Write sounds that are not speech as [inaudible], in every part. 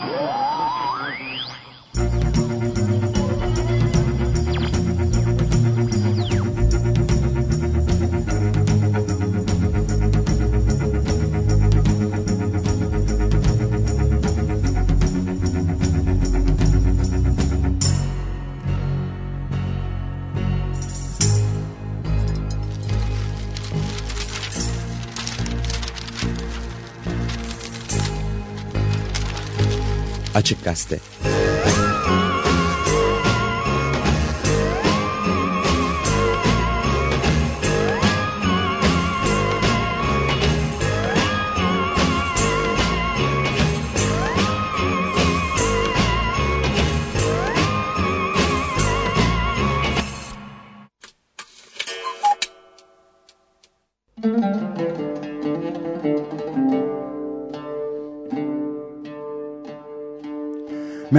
Açık Gazete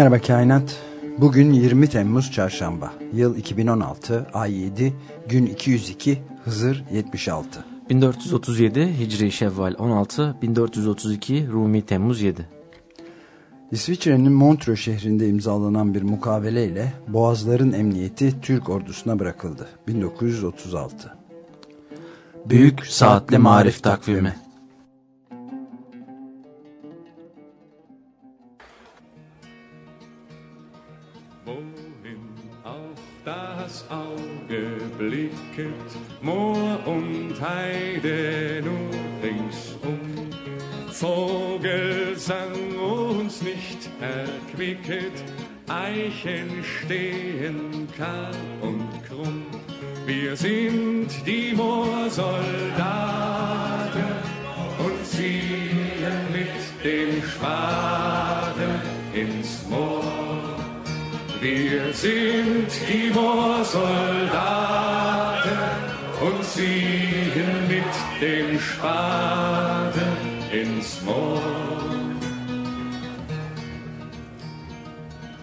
Merhaba Kainat. Bugün 20 Temmuz Çarşamba. Yıl 2016, ay 7, gün 202, Hızır 76. 1437 Hicri Şevval 16, 1432 Rumi Temmuz 7. İsviçre'nin Montreux şehrinde imzalanan bir mukavele ile Boğazların Emniyeti Türk ordusuna bırakıldı. 1936. Büyük Saatli Marif Takvimi blicket Moor und Heide nur ringsum. Vogelsang uns nicht erquicket, Eichen stehen kahl und krumm. Wir sind die Moorsoldaten und ziehen mit den Spaten ins Moor. Wir sind die Moorsoldaten und ziehen mit dem Spaten ins Moor.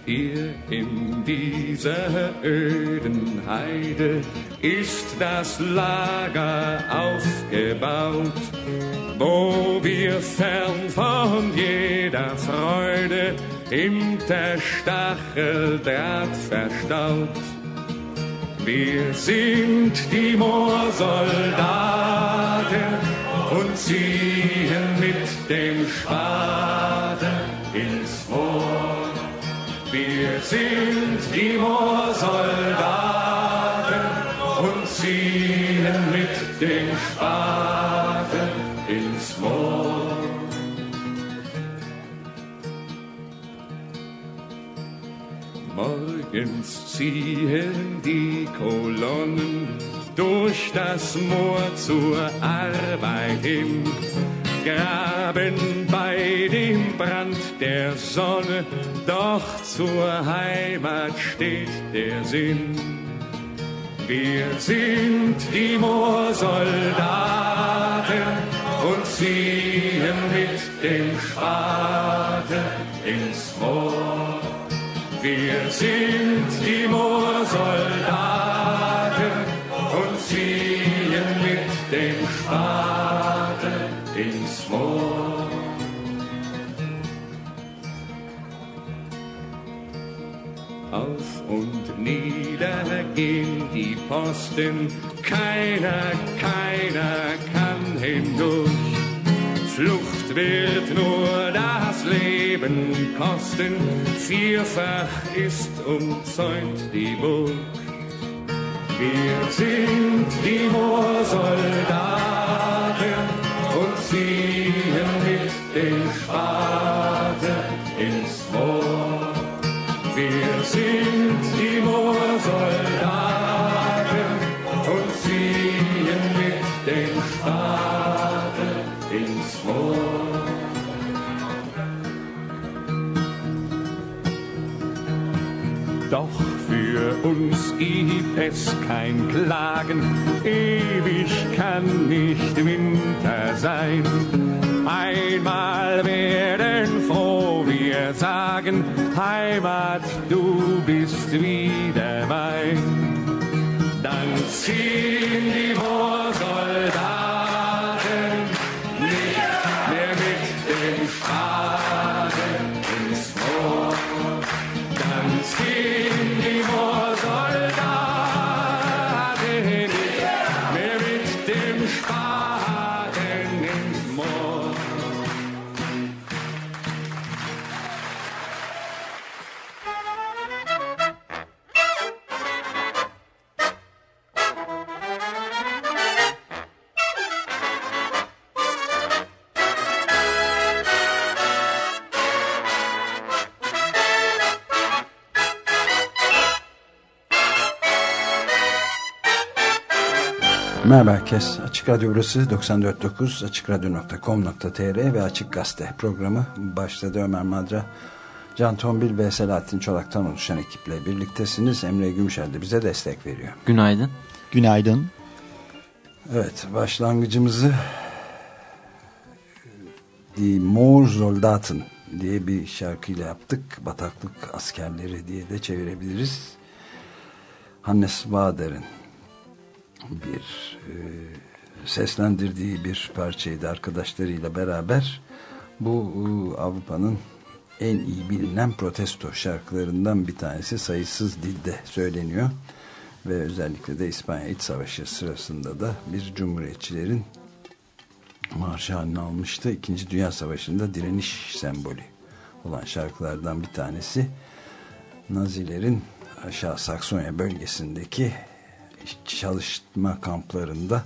Hier in dieser öden Heide ist das Lager aufgebaut, wo wir fern von jeder Freude hinter Stacheldraht verstaut wir sind die Moorsoldaten und ziehen mit dem Spaten ins Moor. Wir sind die Moorsoldaten und ziehen mit dem Spaten Morgens ziehen die Kolonnen durch das Moor zur Arbeit hin, graben bei dem Brand der Sonne, doch zur Heimat steht der Sinn. Wir sind die Moorsoldaten und ziehen mit dem Spaten ins Moor. Wir sind die Moorsoldaten und ziehen mit dem Spaten ins Moor. Auf und nieder gehen die Posten, keiner, keiner kann hindurch. Flucht wird nur das Leben kosten, vierfach ist umzäunt die Burg. Wir sind die Moorsoldaten gibt es kein Klagen, ewig kann nicht Winter sein. Einmal werden froh wir sagen, Heimat, du bist wieder mein. Açık Radyo burası 94.9 AçıkRadyo.com.tr ve Açık Gazete programı başladı Ömer Madra. Can Tombil ve Selahattin Çolak'tan oluşan ekiple birliktesiniz. Emre Gümüşer de bize destek veriyor. Günaydın. Günaydın. Evet başlangıcımızı Die Moorsoldaten diye bir şarkıyla yaptık. Bataklık askerleri diye de çevirebiliriz. Hannes Wader'in bir e, seslendirdiği bir parçaydı arkadaşlarıyla beraber. Bu Avrupa'nın en iyi bilinen protesto şarkılarından bir tanesi sayısız dilde söyleniyor. Ve özellikle de İspanya İç Savaşı sırasında da bir cumhuriyetçilerin marşı haline almıştı. İkinci Dünya Savaşı'nda direniş sembolü olan şarkılardan bir tanesi. Nazilerin aşağı Saksonya bölgesindeki çalışma kamplarında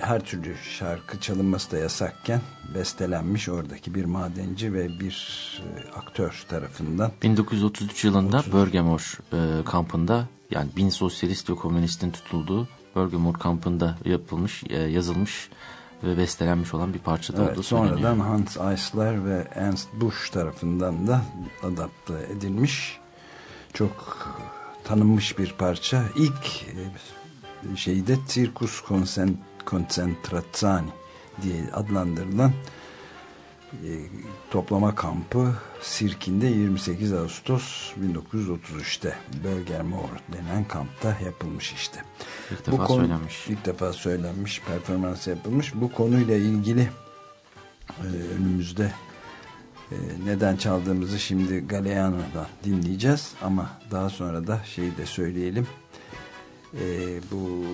her türlü şarkı çalınması da yasakken bestelenmiş oradaki bir madenci ve bir e, aktör tarafından. 1933 yılında 30. Börgemor e, kampında yani bin sosyalist ve komünistin tutulduğu Börgemor kampında yapılmış, e, yazılmış ve bestelenmiş olan bir parçada evet, Sonradan Hans Eisler ve Ernst Busch tarafından da adapte edilmiş. Çok tanınmış bir parça. İlk e, şeyde Circus Concentrazzani diye adlandırılan e, toplama kampı Sirkin'de 28 Ağustos 1933'te Bölgermor denen kampta yapılmış işte. İlk defa Bu konu, söylenmiş. İlk defa söylenmiş, performans yapılmış. Bu konuyla ilgili e, önümüzde e, neden çaldığımızı şimdi Galeano'dan dinleyeceğiz ama daha sonra da şeyi de söyleyelim. E, bu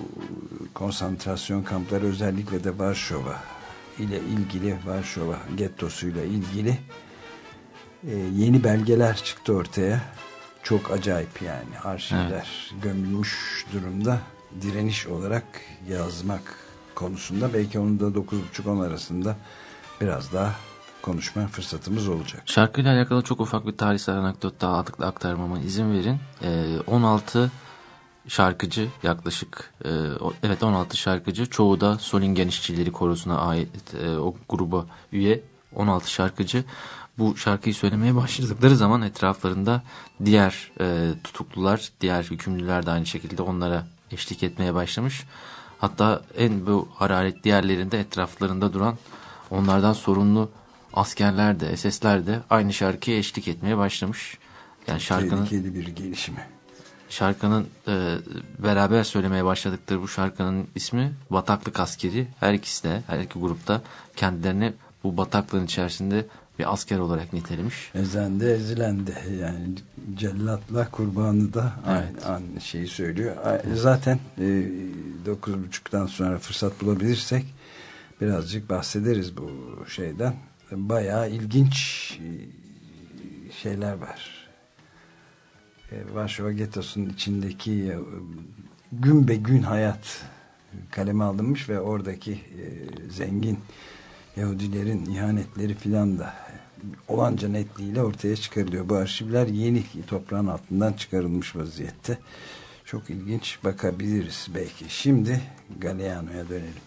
konsantrasyon kampları özellikle de Varşova ile ilgili Varşova gettosuyla ilgili e, yeni belgeler çıktı ortaya. Çok acayip yani arşivler evet. gömülmüş durumda direniş olarak yazmak konusunda belki onun da 9.30-10 arasında biraz daha konuşma fırsatımız olacak. Şarkıyla alakalı çok ufak bir tarihsel anekdot daha aktarmama izin verin. Ee, 16 şarkıcı yaklaşık e, evet 16 şarkıcı çoğu da Solingen işçileri korosuna ait e, o gruba üye 16 şarkıcı bu şarkıyı söylemeye [laughs] başladıkları zaman etraflarında diğer e, tutuklular diğer hükümlüler de aynı şekilde onlara eşlik etmeye başlamış. Hatta en bu hararetli yerlerinde etraflarında duran onlardan sorumlu askerler de SS'ler de aynı şarkıya eşlik etmeye başlamış. Yani şarkının tehlikeli bir gelişme. Şarkının e, beraber söylemeye başladıkları bu şarkının ismi Bataklık Askeri. Her ikisi de her iki grupta kendilerini bu bataklığın içerisinde bir asker olarak nitelemiş. Ezen de ezilen de yani cellatla kurbanı da evet. aynı, aynı şeyi söylüyor. Zaten e, 9.30'dan sonra fırsat bulabilirsek birazcık bahsederiz bu şeyden bayağı ilginç e, şeyler var. E, Varşova Getosu'nun içindeki e, gün be gün hayat kaleme alınmış ve oradaki zengin Yahudilerin ihanetleri filan da olanca netliğiyle ortaya çıkarılıyor. Bu arşivler yeni toprağın altından çıkarılmış vaziyette. Çok ilginç bakabiliriz belki. Şimdi Galeano'ya dönelim.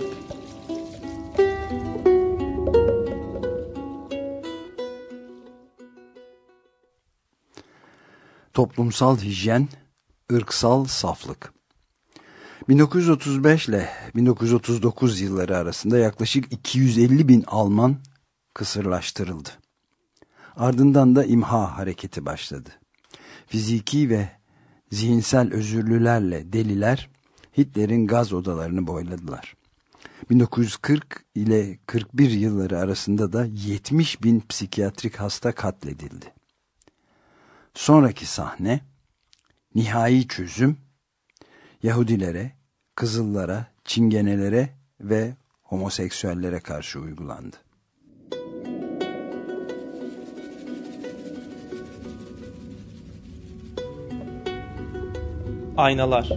toplumsal hijyen, ırksal saflık. 1935 ile 1939 yılları arasında yaklaşık 250 bin Alman kısırlaştırıldı. Ardından da imha hareketi başladı. Fiziki ve zihinsel özürlülerle deliler Hitler'in gaz odalarını boyladılar. 1940 ile 41 yılları arasında da 70 bin psikiyatrik hasta katledildi. Sonraki sahne nihai çözüm Yahudilere, Kızıllara, Çingenelere ve homoseksüellere karşı uygulandı. Aynalar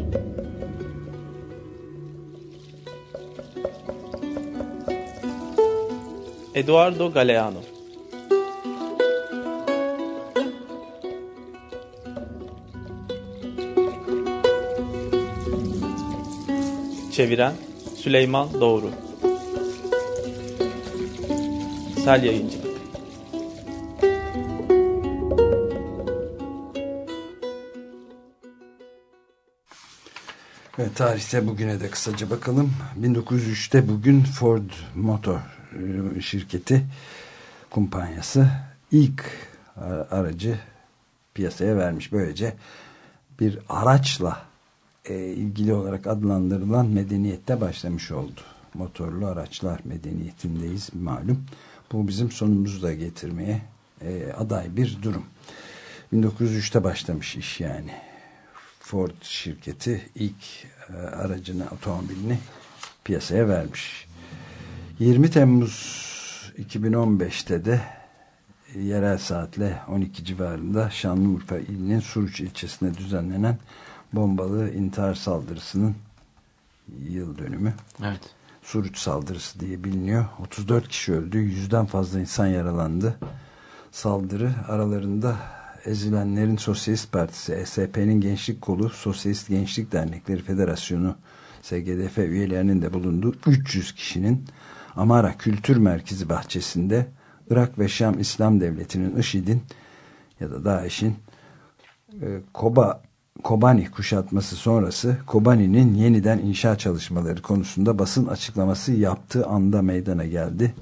Eduardo Galeano Çeviren Süleyman Doğru Sel Yayıncılık Evet, tarihte bugüne de kısaca bakalım. 1903'te bugün Ford Motor e, şirketi kumpanyası ilk aracı piyasaya vermiş. Böylece bir araçla e, ilgili olarak adlandırılan medeniyette başlamış oldu. Motorlu araçlar medeniyetindeyiz malum. Bu bizim sonumuzu da getirmeye e, aday bir durum. 1903'te başlamış iş yani. Ford şirketi ilk e, aracını, otomobilini piyasaya vermiş. 20 Temmuz 2015'te de yerel saatle 12 civarında Şanlıurfa ilinin Suruç ilçesinde düzenlenen bombalı intihar saldırısının yıl dönümü. Evet. Suruç saldırısı diye biliniyor. 34 kişi öldü. Yüzden fazla insan yaralandı. Saldırı aralarında ezilenlerin Sosyalist Partisi, SP'nin gençlik kolu, Sosyalist Gençlik Dernekleri Federasyonu, SGDF üyelerinin de bulunduğu 300 kişinin Amara Kültür Merkezi bahçesinde Irak ve Şam İslam Devleti'nin IŞİD'in ya da DAEŞ'in e, Koba Kobani kuşatması sonrası Kobani'nin yeniden inşa çalışmaları konusunda basın açıklaması yaptığı anda meydana geldi.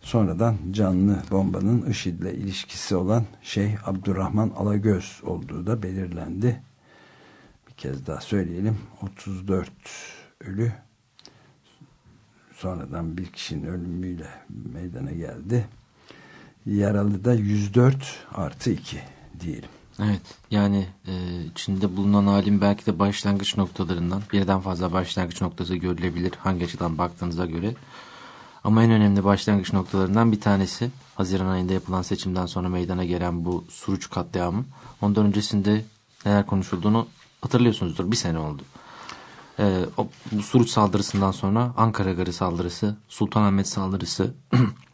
Sonradan canlı bombanın IŞİD'le ilişkisi olan Şeyh Abdurrahman Alagöz olduğu da belirlendi. Bir kez daha söyleyelim. 34 ölü sonradan bir kişinin ölümüyle meydana geldi. Yaralı da 104 artı 2 diyelim. Evet yani e, içinde bulunan halin belki de başlangıç noktalarından birden fazla başlangıç noktası görülebilir hangi açıdan baktığınıza göre. Ama en önemli başlangıç noktalarından bir tanesi Haziran ayında yapılan seçimden sonra meydana gelen bu Suruç katliamı. Ondan öncesinde neler konuşulduğunu hatırlıyorsunuzdur. Bir sene oldu. Ee, o, bu Suruç saldırısından sonra Ankara Garı saldırısı, Sultanahmet saldırısı, [clears throat]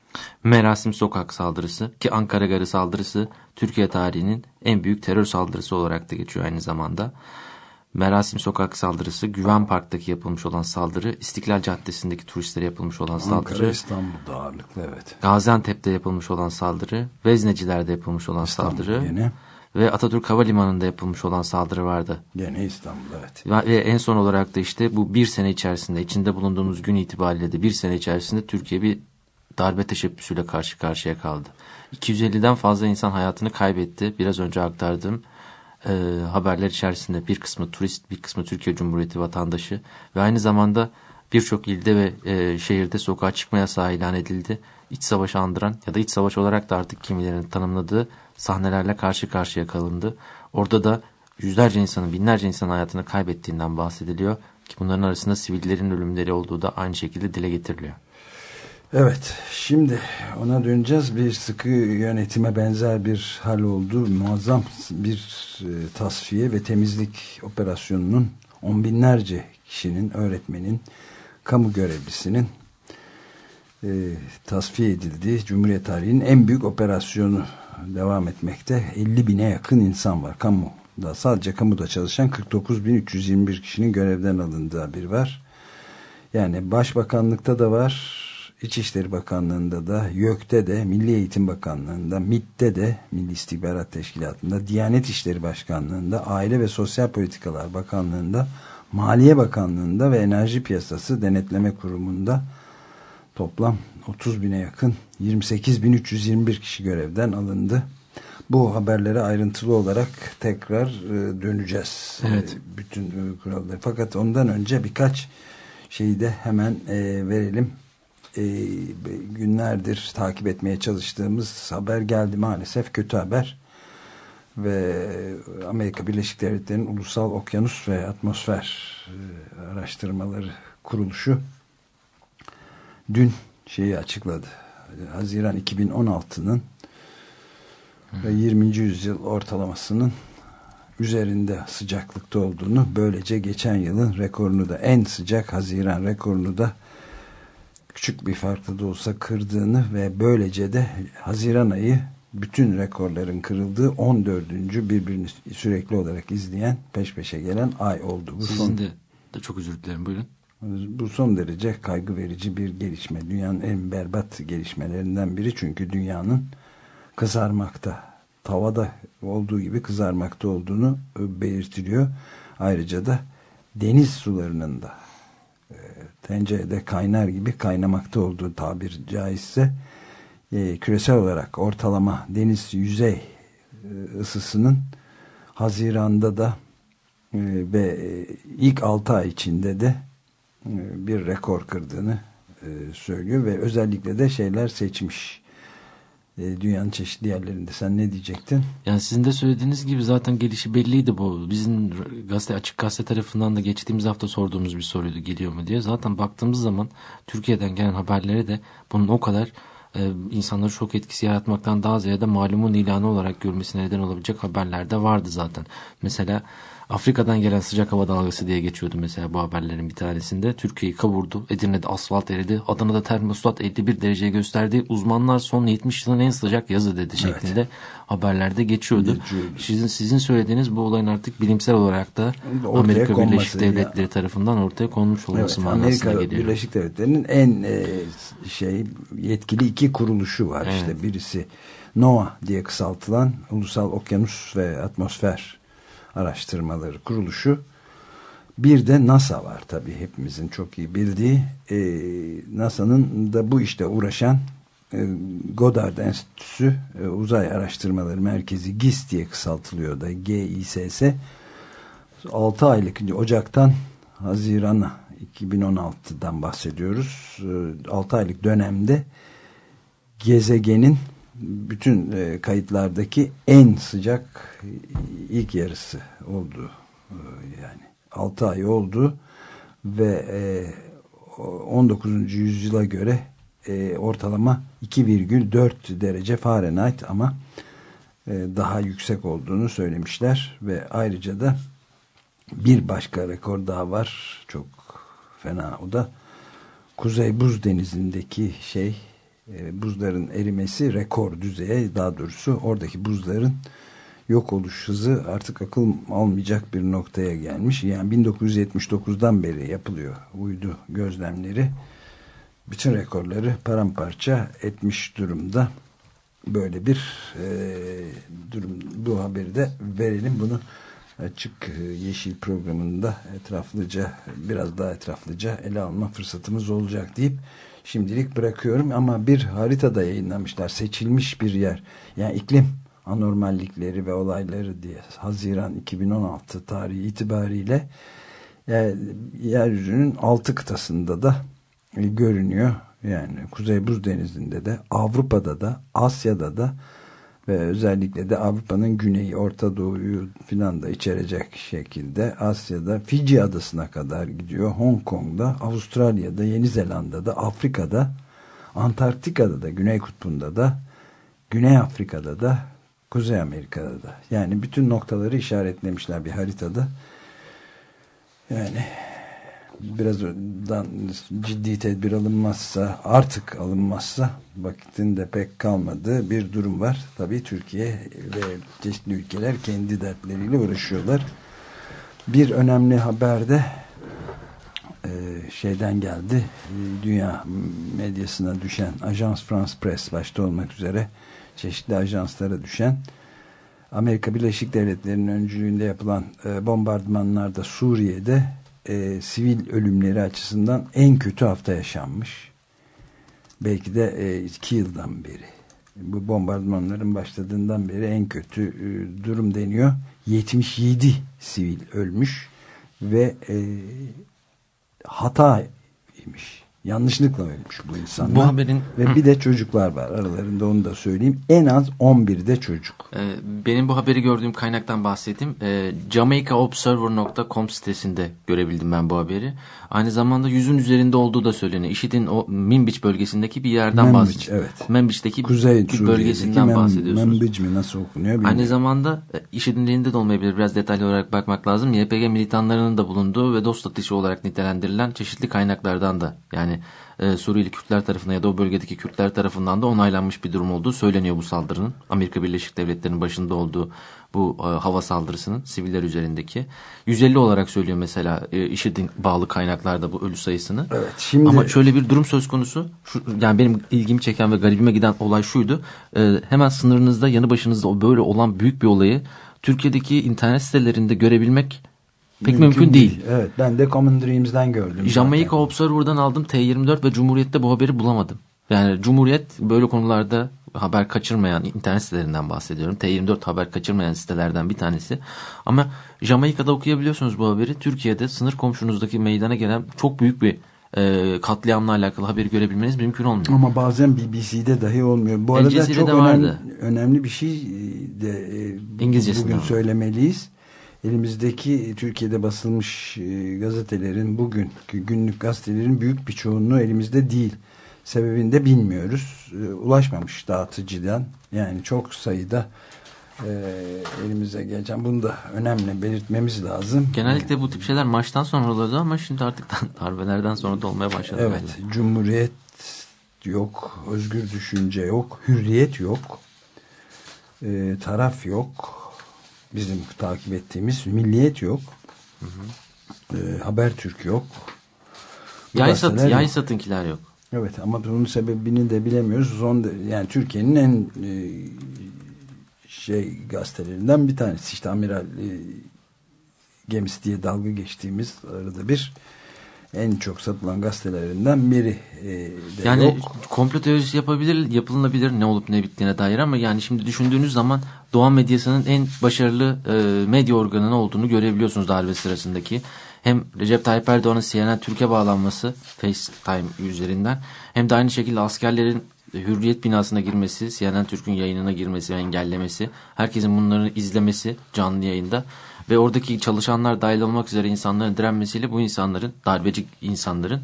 Merasim Sokak saldırısı ki Ankara Garı saldırısı Türkiye tarihinin en büyük terör saldırısı olarak da geçiyor aynı zamanda. Merasim Sokak saldırısı, Güven Park'taki yapılmış olan saldırı, İstiklal Caddesi'ndeki turistlere yapılmış olan Ankara, saldırı. Ankara İstanbul'da ağırlıklı evet. Gaziantep'te yapılmış olan saldırı, Vezneciler'de yapılmış olan İstanbul saldırı gene. ve Atatürk Havalimanı'nda yapılmış olan saldırı vardı. Gene İstanbul evet. Ve ve en son olarak da işte bu bir sene içerisinde, içinde bulunduğumuz gün itibariyle de bir sene içerisinde Türkiye bir darbe teşebbüsüyle karşı karşıya kaldı. 250'den fazla insan hayatını kaybetti. Biraz önce aktardığım e, haberler içerisinde bir kısmı turist, bir kısmı Türkiye Cumhuriyeti vatandaşı ve aynı zamanda birçok ilde ve e, şehirde sokağa çıkma yasağı ilan edildi. İç savaşı andıran ya da iç savaş olarak da artık kimilerinin tanımladığı sahnelerle karşı karşıya kalındı. Orada da yüzlerce insanın, binlerce insanın hayatını kaybettiğinden bahsediliyor ki bunların arasında sivillerin ölümleri olduğu da aynı şekilde dile getiriliyor. Evet, şimdi ona döneceğiz. Bir sıkı yönetime benzer bir hal oldu. Muazzam bir e, tasfiye ve temizlik operasyonunun on binlerce kişinin, öğretmenin, kamu görevlisinin e, tasfiye edildiği Cumhuriyet tarihinin en büyük operasyonu devam etmekte. 50 bine yakın insan var kamuda. Sadece kamuda çalışan 49.321 kişinin görevden alındığı haberi var. Yani başbakanlıkta da var, İçişleri Bakanlığı'nda da, YÖK'te de, Milli Eğitim Bakanlığı'nda, MİT'te de, Milli İstihbarat Teşkilatı'nda, Diyanet İşleri Başkanlığı'nda, Aile ve Sosyal Politikalar Bakanlığı'nda, Maliye Bakanlığı'nda ve Enerji Piyasası Denetleme Kurumu'nda toplam 30 bine yakın 28.321 kişi görevden alındı. Bu haberlere ayrıntılı olarak tekrar e, döneceğiz. Evet. E, bütün e, kuralları. Fakat ondan önce birkaç şeyi de hemen verelim e, günlerdir takip etmeye çalıştığımız haber geldi maalesef kötü haber. ve Amerika Birleşik Devletleri'nin Ulusal Okyanus ve Atmosfer e, Araştırmaları Kuruluşu dün şeyi açıkladı. Haziran 2016'nın ve 20. yüzyıl ortalamasının üzerinde sıcaklıkta olduğunu böylece geçen yılın rekorunu da en sıcak Haziran rekorunu da küçük bir farklı da olsa kırdığını ve böylece de Haziran ayı bütün rekorların kırıldığı 14. birbirini sürekli olarak izleyen peş peşe gelen ay oldu. Bu Sizin son, de, de çok özür dilerim buyurun. Bu son derece kaygı verici bir gelişme. Dünyanın en berbat gelişmelerinden biri çünkü dünyanın kızarmakta tavada olduğu gibi kızarmakta olduğunu belirtiliyor. Ayrıca da deniz sularının da tencerede kaynar gibi kaynamakta olduğu tabir caizse e, küresel olarak ortalama deniz yüzey e, ısısının Haziran'da da e, ve e, ilk 6 ay içinde de e, bir rekor kırdığını e, söylüyor ve özellikle de şeyler seçmiş dünyanın çeşitli yerlerinde. Sen ne diyecektin? Yani sizin de söylediğiniz gibi zaten gelişi belliydi bu. Bizim gazete açık gazete tarafından da geçtiğimiz hafta sorduğumuz bir soruydu geliyor mu diye. Zaten baktığımız zaman Türkiye'den gelen haberlere de bunun o kadar e, insanları şok etkisi yaratmaktan daha ziyade malumun ilanı olarak görmesine neden olabilecek haberler de vardı zaten. Mesela Afrika'dan gelen sıcak hava dalgası diye geçiyordu mesela bu haberlerin bir tanesinde. Türkiye'yi kavurdu. Edirne'de asfalt eridi. Adana'da termostat 51 dereceye gösterdi. Uzmanlar son 70 yılın en sıcak yazı dedi şeklinde evet. haberlerde geçiyordu. geçiyordu. Sizin, sizin söylediğiniz bu olayın artık bilimsel olarak da ortaya Amerika Birleşik Devletleri ya. tarafından ortaya konmuş olması evet, manasına Amerika geliyor. Birleşik Devletleri'nin en e, şey yetkili iki kuruluşu var. Evet. İşte birisi NOAA diye kısaltılan Ulusal Okyanus ve Atmosfer Araştırmaları Kuruluşu. Bir de NASA var tabii hepimizin çok iyi bildiği. E, NASA'nın da bu işte uğraşan e, Goddard Enstitüsü e, Uzay Araştırmaları Merkezi GIS diye kısaltılıyor da GISS 6 aylık Ocak'tan Haziran'a 2016'dan bahsediyoruz. E, 6 aylık dönemde gezegenin bütün e, kayıtlardaki en sıcak ilk yarısı oldu. E, yani 6 ay oldu ve e, 19. yüzyıla göre e, ortalama 2,4 derece Fahrenheit ama e, daha yüksek olduğunu söylemişler ve ayrıca da bir başka rekor daha var. Çok fena o da Kuzey Buz Denizi'ndeki şey e, buzların erimesi rekor düzeye daha doğrusu oradaki buzların yok oluş hızı artık akıl almayacak bir noktaya gelmiş. Yani 1979'dan beri yapılıyor uydu gözlemleri. Bütün rekorları paramparça etmiş durumda. Böyle bir e, durum. Bu haberi de verelim. Bunu açık e, yeşil programında etraflıca biraz daha etraflıca ele alma fırsatımız olacak deyip şimdilik bırakıyorum ama bir haritada yayınlamışlar. Seçilmiş bir yer. Yani iklim anormallikleri ve olayları diye Haziran 2016 tarihi itibariyle yani yeryüzünün altı kıtasında da görünüyor. Yani Kuzey Buz Denizi'nde de Avrupa'da da Asya'da da ve özellikle de Avrupa'nın güneyi, Orta Doğu'yu filan da içerecek şekilde Asya'da Fiji adasına kadar gidiyor. Hong Kong'da, Avustralya'da, Yeni Zelanda'da, Afrika'da, Antarktika'da da, Güney Kutbu'nda da, Güney Afrika'da da, Kuzey Amerika'da da. Yani bütün noktaları işaretlemişler bir haritada. Yani birazdan ciddi tedbir alınmazsa artık alınmazsa vakitinde pek kalmadığı bir durum var. Tabii Türkiye ve çeşitli ülkeler kendi dertleriyle uğraşıyorlar. Bir önemli haber de e, şeyden geldi. Dünya medyasına düşen Ajans France Press başta olmak üzere çeşitli ajanslara düşen Amerika Birleşik Devletleri'nin öncülüğünde yapılan e, bombardımanlarda Suriye'de e, sivil ölümleri açısından en kötü hafta yaşanmış. Belki de e, iki yıldan beri. Bu bombardımanların başladığından beri en kötü e, durum deniyor. 77 sivil ölmüş ve e, hataymış. Yanlışlıkla ölmüş bu insanlar. Bu haberin Ve bir de çocuklar var aralarında onu da söyleyeyim. En az 11'de çocuk. Ee, Benim bu haberi gördüğüm kaynaktan bahsedeyim. Ee, JamaicaObserver.com sitesinde görebildim ben bu haberi. Aynı zamanda yüzün üzerinde olduğu da söyleniyor. IŞİD'in o Minbiç bölgesindeki bir yerden bahsediyor. evet. Manbiç'teki Kuzey bir bölgesinden Suriye'deki bahsediyorsunuz. Manbij mi nasıl okunuyor bilmiyorum. Aynı zamanda e, IŞİD'in elinde de olmayabilir. Biraz detaylı olarak bakmak lazım. YPG militanlarının da bulunduğu ve dost atışı olarak nitelendirilen çeşitli kaynaklardan da yani e, Suriyeli Kürtler tarafından ya da o bölgedeki Kürtler tarafından da onaylanmış bir durum olduğu söyleniyor bu saldırının. Amerika Birleşik Devletleri'nin başında olduğu bu e, hava saldırısının siviller üzerindeki. 150 olarak söylüyor mesela e, IŞİD'in bağlı kaynaklarda bu ölü sayısını. Evet, şimdi- Ama şöyle bir durum söz konusu. Şu, yani benim ilgimi çeken ve garibime giden olay şuydu. E, hemen sınırınızda yanı başınızda o böyle olan büyük bir olayı Türkiye'deki internet sitelerinde görebilmek pek mümkün, değil. Evet ben de Common Dreams'den gördüm. Jamaika. Observer'dan aldım T24 ve Cumhuriyet'te bu haberi bulamadım. Yani Cumhuriyet böyle konularda haber kaçırmayan internet sitelerinden bahsediyorum. T24 haber kaçırmayan sitelerden bir tanesi. Ama Jamaika'da okuyabiliyorsunuz bu haberi. Türkiye'de sınır komşunuzdaki meydana gelen çok büyük bir e, katliamla alakalı haberi görebilmeniz mümkün olmuyor. Ama bazen BBC'de dahi olmuyor. Bu arada çok önemli, vardı. önemli bir şey de e, bugün ama. söylemeliyiz. Elimizdeki Türkiye'de basılmış e, gazetelerin bugünkü günlük gazetelerin büyük bir çoğunluğu elimizde değil. Sebebini de bilmiyoruz. E, Ulaşmamış dağıtıcıdan. Yani çok sayıda e, elimize geleceğim. Bunu da önemli belirtmemiz lazım. Genellikle bu tip şeyler maçtan sonra oluyordu ama şimdi artık [laughs] darbelerden sonra da olmaya başladı. Evet, galiba. cumhuriyet yok, özgür düşünce yok, hürriyet yok, e, taraf yok, bizim takip ettiğimiz milliyet yok, E, Habertürk yok. Yay, sat, yay yok. satınkiler yok. Evet ama bunun sebebini de bilemiyoruz. Son yani Türkiye'nin en e, şey gazetelerinden bir tanesi işte Amiral e, gemisi diye dalga geçtiğimiz arada bir en çok satılan gazetelerinden biri e, de Yani yok. komplo teorisi yapabilir, yapılabilir ne olup ne bittiğine dair ama yani şimdi düşündüğünüz zaman Doğan medyasının en başarılı e, medya organının olduğunu görebiliyorsunuz darbe sırasındaki. Hem Recep Tayyip Erdoğan'ın CNN Türkiye bağlanması FaceTime üzerinden hem de aynı şekilde askerlerin Hürriyet binasına girmesi, CNN Türk'ün yayınına girmesi ve engellemesi, herkesin bunları izlemesi canlı yayında ve oradaki çalışanlar dahil olmak üzere insanların direnmesiyle bu insanların, darbeci insanların,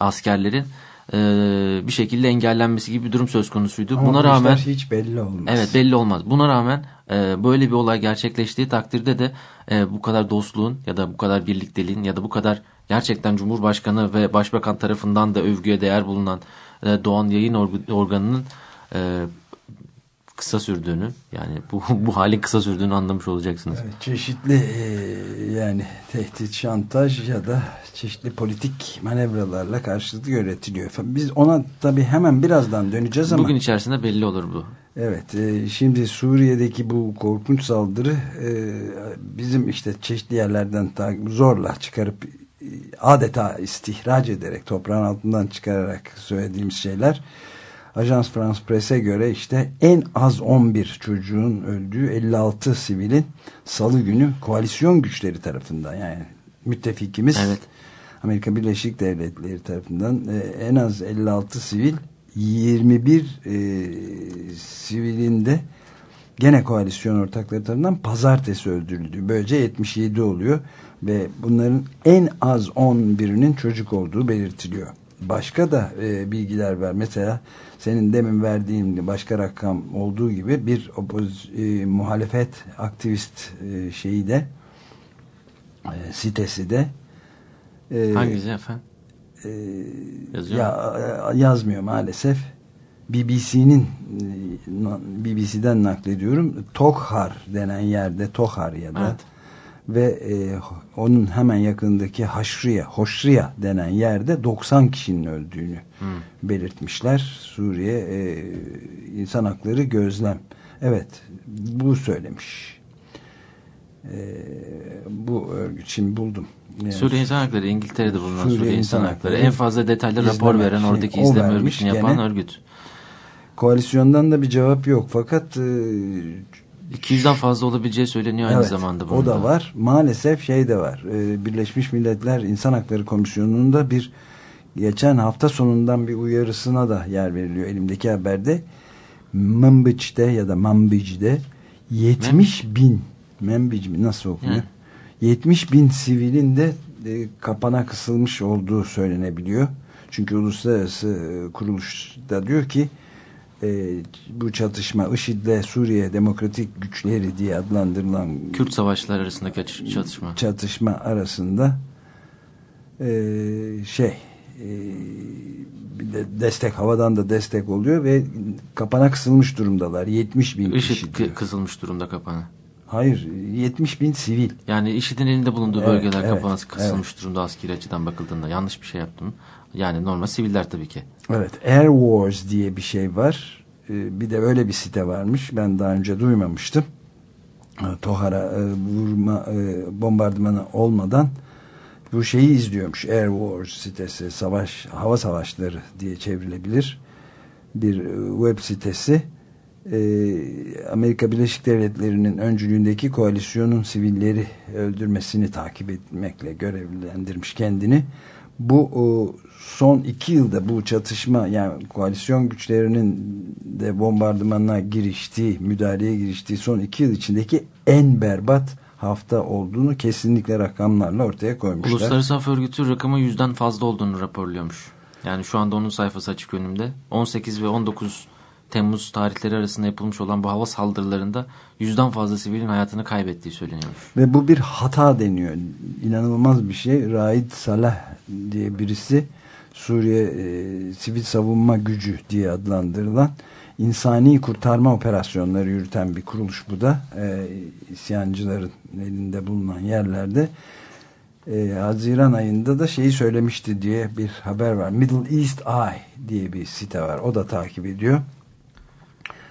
askerlerin e, bir şekilde engellenmesi gibi bir durum söz konusuydu. Ama Buna rağmen hiç belli olmaz. evet belli olmaz. Buna rağmen e, böyle bir olay gerçekleştiği takdirde de e, bu kadar dostluğun ya da bu kadar birlikteliğin ya da bu kadar gerçekten Cumhurbaşkanı ve Başbakan tarafından da övgüye değer bulunan e, Doğan Yayın Org- Organı'nın e, kısa sürdüğünü yani bu, [laughs] bu halin kısa sürdüğünü anlamış olacaksınız. Evet, çeşitli e, yani tehdit, şantaj ya da çeşitli politik manevralarla karşılıklı yönetiliyor. Biz ona tabii hemen birazdan döneceğiz ama Bugün içerisinde belli olur bu. Evet, e, şimdi Suriye'deki bu korkunç saldırı e, bizim işte çeşitli yerlerden zorla çıkarıp adeta istihraç ederek toprağın altından çıkararak söylediğimiz şeyler. Ajans France Press'e göre işte en az 11 çocuğun öldüğü 56 sivilin salı günü koalisyon güçleri tarafından yani müttefikimiz Evet. Amerika Birleşik Devletleri tarafından e, en az 56 sivil 21 e, sivilin de gene koalisyon ortakları tarafından pazartesi öldürüldü. Böylece 77 oluyor ve bunların en az 11'inin çocuk olduğu belirtiliyor. Başka da e, bilgiler var. Mesela senin demin verdiğin başka rakam olduğu gibi bir opoz, e, muhalefet aktivist e, şeyi de e, sitesi de e, Hangisi efendim? e, Yazıyor ya e, yazmıyor maalesef. BBC'nin BBC'den naklediyorum. Tokhar denen yerde Tokhar ya da Evet. Ve e, onun hemen yakındaki Haşriye, Hoşriya denen yerde 90 kişinin öldüğünü Hmm. belirtmişler. Suriye e, İnsan Hakları Gözlem. Evet, bu söylemiş. E, bu örgüt şimdi buldum. Yani Suriye İnsan Hakları İngiltere'de bulunan Suriye, Suriye İnsan İnsan Hakları en fazla detaylı rapor veren şey, oradaki o izleme örgütünü yapan gene. örgüt. Koalisyondan da bir cevap yok fakat e, 200'den fazla olabileceği söyleniyor aynı evet, zamanda. o bunun da var. Maalesef şey de var. E, Birleşmiş Milletler İnsan Hakları Komisyonu'nda bir geçen hafta sonundan bir uyarısına da yer veriliyor elimdeki haberde. Manbij'de ya da Manbij'de 70 bin Manbij mi nasıl okunuyor? Hı. 70 bin sivilin de e, kapana kısılmış olduğu söylenebiliyor. Çünkü uluslararası e, kuruluş da diyor ki e, bu çatışma IŞİD'le Suriye Demokratik Güçleri diye adlandırılan Kürt savaşları arasındaki çatışma. çatışma arasında e, şey e, bir de destek havadan da destek oluyor ve kapana kısılmış durumdalar 70 bin kişi IŞİD diyor. kı- kısılmış durumda kapana. hayır 70 bin sivil Yani IŞİD'in elinde bulunduğu Evet, bölgeler evet, kapana kısılmış durumda askeri açıdan bakıldığında. Yanlış bir şey yaptım. Yani normal siviller tabii ki. evet Air Wars diye bir şey var. E, bir de öyle bir site varmış. Ben daha önce duymamıştım. E, Tohar'a e, vurma e, bombardımanı olmadan bu şeyi izliyormuş. Air Wars sitesi savaş hava savaşları diye çevrilebilir bir e, web sitesi. E, Amerika Birleşik Devletleri'nin öncülüğündeki koalisyonun sivilleri öldürmesini takip etmekle görevlendirmiş kendini. Bu son iki yılda bu çatışma yani koalisyon güçlerinin de bombardımanına giriştiği, müdahaleye giriştiği son iki yıl içindeki en berbat hafta olduğunu kesinlikle rakamlarla ortaya koymuşlar. Uluslararası Af Örgütü rakamı yüzden fazla olduğunu raporluyormuş. Yani şu anda onun sayfası açık önümde. 18 ve 19 Temmuz tarihleri arasında yapılmış olan bu hava saldırılarında yüzden fazla sivilin hayatını kaybettiği söyleniyormuş. Ve bu bir hata deniyor. İnanılmaz bir şey. Raid Salah diye birisi Suriye e, Sivil Savunma Gücü diye adlandırılan insani kurtarma operasyonları yürüten bir kuruluş bu da. E, isyancıların elinde bulunan yerlerde. E, Haziran ayında da şeyi söylemişti diye bir haber var. Middle East Eye diye bir site var. O da takip ediyor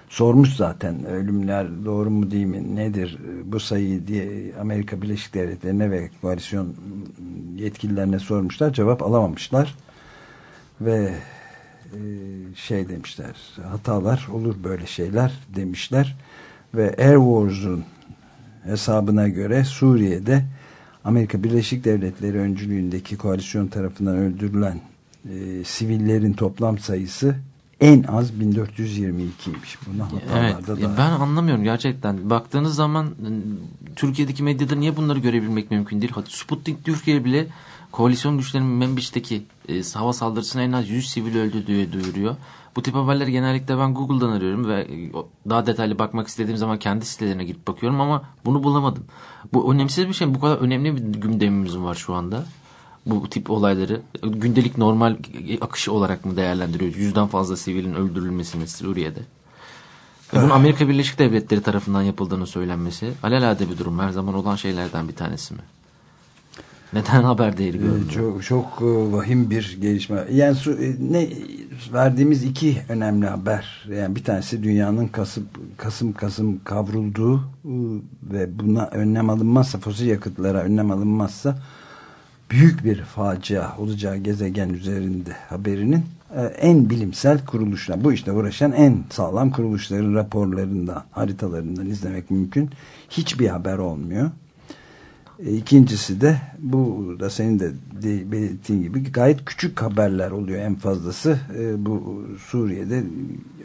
sormuş zaten ölümler doğru mu değil mi nedir bu sayı diye Amerika Birleşik Devletleri'ne ve koalisyon yetkililerine sormuşlar cevap alamamışlar ve e, şey demişler hatalar olur böyle şeyler demişler ve Air Wars'un hesabına göre Suriye'de Amerika Birleşik Devletleri öncülüğündeki koalisyon tarafından öldürülen e, sivillerin toplam sayısı en az 1422'ymiş. Buna Evet hatalarda e, da ben anlamıyorum gerçekten. Baktığınız zaman e, Türkiye'deki medyada niye bunları görebilmek mümkün değil? Sputnik Türkiye bile koalisyon güçlerinin Membiç'teki e, hava saldırısına en az 100 sivil öldü diye duyuruyor. Bu tip haberleri genellikle ben Google'dan arıyorum ve e, daha detaylı bakmak istediğim zaman kendi sitelerine girip bakıyorum ama bunu bulamadım. Bu önemsiz bir şey. Bu kadar önemli bir gündemimiz var şu anda. Bu tip olayları e, gündelik normal akışı olarak mı değerlendiriyoruz? Yüzden fazla sivilin öldürülmesini Suriye'de. Bunun Amerika Birleşik Devletleri tarafından yapıldığını söylenmesi alelade bir durum. Her zaman olan şeylerden bir tanesi mi? Neden haber değeri Ee, görmüyor? çok çok e, vahim bir gelişme. Yani su- e, ne verdiğimiz iki önemli haber. Yani bir tanesi dünyanın kasım kasım kasım kavrulduğu e, ve buna önlem alınmazsa fosil yakıtlara önlem alınmazsa büyük bir facia olacağı gezegen üzerinde haberinin en bilimsel kuruluşlar bu işte uğraşan en sağlam kuruluşların raporlarından haritalarından izlemek mümkün. Hiçbir haber olmuyor. E, İkincisi de bu da senin de belirttiğin gibi gayet küçük haberler oluyor en fazlası. E, bu Suriye'de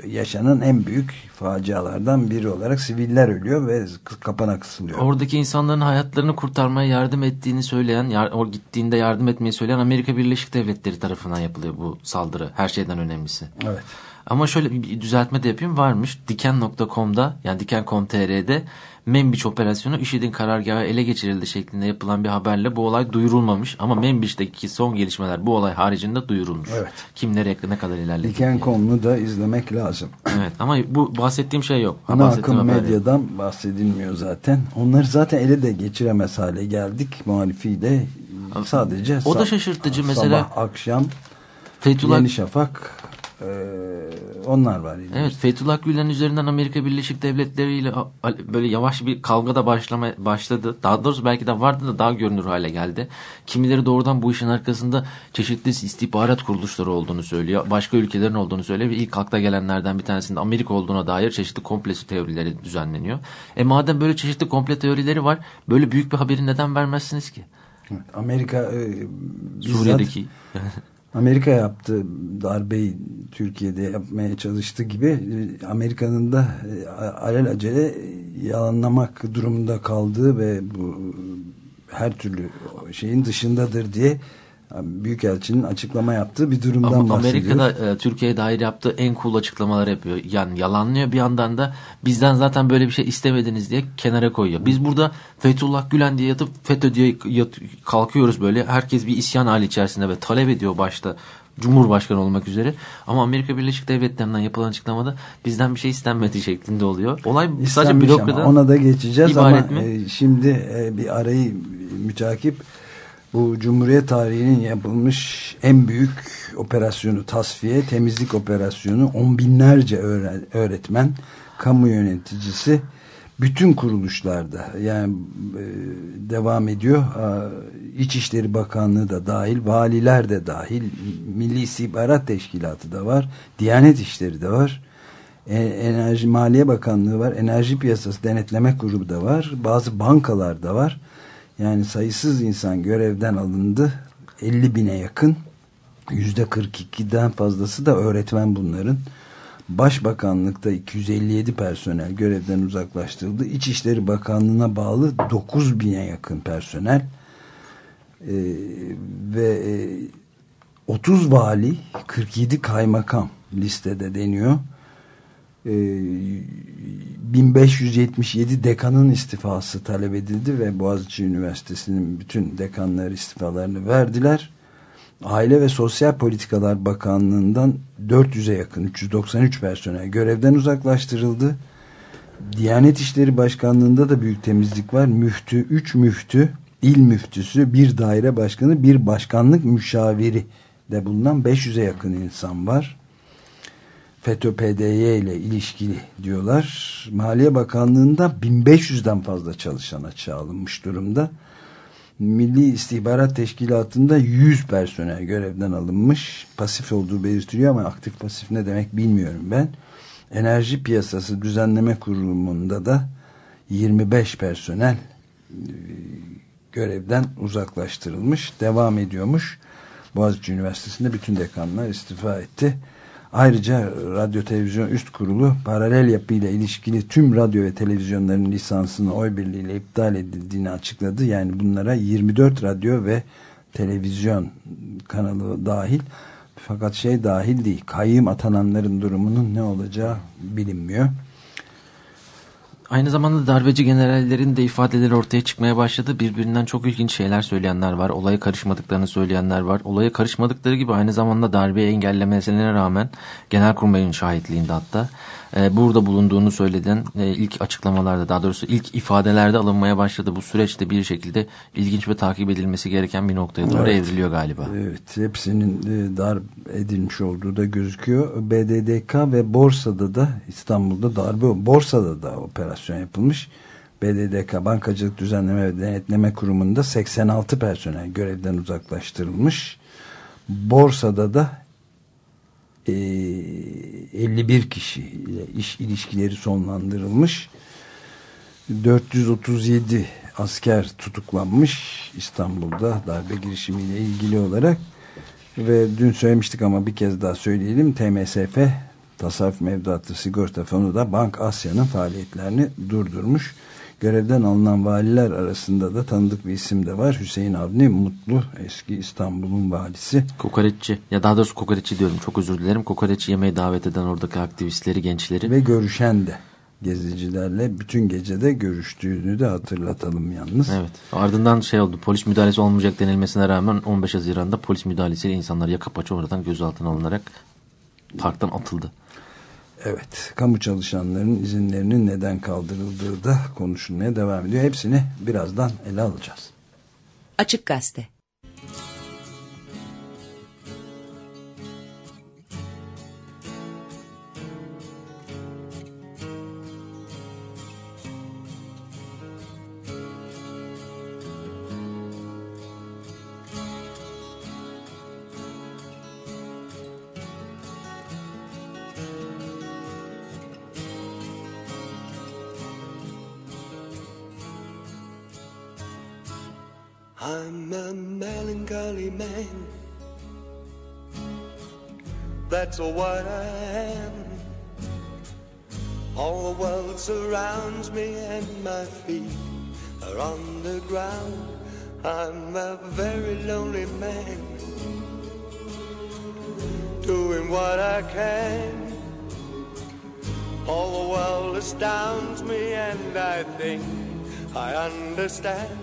yaşanan en büyük facialardan biri olarak siviller ölüyor ve kapana kısılıyor. Oradaki insanların hayatlarını kurtarmaya yardım ettiğini söyleyen, o gittiğinde yardım etmeyi söyleyen Amerika Birleşik Devletleri tarafından yapılıyor bu saldırı. Her şeyden önemlisi. Evet. Ama şöyle bir düzeltme de yapayım varmış. Diken.com'da yani Diken.com.tr'de Membiç operasyonu IŞİD'in karargahı ele geçirildi şeklinde yapılan bir haberle bu olay duyurulmamış. Ama Membiç'teki son gelişmeler bu olay haricinde duyurulmuş. Evet. Kim nereye ne kadar ilerledi. Diken.com'u da izlemek lazım. Evet ama bu bahsettiğim şey yok. Ana akım haber yok. medyadan bahsedilmiyor zaten. Onları zaten ele de geçiremez hale geldik muhalifiyle. Sadece O da şaşırtıcı. Mesela- Sabah, akşam, Fethullah Yeni Şafak e, onlar var. yine. Evet Fethullah Gülen üzerinden Amerika Birleşik Devletleri ile böyle yavaş bir kavga da başlama, başladı. Daha doğrusu belki de vardı da daha görünür hale geldi. Kimileri doğrudan bu işin arkasında çeşitli istihbarat kuruluşları olduğunu söylüyor. Başka ülkelerin olduğunu söylüyor ve ilk akla gelenlerden bir tanesinde Amerika olduğuna dair çeşitli komple teorileri düzenleniyor. E madem böyle çeşitli komple teorileri var böyle büyük bir haberi neden vermezsiniz ki? Amerika e, bizzat Suriye'deki. [laughs] Amerika yaptı darbeyi Türkiye'de yapmaya çalıştığı gibi Amerika'nın da e, alelacele yalanlamak durumunda kaldığı ve bu her türlü şeyin dışındadır diye Büyükelçinin açıklama yaptığı bir durumdan Ama bahsediyor. Amerika'da e, Türkiye'ye dair yaptığı en cool açıklamalar yapıyor. Yani yalanlıyor bir yandan da bizden zaten böyle bir şey istemediniz diye kenara koyuyor. Biz burada Fethullah Gülen diye yatıp FETÖ diye yat, kalkıyoruz böyle. Herkes bir isyan hali içerisinde ve talep ediyor başta. Cumhurbaşkanı olmak üzere. Ama Amerika Birleşik Devletleri'nden yapılan açıklamada bizden bir şey istenmediği şeklinde oluyor. Olay sadece bürokrada ona da geçeceğiz ama mi? E, şimdi e, bir arayı mütakip bu Cumhuriyet tarihinin yapılmış en büyük operasyonu tasfiye, temizlik operasyonu on binlerce öğretmen, kamu yöneticisi bütün kuruluşlarda yani e, devam ediyor. İçişleri Bakanlığı da dahil, valiler de dahil, Milli İstihbarat Teşkilatı da var, Diyanet İşleri de var. E, Enerji Maliye Bakanlığı var, Enerji Piyasası Denetleme Kurulu da var, bazı bankalar da var yani sayısız insan görevden alındı. 50 bine yakın. Yüzde 42'den fazlası da öğretmen bunların. Başbakanlıkta 257 personel görevden uzaklaştırıldı. İçişleri Bakanlığı'na bağlı 9 bine yakın personel ee, ve e, 30 vali 47 kaymakam listede deniyor. 1577 ee, dekanın istifası talep edildi ve Boğaziçi Üniversitesi'nin bütün dekanlar istifalarını verdiler. Aile ve Sosyal Politikalar Bakanlığı'ndan 400'e yakın 393 personel görevden uzaklaştırıldı. Diyanet İşleri Başkanlığı'nda da büyük temizlik var. Müftü, 3 müftü, il müftüsü, bir daire başkanı, bir başkanlık müşaviri de bulunan 500'e yakın insan var. FETÖ-PDY ile ilişkili diyorlar. Maliye Bakanlığı'nda 1500'den fazla çalışan açığa alınmış durumda. Milli İstihbarat Teşkilatı'nda 100 personel görevden alınmış. Pasif olduğu belirtiliyor ama aktif pasif ne demek bilmiyorum ben. Enerji Piyasası Düzenleme Kurulu'nda da 25 personel e, görevden uzaklaştırılmış. Devam ediyormuş. Boğaziçi Üniversitesi'nde bütün dekanlar istifa etti. Ayrıca Radyo Televizyon Üst Kurulu paralel yapıyla ilişkili tüm radyo ve televizyonların lisansını oy birliğiyle iptal edildiğini açıkladı. Yani bunlara 24 radyo ve televizyon kanalı dahil fakat şey dahil değil. Kayyım atananların durumunun ne olacağı bilinmiyor. Aynı zamanda darbeci generallerin de ifadeleri ortaya çıkmaya başladı. Birbirinden çok ilginç şeyler söyleyenler var. Olaya karışmadıklarını söyleyenler var. Olaya karışmadıkları gibi aynı zamanda darbeyi engellemesine rağmen Genelkurmay'ın şahitliğinde hatta e, burada bulunduğunu söyleden e, ilk açıklamalarda daha doğrusu ilk ifadelerde alınmaya başladı. Bu süreçte bir şekilde ilginç ve takip edilmesi gereken bir noktaya doğru evet. evriliyor galiba. Evet hepsinin e, darp edilmiş olduğu da gözüküyor. BDDK ve borsada da İstanbul'da darbe borsada da operasyon yapılmış. BDDK Bankacılık Düzenleme ve Denetleme Kurumu'nda 86 personel görevden uzaklaştırılmış. Borsada da 51 e, kişiyle iş ilişkileri sonlandırılmış. 437 asker tutuklanmış İstanbul'da darbe girişimiyle ilgili olarak ve dün söylemiştik ama bir kez daha söyleyelim TMSF Tasarruf Mevduatı Sigorta Fonu da Bank Asya'nın faaliyetlerini durdurmuş. Görevden alınan valiler arasında da tanıdık bir isim de var. Hüseyin Avni Mutlu eski İstanbul'un valisi. Kokoreççi ya daha doğrusu kokoreççi diyorum çok özür dilerim. Kokoreççi yemeğe davet eden oradaki aktivistleri, gençleri. Ve görüşen de gezicilerle bütün gecede görüştüğünü de hatırlatalım yalnız. Evet. Ardından şey oldu. Polis müdahalesi olmayacak denilmesine rağmen 15 Haziran'da polis müdahalesiyle insanlar yaka paça oradan gözaltına alınarak parktan atıldı. Evet, kamu çalışanlarının izinlerinin neden kaldırıldığı da konuşulmaya devam ediyor. Hepsini birazdan ele alacağız. Açık Gazete that's what I am. All the world surrounds me and my feet are on the ground. I'm a very lonely man, doing what I can. All the world astounds me and I think I understand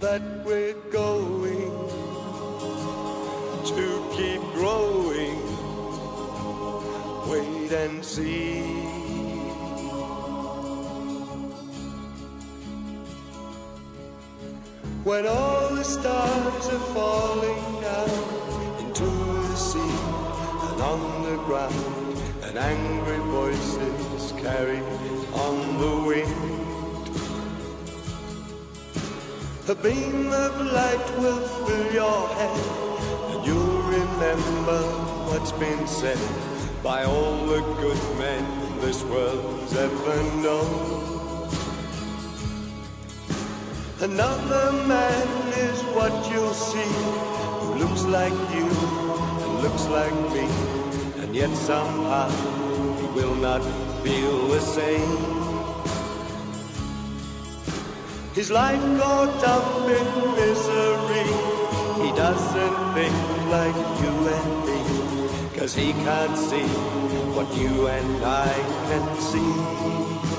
that we're going to keep growing. Wait and see. When all the stars are falling down into the sea and on the ground, and angry voices carry on the wind. A beam of light will fill your head, and you'll remember what's been said by all the good men this world's ever known. Another man is what you'll see, who looks like you and looks like me, and yet somehow he will not feel the same. His life caught up in misery. He doesn't think like you and me, cause he can't see what you and I can see.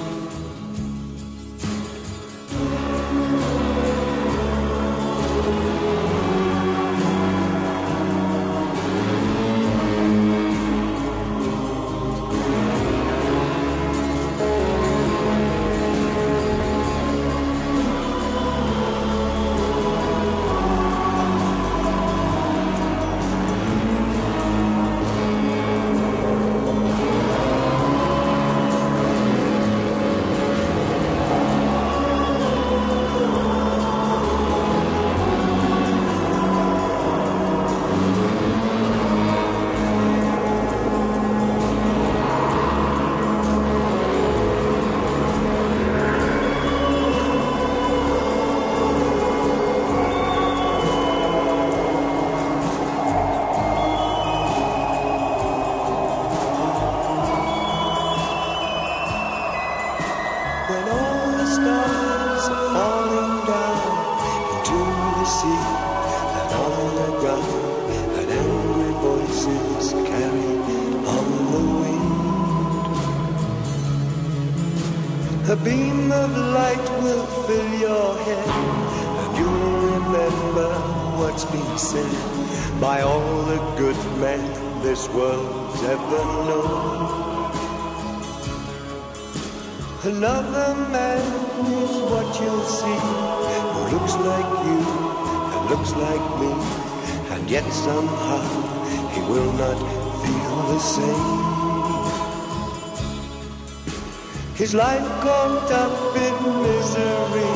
His life caught up in misery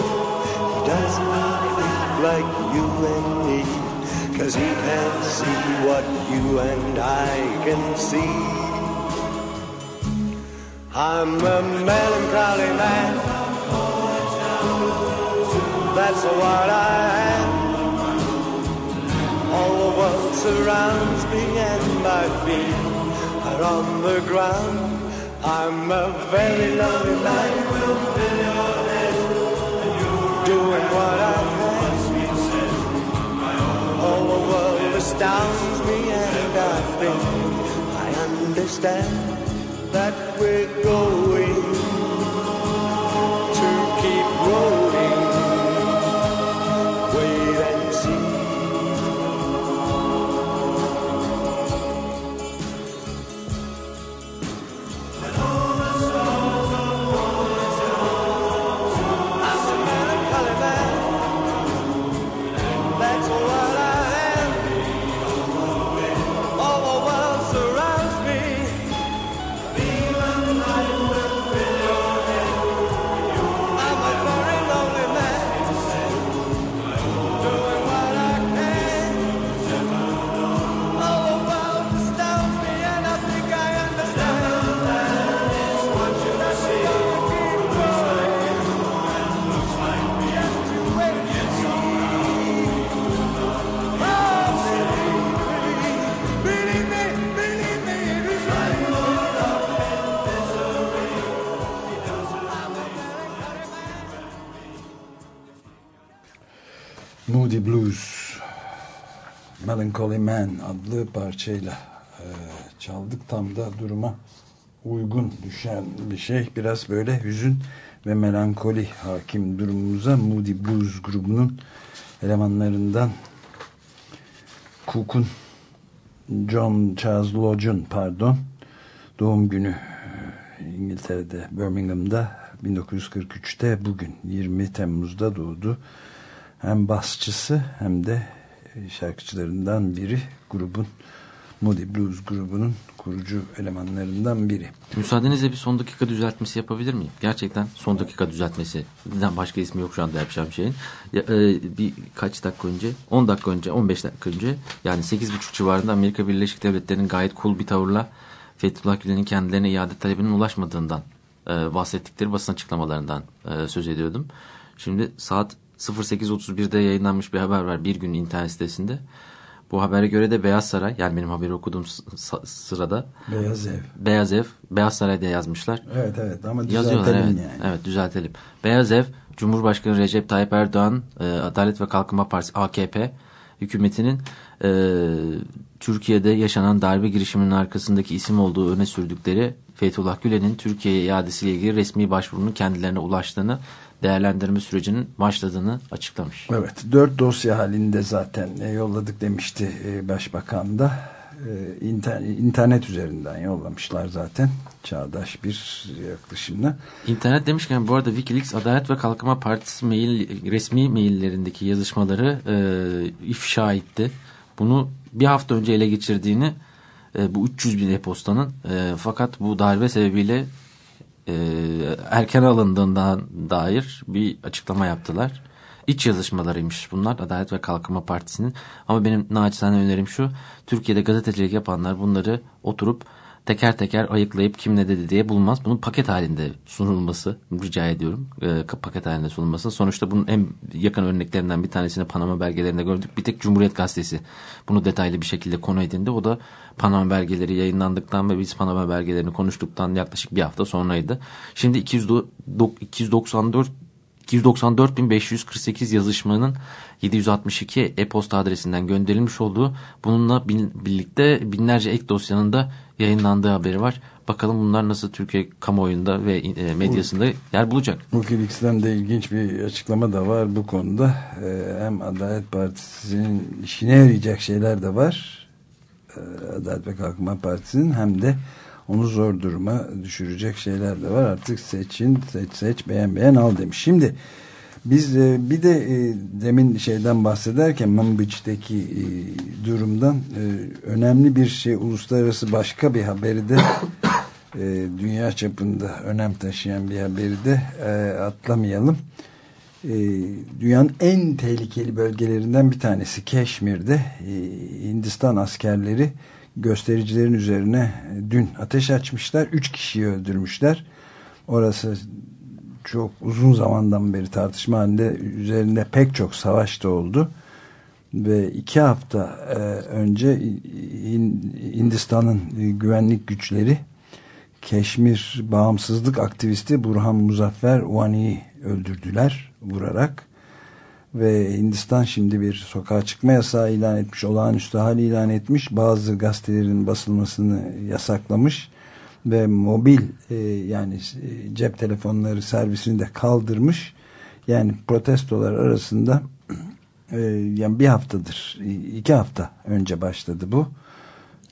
He does not think like you and me Cause he can't see what you and I can see I'm a melancholy man. That's what I am. All the world surrounds me and my feet are on the ground. I'm a very lonely man. Doing what I can. All the world astounds me and I think I understand Adlı parçayla e, çaldık tam da duruma uygun düşen bir şey biraz böyle hüzün ve melankoli hakim durumumuza Moody Blues grubunun elemanlarından Cook'un John Charles Lodge'un pardon doğum günü e, İngiltere'de Birmingham'da 1943'te bugün 20 Temmuz'da doğdu. Hem basçısı hem de şarkıcılarından biri grubun Moody Blues grubunun kurucu elemanlarından biri. Müsaadenizle bir son dakika düzeltmesi yapabilir miyim? Gerçekten son dakika düzeltmesi. Neden başka ismi yok şu anda yapacağım şeyin. Ya, e, bir kaç dakika önce, 10 dakika önce, 15 dakika önce yani 8.30 civarında Amerika Birleşik Devletleri'nin gayet cool bir tavırla Fethullah Gülen'in kendilerine iade talebinin ulaşmadığından e, bahsettikleri basın açıklamalarından e, söz ediyordum. Şimdi saat 08.31'de yayınlanmış bir haber var bir gün internet sitesinde. Bu habere göre de Beyaz Saray yani benim haberi okuduğum sırada Beyaz Ev. Beyaz Ev, Beyaz Saray'da yazmışlar. Evet evet ama düzeltelim evet. yani. Evet düzeltelim. Beyaz Ev, Cumhurbaşkanı Recep Tayyip Erdoğan, e, Adalet ve Kalkınma Partisi AKP hükümetinin e, Türkiye'de yaşanan darbe girişiminin arkasındaki isim olduğu öne sürdükleri Fethullah Gülen'in Türkiye'ye iadesiyle ilgili resmi başvurunun kendilerine ulaştığını değerlendirme sürecinin başladığını açıklamış. Evet, dört dosya halinde zaten e, yolladık demişti e, Başbakan da. E, internet üzerinden yollamışlar zaten. Çağdaş bir yaklaşımla. İnternet demişken bu arada Wikileaks Adalet ve Kalkınma Partisi mail, resmi maillerindeki yazışmaları e, ifşa etti. Bunu bir hafta önce ele geçirdiğini e, bu 300 bin e-postanın e, fakat bu darbe sebebiyle e, erken alındığından dair bir açıklama yaptılar. İç yazışmalarıymış bunlar Adalet ve Kalkınma Partisi'nin. Ama benim naçizane önerim şu. Türkiye'de gazetecilik yapanlar bunları oturup teker teker ayıklayıp kim ne dedi diye bulmaz. Bunun paket halinde sunulması rica ediyorum. E, paket halinde sunulması. Sonuçta bunun en yakın örneklerinden bir tanesini Panama belgelerinde gördük. Bir tek Cumhuriyet Gazetesi bunu detaylı bir şekilde konu edindi. O da Panama belgeleri yayınlandıktan ve biz Panama belgelerini konuştuktan yaklaşık bir hafta sonraydı. Şimdi 294 294.548 yazışmanın 762 e-posta adresinden gönderilmiş olduğu bununla birlikte binlerce ek dosyanın da yayınlandığı haberi var. Bakalım bunlar nasıl Türkiye kamuoyunda ve e, medyasında yer bulacak. Wikileaks'ten de ilginç bir açıklama da var bu konuda. E, hem Adalet Partisi'nin işine yarayacak şeyler de var. E, Adalet ve Kalkınma Partisi'nin hem de onu zor duruma düşürecek şeyler de var. Artık seçin, seç seç, beğen beğen al demiş. Şimdi biz e, bir de e, demin şeyden bahsederken Manbij'deki e, durumdan önemli bir şey uluslararası başka bir haberi de dünya çapında önem taşıyan bir haberi de atlamayalım. Dünyanın en tehlikeli bölgelerinden bir tanesi Keşmir'de Hindistan askerleri göstericilerin üzerine dün ateş açmışlar. Üç kişiyi öldürmüşler. Orası çok uzun zamandan beri tartışma halinde üzerinde pek çok savaş da oldu. Ve iki hafta e, önce Hindistan'ın güvenlik güçleri Keşmir bağımsızlık aktivisti Burhan Muzaffer Wani'yi öldürdüler vurarak ve Hindistan şimdi bir sokağa çıkma yasağı ilan etmiş, olağanüstü hal ilan etmiş, bazı gazetelerin basılmasını yasaklamış ve mobil e, yani e, cep telefonları servisini de kaldırmış. Yani protestolar arasında [clears throat] e, yani bir haftadır, iki hafta önce başladı bu.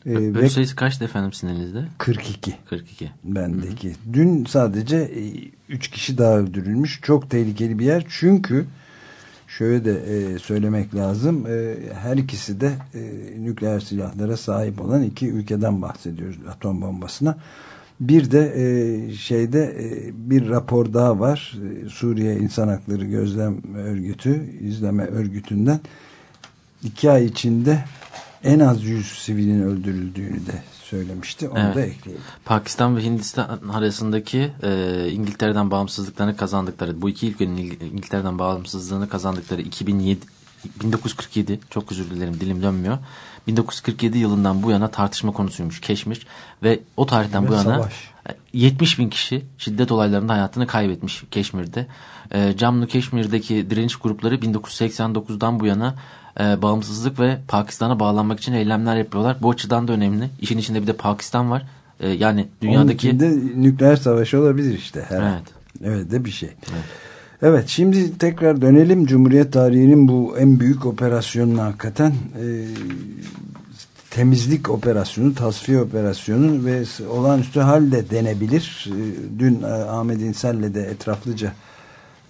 E, Ölü sayısı kaçtı efendim sinelinizde? 42. 42. Bendeki. Hı hı. Dün sadece 3 kişi daha öldürülmüş. Çok tehlikeli bir yer çünkü şöyle de e, söylemek lazım. E, her ikisi de e, nükleer silahlara sahip olan iki ülkeden bahsediyoruz atom bombasına. Bir de e, şeyde e, bir rapor daha var. E, Suriye İnsan Hakları Gözlem Örgütü, izleme örgütünden iki ay içinde en az 100 sivilin öldürüldüğünü de söylemişti. Onu evet. da ekleyelim. Pakistan ve Hindistan arasındaki e, İngiltere'den bağımsızlıklarını kazandıkları, bu iki ülkenin İngiltere'den bağımsızlığını kazandıkları 2007 1947 çok özür dilerim dilim dönmüyor. 1947 yılından bu yana tartışma konusuymuş Keşmir ve o tarihten ve bu yana savaş. 70 bin kişi şiddet olaylarında hayatını kaybetmiş Keşmir'de. E, Camlı Keşmir'deki direniş grupları 1989'dan bu yana e, bağımsızlık ve Pakistan'a bağlanmak için eylemler yapıyorlar. Bu açıdan da önemli. İşin içinde bir de Pakistan var. E, yani dünyadaki... Onun içinde nükleer savaşı olabilir işte. Her Evet. Evet de bir şey. Evet. şimdi tekrar dönelim Cumhuriyet tarihinin bu en büyük operasyonuna hakikaten e, temizlik operasyonu, tasfiye operasyonu ve olağanüstü hal de denebilir. E, dün e, Ahmet İnsel'le de etraflıca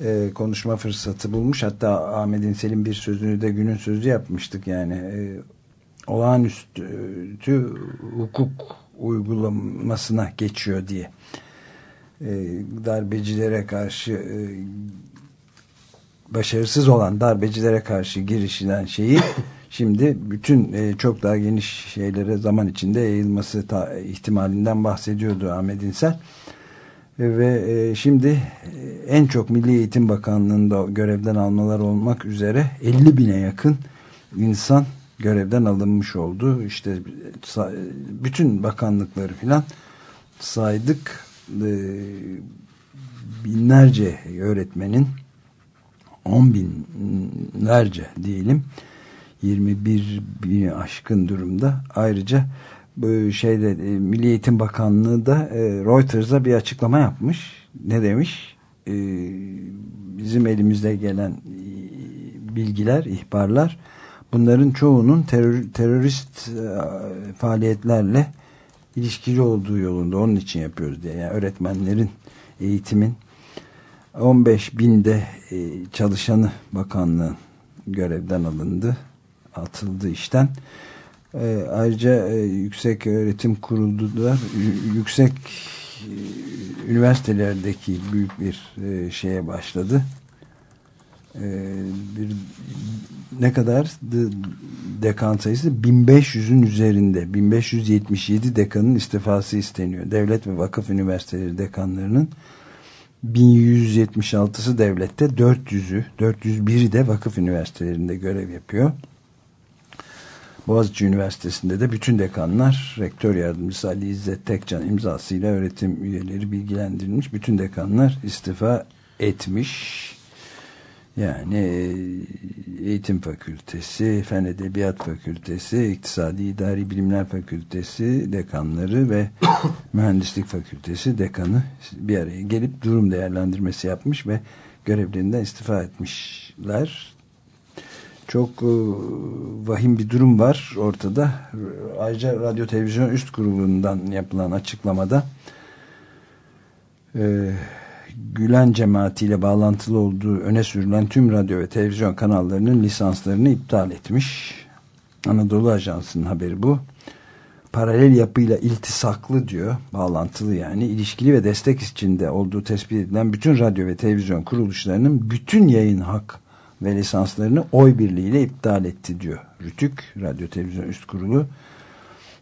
e, konuşma fırsatı bulmuş. Hatta Ahmet İnsel'in bir sözünü de günün sözü yapmıştık yani. E, olağanüstü hukuk uygulamasına geçiyor diye. E, darbecilere karşı e, başarısız olan darbecilere karşı girişilen şeyi [laughs] şimdi bütün e, çok daha geniş şeylere zaman içinde yayılması ta- ihtimalinden bahsediyordu Ahmet İnsel. E, ve e, şimdi e, en çok Milli Eğitim Bakanlığı'nda görevden almalar olmak üzere 50 bine yakın insan görevden alınmış oldu. İşte sa- bütün bakanlıkları filan saydık. E, binlerce öğretmenin on binlerce diyelim 21 bini aşkın durumda. Ayrıca şeyde e, Milli Eğitim Bakanlığı da e, Reuters'a bir açıklama yapmış. Ne demiş? E, bizim elimizde gelen e, bilgiler, ihbarlar bunların çoğunun terör, terörist e, faaliyetlerle ilişkili olduğu yolunda. Onun için yapıyoruz diye. Yani öğretmenlerin eğitimin 15 binde e, çalışanı bakanlığın görevden alındı. Atıldı işten. E, ayrıca e, yüksek öğretim kurulu da yüksek e, üniversitelerdeki büyük bir şeye başladı. Bir ne kadar De- dekan sayısı 1500'ün üzerinde 1577 dekanın istifası isteniyor. Devlet ve vakıf üniversiteleri dekanlarının 1176'sı devlette 400'ü 401'i de vakıf üniversitelerinde görev yapıyor. Boğaziçi Üniversitesi'nde de bütün dekanlar rektör yardımcısı Ali İzzet Tekcan imzasıyla öğretim üyeleri bilgilendirilmiş. Bütün dekanlar istifa etmiş. Yani e, eğitim fakültesi, fen edebiyat fakültesi, iktisadi idari bilimler fakültesi dekanları ve [coughs] mühendislik fakültesi dekanı bir araya gelip durum değerlendirmesi yapmış ve görevlerinden istifa etmişler. Çok e, vahim bir durum var ortada. Ayrıca Radyo Televizyon Üst Kurulu'ndan yapılan açıklamada e, Gülen cemaatiyle bağlantılı olduğu öne sürülen tüm radyo ve televizyon kanallarının lisanslarını iptal etmiş. Anadolu Ajansı'nın haberi bu. Paralel yapıyla iltisaklı diyor, bağlantılı yani, ilişkili ve destek içinde olduğu tespit edilen bütün radyo ve televizyon kuruluşlarının bütün yayın hak ve lisanslarını oy birliğiyle iptal etti diyor. Rütük, Radyo Televizyon Üst Kurulu.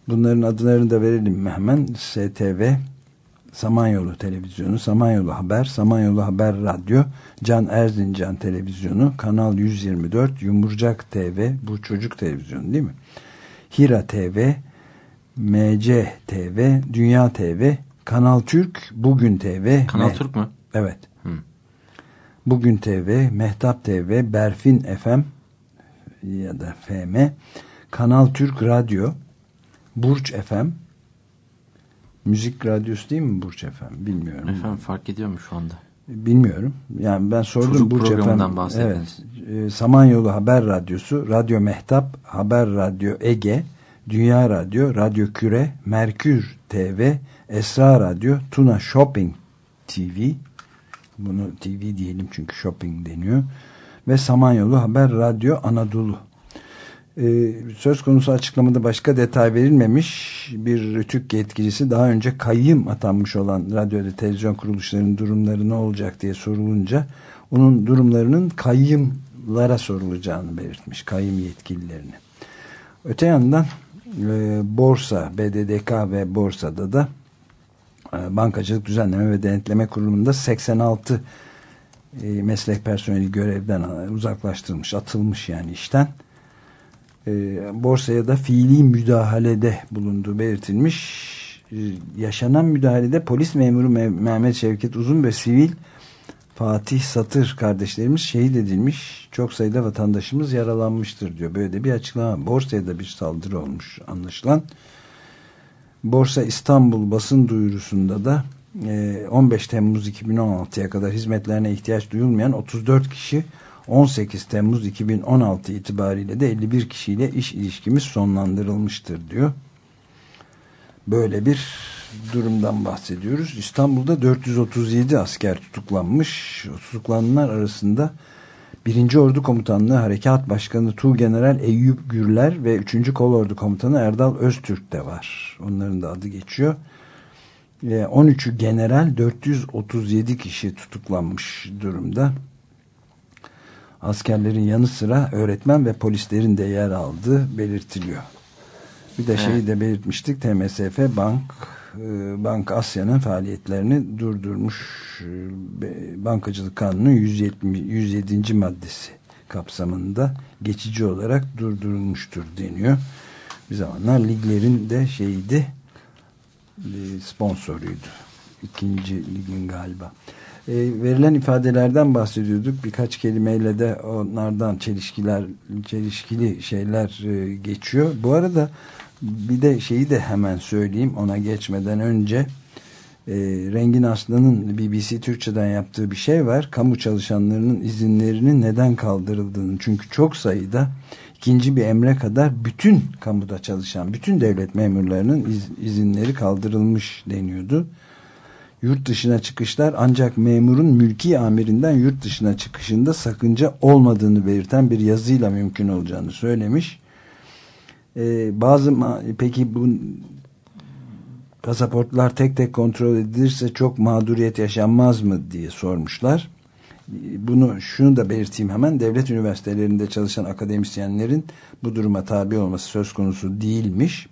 Bunların adlarını da verelim hemen. STV, Samanyolu Televizyonu, Samanyolu Haber, Samanyolu Haber Radyo, Can Erzincan Televizyonu, Kanal 124, Yumurcak TV, bu çocuk televizyonu değil mi? Hira TV, MC TV, Dünya TV, Kanal Türk, Bugün TV. Kanal Me- Türk mü? Evet. Bugün TV, Mehtap TV, Berfin FM ya da FM, Kanal Türk Radyo, Burç FM, Müzik radyosu değil mi Burç FM? Bilmiyorum. Efendim fark ediyor mu şu anda? Bilmiyorum. Yani ben sordum Çocuk Burç bahsettiniz. Evet. Ee, Samanyolu Haber Radyosu, Radyo Mehtap, Haber Radyo Ege, Dünya Radyo, Radyo Küre, Merkür TV, Esra Radyo, Tuna Shopping TV, bunu TV diyelim çünkü shopping deniyor, ve Samanyolu Haber Radyo Anadolu. Ee, söz konusu açıklamada başka detay verilmemiş bir rütük yetkilisi daha önce kayyım atanmış olan radyo ve televizyon kuruluşlarının durumları ne olacak diye sorulunca onun durumlarının kayyımlara sorulacağını belirtmiş kayyım yetkililerine. Öte yandan e, borsa BDDK ve borsada da Bankacılık Düzenleme ve Denetleme Kurulu'nda 86 e, meslek personeli görevden uzaklaştırılmış, atılmış yani işten e, borsaya da fiili müdahalede bulunduğu belirtilmiş. e, yaşanan müdahalede polis memuru Me- Mehmet Şevket Uzun ve sivil Fatih Satır kardeşlerimiz şehit edilmiş. Çok sayıda vatandaşımız yaralanmıştır diyor. Böyle de bir açıklama. Borsaya da bir saldırı olmuş anlaşılan. Borsa İstanbul basın duyurusunda da e, 15 Temmuz 2016'ya kadar hizmetlerine ihtiyaç duyulmayan 34 kişi 18 Temmuz 2016 itibariyle de 51 kişiyle iş ilişkimiz sonlandırılmıştır diyor. Böyle bir durumdan bahsediyoruz. İstanbul'da 437 asker tutuklanmış. Tutuklananlar arasında 1. Ordu Komutanlığı Harekat Başkanı Tuğgeneral Eyüp Gürler ve 3. Kolordu Komutanı Erdal Öztürk de var. Onların da adı geçiyor. 13'ü general 437 kişi tutuklanmış durumda. Askerlerin yanı sıra öğretmen ve polislerin de yer aldığı belirtiliyor. Bir de şeyi de belirtmiştik. TMSF Bank Bank Asya'nın faaliyetlerini durdurmuş e, bankacılık kanunu 170, 107. maddesi kapsamında geçici olarak durdurulmuştur deniyor. Bir zamanlar liglerin de şeydi e, sponsoruydu. İkinci ligin galiba. E, verilen ifadelerden bahsediyorduk. Birkaç kelimeyle de onlardan çelişkiler, çelişkili şeyler e, geçiyor. Bu arada bir de şeyi de hemen söyleyeyim ona geçmeden önce e, Rengin Aslan'ın BBC Türkçe'den yaptığı bir şey var. Kamu çalışanlarının izinlerinin neden kaldırıldığını çünkü çok sayıda ikinci bir emre kadar bütün kamuda çalışan bütün devlet memurlarının iz, izinleri kaldırılmış deniyordu. Yurt dışına çıkışlar ancak memurun mülki amirinden yurt dışına çıkışında sakınca olmadığını belirten bir yazıyla mümkün olacağını söylemiş e, bazı peki bu pasaportlar tek tek kontrol edilirse çok mağduriyet yaşanmaz mı diye sormuşlar. Bunu şunu da belirteyim hemen devlet üniversitelerinde çalışan akademisyenlerin bu duruma tabi olması söz konusu değilmiş.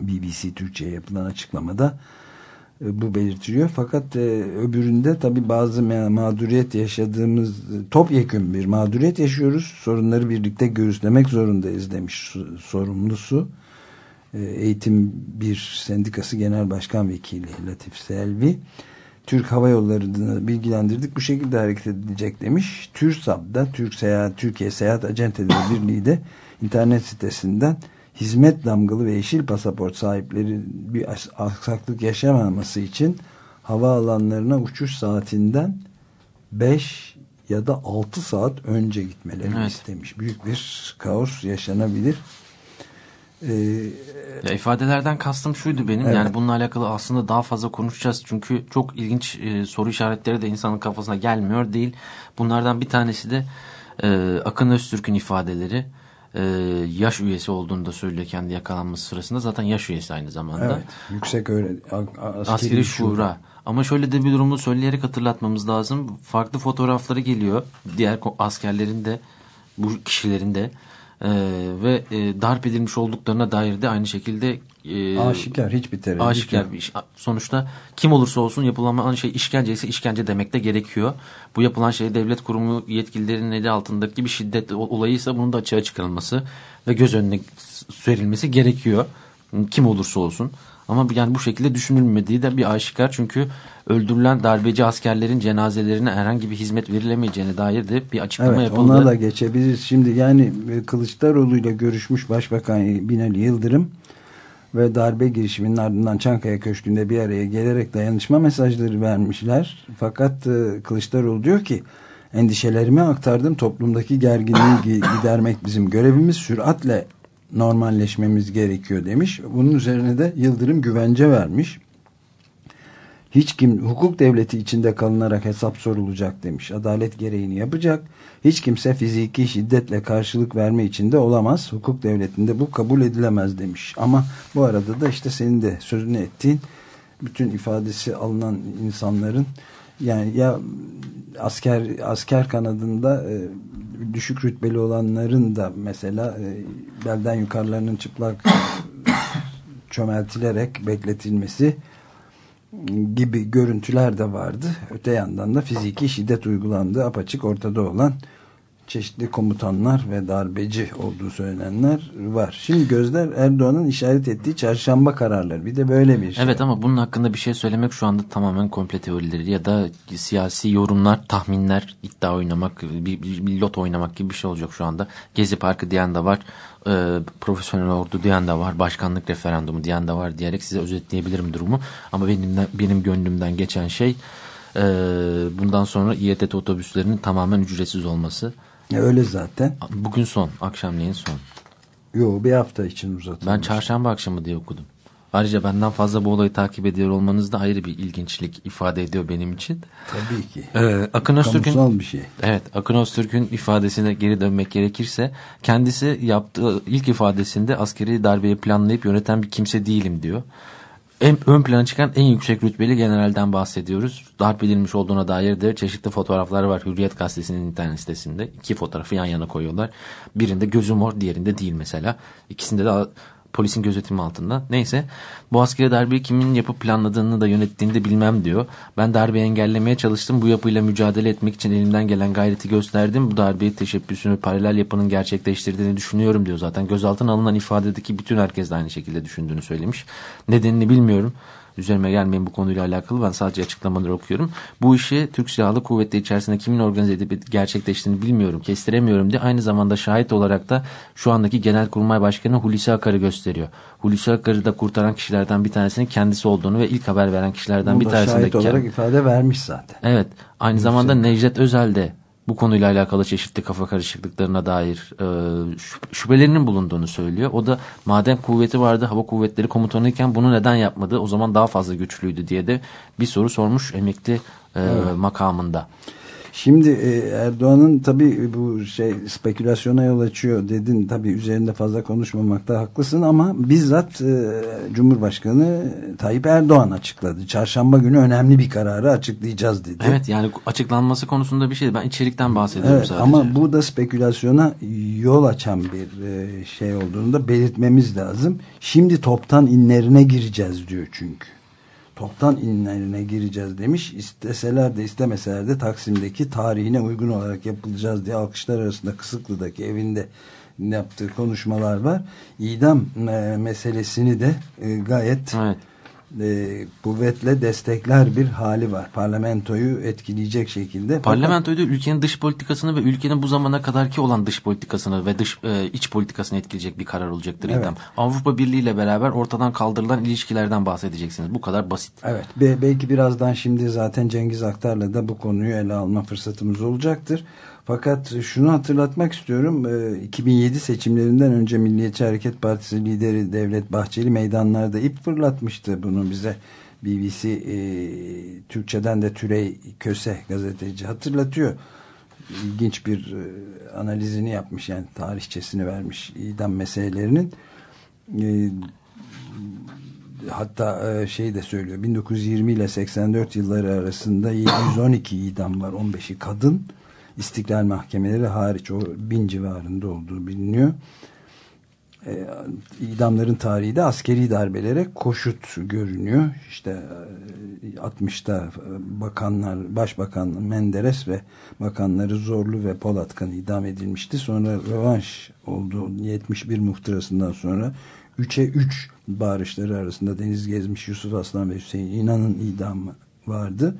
BBC Türkçe'ye yapılan açıklamada bu belirtiliyor. Fakat e, öbüründe tabi bazı mağduriyet yaşadığımız topyekun bir mağduriyet yaşıyoruz. Sorunları birlikte göğüslemek zorundayız demiş sorumlusu. E, Eğitim Bir Sendikası Genel Başkan Vekili Latif Selvi. Türk Hava Yolları'nı bilgilendirdik. Bu şekilde hareket edilecek demiş. TÜRSAB'da Türk Seyahat, Türkiye Seyahat Acenteleri Birliği de internet sitesinden hizmet damgalı ve yeşil pasaport sahipleri bir aksaklık yaşamaması için havaalanlarına uçuş saatinden 5 ya da 6 saat önce gitmelerini evet. istemiş. Büyük bir kaos yaşanabilir. Ee, ya ifadelerden kastım şuydu benim evet. yani bununla alakalı aslında daha fazla konuşacağız çünkü çok ilginç e, soru işaretleri de insanın kafasına gelmiyor değil. Bunlardan bir tanesi de e, Akın Öztürk'ün ifadeleri e, yaş üyesi olduğunu da söylüyor kendi yakalanması sırasında. Zaten yaş üyesi aynı zamanda. Evet. Yüksek öğretim. Askeri, askeri şura. şura. Ama şöyle de bir durumu söyleyerek hatırlatmamız lazım. Farklı fotoğrafları geliyor. Diğer askerlerin de bu kişilerin de e, ve e, darp edilmiş olduklarına dair de aynı şekilde e, aşikar hiçbir tereddüt aşikar bir iş. Sonuçta kim olursa olsun yapılan şey işkence ise işkence demek de gerekiyor. Bu yapılan şey devlet kurumu yetkililerinin eli altındaki bir şiddet olayıysa bunun da açığa çıkarılması ve göz önüne serilmesi gerekiyor. Kim olursa olsun. Ama yani bu şekilde düşünülmediği de bir aşikar. Çünkü öldürülen darbeci askerlerin cenazelerine herhangi bir hizmet verilemeyeceğine dair de bir açıklama evet, yapıldı. Ona da geçebiliriz. Şimdi yani Kılıçdaroğlu ile görüşmüş Başbakan Binali Yıldırım ve darbe girişiminin ardından Çankaya Köşkü'nde bir araya gelerek dayanışma mesajları vermişler. Fakat e, Kılıçdaroğlu diyor ki endişelerimi aktardım toplumdaki gerginliği gidermek bizim görevimiz süratle normalleşmemiz gerekiyor demiş. Bunun üzerine de Yıldırım güvence vermiş. Hiç kim hukuk devleti içinde kalınarak hesap sorulacak demiş. Adalet gereğini yapacak. Hiç kimse fiziki şiddetle karşılık verme içinde olamaz. Hukuk devletinde bu kabul edilemez demiş. Ama bu arada da işte senin de sözünü ettiğin bütün ifadesi alınan insanların yani ya asker asker kanadında e, düşük rütbeli olanların da mesela e, belden yukarılarının çıplak [coughs] çömeltilerek bekletilmesi gibi görüntüler de vardı. Öte yandan da fiziki şiddet uygulandığı apaçık ortada olan çeşitli komutanlar ve darbeci olduğu söylenenler var. Şimdi gözler Erdoğan'ın işaret ettiği çarşamba kararları. Bir de böyle bir şey. Evet ama bunun hakkında bir şey söylemek şu anda tamamen komple teorileri ya da siyasi yorumlar, tahminler, iddia oynamak, bir, bir, bir lot oynamak gibi bir şey olacak şu anda. Gezi Parkı diyen de var, e, profesyonel ordu diyen de var, başkanlık referandumu diyen de var diyerek size özetleyebilirim durumu. Ama benim, benim gönlümden geçen şey e, bundan sonra İETT otobüslerinin tamamen ücretsiz olması. Öyle zaten. Bugün son, akşamleyin son. Yo bir hafta için uzatılmış. Ben çarşamba akşamı diye okudum. Ayrıca benden fazla bu olayı takip ediyor olmanız da ayrı bir ilginçlik ifade ediyor benim için. Tabii ki. Ee, Akın Öztürk'ün bir şey. Evet, Akın Öztürk'ün ifadesine geri dönmek gerekirse kendisi yaptığı ilk ifadesinde askeri darbeyi planlayıp yöneten bir kimse değilim diyor. En, ön plana çıkan en yüksek rütbeli generalden bahsediyoruz. Darp edilmiş olduğuna dair de çeşitli fotoğraflar var Hürriyet Gazetesi'nin internet sitesinde. İki fotoğrafı yan yana koyuyorlar. Birinde gözü mor, diğerinde değil mesela. İkisinde de polisin gözetimi altında. Neyse bu askeri darbeyi kimin yapıp planladığını da yönettiğini de bilmem diyor. Ben darbeyi engellemeye çalıştım. Bu yapıyla mücadele etmek için elimden gelen gayreti gösterdim. Bu darbeyi teşebbüsünü paralel yapının gerçekleştirdiğini düşünüyorum diyor zaten. Gözaltına alınan ifadedeki bütün herkes de aynı şekilde düşündüğünü söylemiş. Nedenini bilmiyorum. Üzerime gelmeyin bu konuyla alakalı ben sadece açıklamaları okuyorum. Bu işi Türk Silahlı Kuvvetleri içerisinde kimin organize edip gerçekleştiğini bilmiyorum, kestiremiyorum diye aynı zamanda şahit olarak da şu andaki Genelkurmay Başkanı Hulusi Akar'ı gösteriyor. Hulusi Akar'ı da kurtaran kişilerden bir tanesinin kendisi olduğunu ve ilk haber veren kişilerden Bunu bir da tanesinin şahit olarak ifade vermiş zaten. Evet. Aynı zamanda Necdet Özel de bu konuyla alakalı çeşitli kafa karışıklıklarına dair e, şüp- şüphelerinin bulunduğunu söylüyor. O da maden kuvveti vardı, hava kuvvetleri komutanıyken bunu neden yapmadı? O zaman daha fazla güçlüydü diye de bir soru sormuş emekli e, makamında. Şimdi e, Erdoğan'ın tabii bu şey spekülasyona yol açıyor dedin. Tabii üzerinde fazla konuşmamakta haklısın ama bizzat e, Cumhurbaşkanı Tayyip Erdoğan açıkladı. Çarşamba günü önemli bir kararı açıklayacağız dedi. Evet yani açıklanması konusunda bir şey. Ben içerikten bahsediyorum Evet, sadece. ama bu da spekülasyona yol açan bir e, şey olduğunu da belirtmemiz lazım. Şimdi toptan inlerine gireceğiz diyor çünkü. Toptan inlerine gireceğiz demiş. İsteseler de istemeseler de Taksim'deki tarihine uygun olarak yapılacağız diye alkışlar arasında Kısıklı'daki evinde yaptığı konuşmalar var. İdam e, meselesini de e, gayet Evet. E, kuvvetle destekler bir hali var. Parlamentoyu etkileyecek şekilde. Parlamentoyu da ülkenin dış politikasını ve ülkenin bu zamana kadarki olan dış politikasını ve dış e, iç politikasını etkileyecek bir karar olacaktır Evet. İdam. Avrupa Birliği ile beraber ortadan kaldırılan ilişkilerden bahsedeceksiniz. Bu kadar basit. Evet. Be- belki birazdan şimdi zaten Cengiz Aktar'la da bu konuyu ele alma fırsatımız olacaktır. Fakat şunu hatırlatmak istiyorum. e, 2007 seçimlerinden önce Milliyetçi Hareket Partisi lideri Devlet Bahçeli meydanlarda ip fırlatmıştı bunu bize. BBC e, Türkçeden de Türey Köse gazeteci hatırlatıyor. İlginç bir e, analizini yapmış yani tarihçesini vermiş idam meselelerinin. E, hatta e, şey de söylüyor 1920 ile 84 yılları arasında 712 idam var 15'i kadın İstiklal mahkemeleri hariç o bin civarında olduğu biliniyor. E, idamların tarihi de askeri darbelere koşut görünüyor. İşte e, 60'ta bakanlar başbakan Menderes ve bakanları Zorlu ve Polatkan idam edilmişti. Sonra rövanş oldu. 71 muhtırasından sonra 3'e 3 bağırışları arasında Deniz Gezmiş, Yusuf Aslan ve Hüseyin İnan'ın idamı vardı.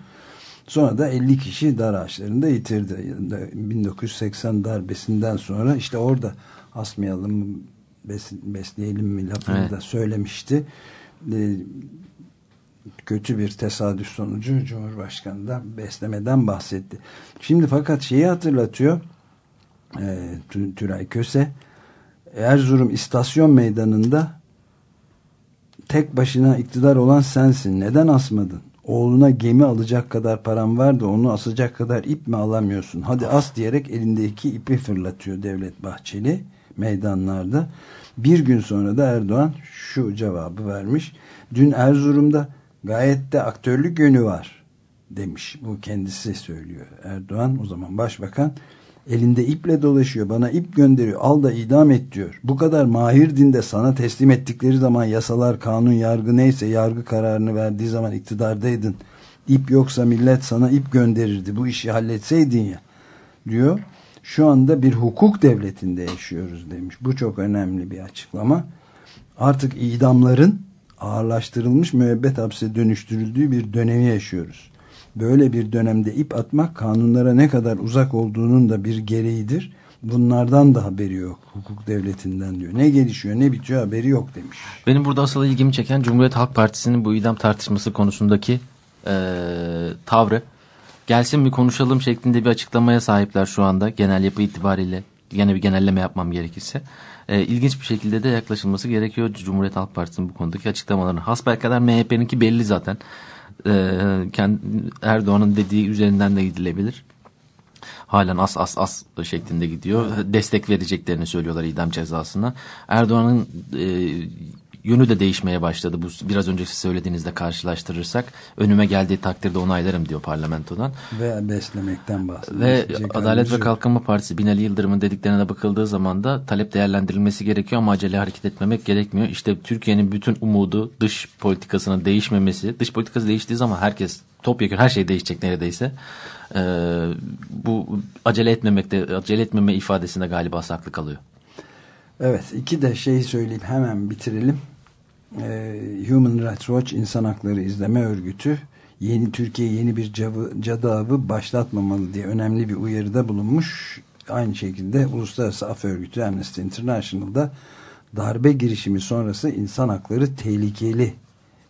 Sonra da 50 kişi dar ağaçlarında yitirdi. 1980 darbesinden sonra işte orada asmayalım, bes, besleyelim mi lafını Evet. da söylemişti. Ee, kötü bir tesadüf sonucu Cumhurbaşkanı da beslemeden bahsetti. Şimdi fakat şeyi hatırlatıyor e, Tü- Tülay Köse Erzurum istasyon meydanında tek başına iktidar olan sensin. Neden asmadın? Oğluna gemi alacak kadar param var da onu asacak kadar ip mi alamıyorsun? Hadi as diyerek elindeki ipi fırlatıyor Devlet Bahçeli meydanlarda. Bir gün sonra da Erdoğan şu cevabı vermiş. Dün Erzurum'da gayet de aktörlük yönü var demiş. Bu kendisi söylüyor Erdoğan o zaman başbakan elinde iple dolaşıyor bana ip gönderiyor al da idam et diyor. Bu kadar mahir dinde sana teslim ettikleri zaman yasalar kanun yargı neyse yargı kararını verdiği zaman iktidardaydın. İp yoksa millet sana ip gönderirdi bu işi halletseydin ya diyor. Şu anda bir hukuk devletinde yaşıyoruz demiş. Bu çok önemli bir açıklama. Artık idamların ağırlaştırılmış müebbet hapse dönüştürüldüğü bir dönemi yaşıyoruz. Böyle bir dönemde ip atmak kanunlara ne kadar uzak olduğunun da bir gereğidir. Bunlardan da haberi yok hukuk devletinden diyor. Ne gelişiyor ne bitiyor haberi yok demiş. Benim burada asıl ilgimi çeken Cumhuriyet Halk Partisi'nin bu idam tartışması konusundaki e, tavrı. Gelsin bir konuşalım şeklinde bir açıklamaya sahipler şu anda genel yapı itibariyle. Yine bir genelleme yapmam gerekirse. E, ilginç bir şekilde de yaklaşılması gerekiyor Cumhuriyet Halk Partisi'nin bu konudaki açıklamalarına. Hasbelkader MHP'ninki belli zaten. E, Erdoğan'ın dediği üzerinden de gidilebilir halen as as as şeklinde gidiyor. Destek vereceklerini söylüyorlar idam cezasına. Erdoğan'ın e, yönü de değişmeye başladı. Bu biraz önce söylediğinizde karşılaştırırsak önüme geldiği takdirde onaylarım diyor parlamentodan. Ve beslemekten bahsediyor. Ve Adalet ve Kalkınma Partisi Binali Yıldırım'ın dediklerine bakıldığı zaman da talep değerlendirilmesi gerekiyor ama acele hareket etmemek gerekmiyor. İşte Türkiye'nin bütün umudu dış politikasının değişmemesi. Dış politikası değiştiği zaman herkes topyekun her şey değişecek neredeyse. Ee, bu acele etmemekte acele etmeme ifadesinde galiba saklı kalıyor. Evet iki de şeyi söyleyip hemen bitirelim. Ee, Human Rights Watch İnsan Hakları İzleme Örgütü yeni Türkiye yeni bir cadı, cadı avı başlatmamalı diye önemli bir uyarıda bulunmuş. Aynı şekilde Uluslararası Af Örgütü Amnesty International'da darbe girişimi sonrası insan hakları tehlikeli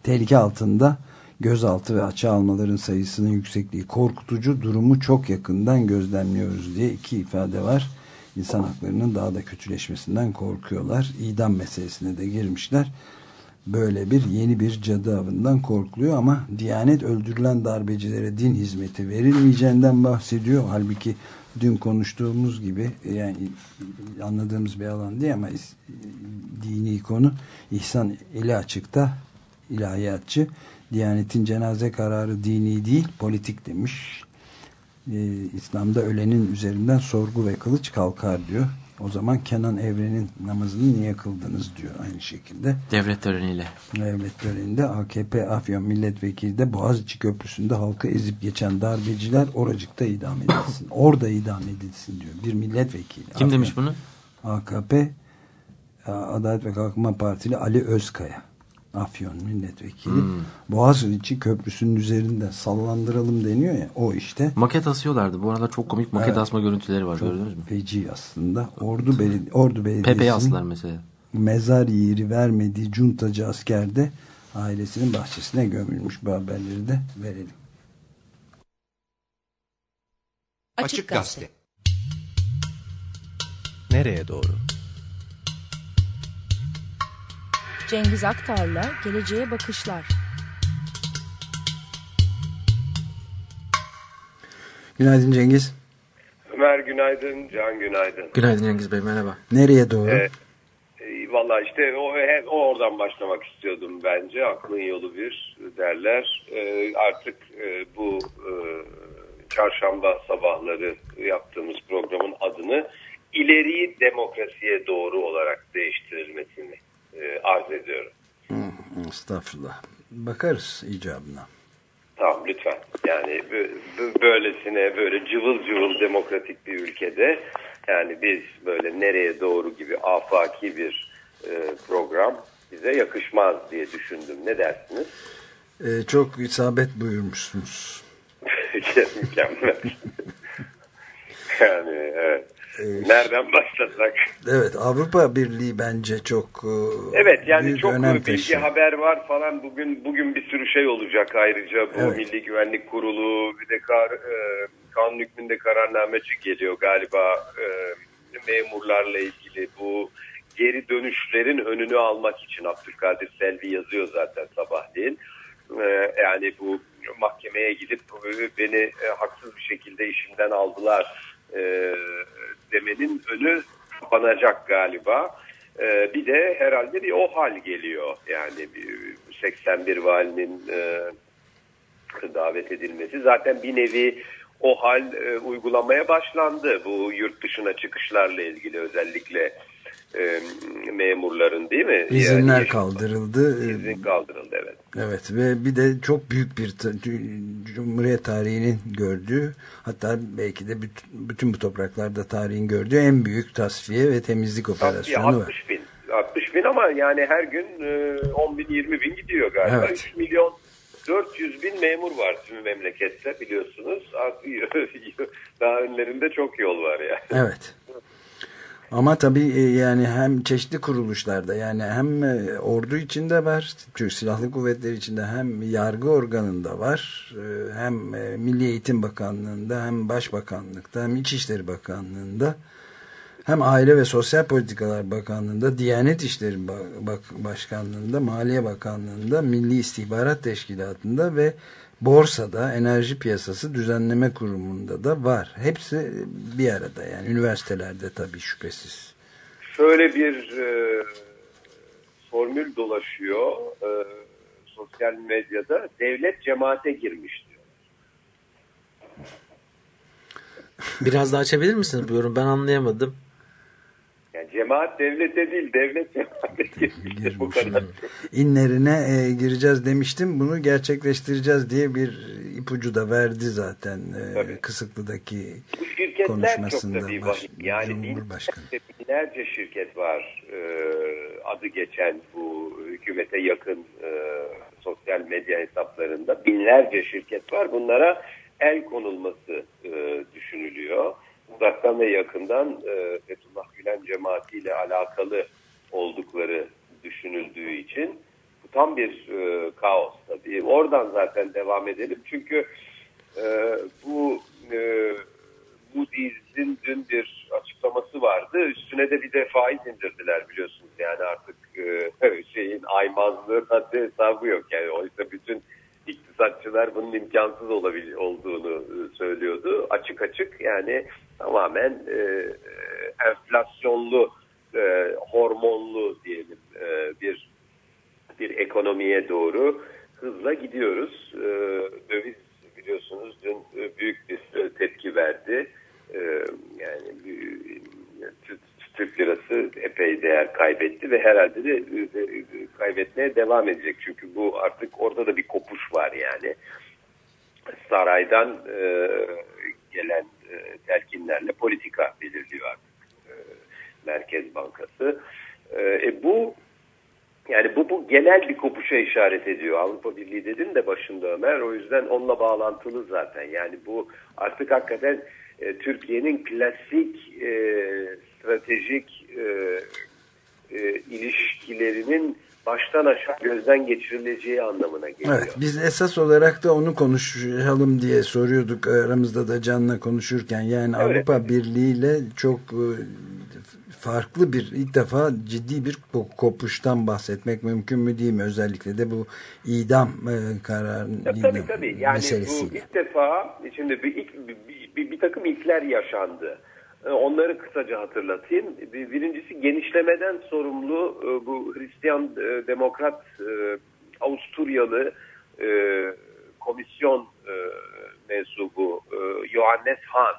tehlike altında gözaltı ve açığa almaların sayısının yüksekliği korkutucu durumu çok yakından gözlemliyoruz diye iki ifade var. İnsan haklarının daha da kötüleşmesinden korkuyorlar. İdam meselesine de girmişler. Böyle bir yeni bir cadı avından korkuluyor ama Diyanet öldürülen darbecilere din hizmeti verilmeyeceğinden bahsediyor. Halbuki dün konuştuğumuz gibi yani anladığımız bir alan değil ama dini konu İhsan eli açıkta ilahiyatçı Diyanetin cenaze kararı dini değil politik demiş. Ee, İslam'da ölenin üzerinden sorgu ve kılıç kalkar diyor. O zaman Kenan Evren'in namazını niye kıldınız diyor aynı şekilde. Devlet töreniyle. Devlet töreninde AKP Afyon milletvekili de Boğaziçi Köprüsü'nde halkı ezip geçen darbeciler oracıkta idam edilsin. [coughs] Orada idam edilsin diyor. Bir milletvekili. Kim Afyon, demiş bunu? AKP Adalet ve Kalkınma Partili Ali Özkaya. Afyon milletvekili. Hmm. Boğaziçi Köprüsü'nün üzerinde sallandıralım deniyor ya o işte. Maket asıyorlardı. Bu arada çok komik maket evet. asma görüntüleri var çok gördünüz mü? Feci aslında. Ordu, Beledi Ordu Belediyesi'nin Pepe'yi astılar mesela. Mezar yeri vermediği cuntacı asker de ailesinin bahçesine gömülmüş bu haberleri de verelim. Açık Gazete Nereye doğru? Cengiz Aktar'la Geleceğe Bakışlar. Günaydın Cengiz. Ömer günaydın, Can günaydın. Günaydın Cengiz Bey, merhaba. Nereye doğru? Ee, e, Valla işte o, o oradan başlamak istiyordum bence. Aklın yolu bir derler. E, artık e, bu e, çarşamba sabahları yaptığımız programın adını ileri demokrasiye doğru olarak değiştirilmesini e, arz ediyorum. Hı, estağfurullah. Bakarız icabına. Tamam lütfen. Yani böylesine böyle cıvıl cıvıl demokratik bir ülkede yani biz böyle nereye doğru gibi afaki bir e, program bize yakışmaz diye düşündüm. Ne dersiniz? E, çok isabet buyurmuşsunuz. [laughs] Mükemmel. yani evet. Ee, Nereden başlasak? Evet Avrupa Birliği bence çok e, Evet yani çok bilgi taşıyor. haber var falan bugün bugün bir sürü şey olacak ayrıca bu evet. Milli Güvenlik Kurulu bir de kar, e, kanun hükmünde kararnameci geliyor galiba e, memurlarla ilgili bu geri dönüşlerin önünü almak için Abdülkadir Selvi yazıyor zaten sabahleyin. E, yani bu mahkemeye gidip beni e, haksız bir şekilde işimden aldılar e, demenin önü kapanacak galiba. E, bir de herhalde bir o hal geliyor. Yani 81 valinin e, davet edilmesi. Zaten bir nevi o hal e, uygulamaya başlandı. Bu yurt dışına çıkışlarla ilgili özellikle e, memurların değil mi? İzinler yani, kaldırıldı. İzin kaldırıldı evet. Evet ve bir de çok büyük bir Cumhuriyet tarihinin gördüğü hatta belki de bütün, bütün bu topraklarda tarihin gördüğü en büyük tasfiye ve temizlik operasyonu tasfiye, 60 bin. 60 bin ama yani her gün 10 bin 20 bin gidiyor galiba. Evet. 3 milyon 400 bin memur var tüm memlekette biliyorsunuz. [laughs] Daha önlerinde çok yol var yani. Evet. Ama tabii e, yani hem çeşitli kuruluşlarda yani hem e, ordu içinde var, Türk Silahlı Kuvvetleri içinde hem yargı organında var, e, hem Milli Eğitim Bakanlığı'nda hem Başbakanlıkta hem İçişleri Bakanlığı'nda hem Aile ve Sosyal Politikalar Bakanlığı'nda, Diyanet İşleri Başkanlığı'nda, Maliye Bakanlığı'nda, Milli İstihbarat Teşkilatı'nda ve borsada, enerji piyasası düzenleme kurumunda da var. Hepsi bir arada yani üniversitelerde tabii şüphesiz. Şöyle bir e, formül dolaşıyor e, sosyal medyada. Devlet cemaate girmiş diyor. Biraz daha açabilir misiniz bu yorum? Ben anlayamadım. Yani cemaat devlete değil, devlet cemaate girmiş. Bu kadar. İnlerine e, gireceğiz demiştim. Bunu gerçekleştireceğiz diye bir ipucu da verdi zaten e, Kısıklı'daki Bu şirketler konuşmasında. Çok baş, yani binlerce şirket var e, adı geçen bu hükümete yakın e, sosyal medya hesaplarında. Binlerce şirket var. Bunlara el konulması e, düşünülüyor uzaktan ve yakından e, Fethullah Gülen cemaatiyle alakalı oldukları düşünüldüğü için bu tam bir e, kaos tabii. Oradan zaten devam edelim. Çünkü e, bu e, Moody's'in dün bir açıklaması vardı. Üstüne de bir de faiz indirdiler biliyorsunuz. Yani artık e, [laughs] şeyin aymazlığı haddi hesabı yok. Yani oysa bütün iktisatçılar bunun imkansız olabil olduğunu e, söylüyordu. Açık açık yani tamamen e, e, enflasyonlu, e, hormonlu diyelim e, bir bir ekonomiye doğru hızla gidiyoruz. E, döviz biliyorsunuz dün e, büyük bir tepki verdi. E, yani Türk lirası epey değer kaybetti ve herhalde de kaybetmeye devam edecek. Çünkü bu artık orada da bir kopuş var yani. Saraydan e, gelen e, telkinlerle politika belirliyor artık e, Merkez Bankası. E, e, bu yani bu, bu genel bir kopuşa işaret ediyor. Avrupa Birliği dedin de başında Ömer. O yüzden onunla bağlantılı zaten. Yani bu artık hakikaten e, Türkiye'nin klasik e, stratejik e, e, ilişkilerinin baştan aşağı gözden geçirileceği anlamına geliyor. Evet, biz esas olarak da onu konuşalım diye soruyorduk aramızda da Can'la konuşurken. Yani evet. Avrupa Birliği ile çok e, farklı bir ilk defa ciddi bir kopuştan bahsetmek mümkün mü değil mi? Özellikle de bu idam e, kararının tabii, idam tabii. Yani meselesiyle. Bu ilk defa şimdi bir, ilk, bir, bir, bir takım ilkler yaşandı. E, onları kısaca hatırlatayım. Birincisi genişlemeden sorumlu e, bu Hristiyan e, Demokrat Avusturyalı komisyon mensubu Johannes Hahn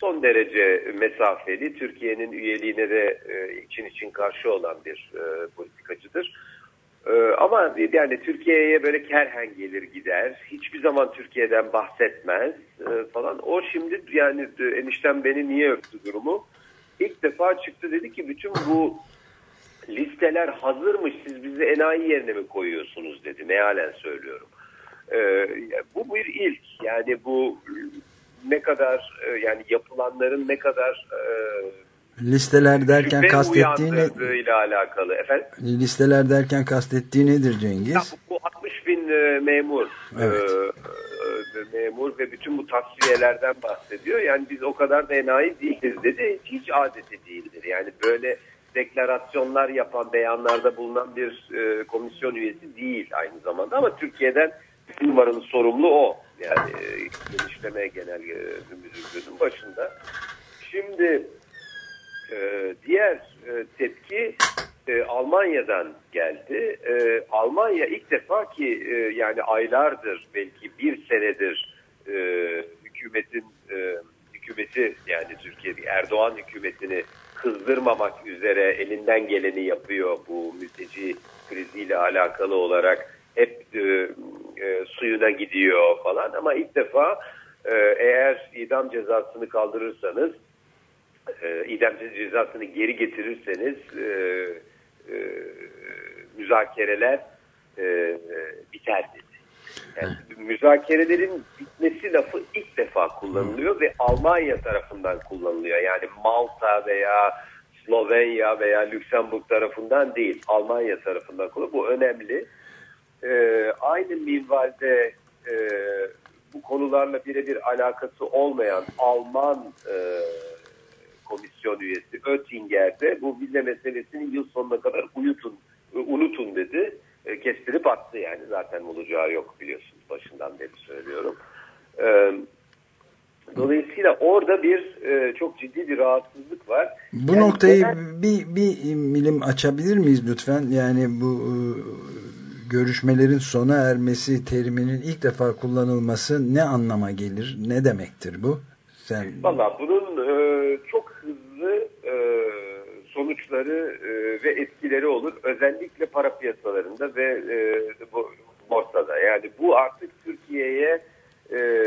son derece mesafeli, Türkiye'nin üyeliğine de için için karşı olan bir politikacıdır. Ama yani Türkiye'ye böyle kerhen gelir gider. Hiçbir zaman Türkiye'den bahsetmez falan. O şimdi yani enişten beni niye öptü durumu. İlk defa çıktı dedi ki bütün bu listeler hazırmış siz bizi enayi yerine mi koyuyorsunuz dedi. Mealen söylüyorum. Bu bir ilk. Yani bu ne kadar yani yapılanların ne kadar Listeler derken Şüphe kastettiği ne? ile alakalı efendim. Listeler derken kastettiği nedir Cengiz? Ya bu, bu 60 bin e, memur. Evet. E, e, memur ve bütün bu tasfiyelerden bahsediyor. Yani biz o kadar da enayi değiliz dedi. Hiç adeti değildir. Yani böyle deklarasyonlar yapan, beyanlarda bulunan bir e, komisyon üyesi değil aynı zamanda. Ama Türkiye'den numaralı sorumlu o. Yani e, genişleme genel e, müdürlüğünün başında. Şimdi e, diğer e, tepki e, Almanya'dan geldi. E, Almanya ilk defa ki e, yani aylardır belki bir senedir e, hükümetin e, hükümeti yani Türkiye Erdoğan hükümetini kızdırmamak üzere elinden geleni yapıyor bu mülteci kriziyle alakalı olarak hep e, e, suyuna gidiyor falan ama ilk defa e, eğer idam cezasını kaldırırsanız e, idam cezasını geri getirirseniz e, e, müzakereler e, e, biter dedi. Yani müzakerelerin bitmesi lafı ilk defa kullanılıyor ve Almanya tarafından kullanılıyor. Yani Malta veya Slovenya veya Lüksemburg tarafından değil, Almanya tarafından kullanılıyor. Bu önemli. Ee, aynı minvalde e, bu konularla birebir alakası olmayan Alman e, komisyon üyesi Oettinger de bu vize meselesini yıl sonuna kadar uyutun, unutun dedi. E, kestirip attı yani zaten olacağı yok biliyorsunuz başından beri söylüyorum. E, dolayısıyla orada bir e, çok ciddi bir rahatsızlık var. Bu yani noktayı neden... bir, bir milim açabilir miyiz lütfen? Yani bu e, görüşmelerin sona ermesi teriminin ilk defa kullanılması ne anlama gelir? Ne demektir bu? Sen... Valla bunun e, çok e, sonuçları e, ve etkileri olur. Özellikle para piyasalarında ve e, bu borsada. Yani bu artık Türkiye'ye e,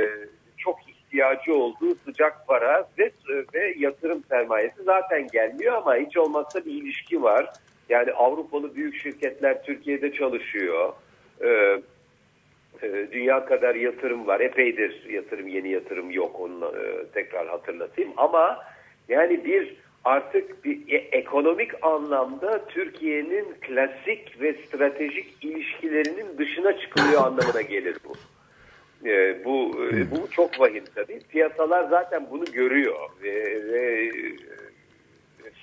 çok ihtiyacı olduğu sıcak para ve, ve yatırım sermayesi zaten gelmiyor ama hiç olmazsa bir ilişki var. Yani Avrupalı büyük şirketler Türkiye'de çalışıyor. E, e, dünya kadar yatırım var. Epeydir yatırım, yeni yatırım yok. Onu e, tekrar hatırlatayım. Ama yani bir artık bir e, ekonomik anlamda Türkiye'nin klasik ve stratejik ilişkilerinin dışına çıkılıyor anlamına gelir bu. E, bu e, bu çok vahim tabii. Piyasalar zaten bunu görüyor ve, ve e,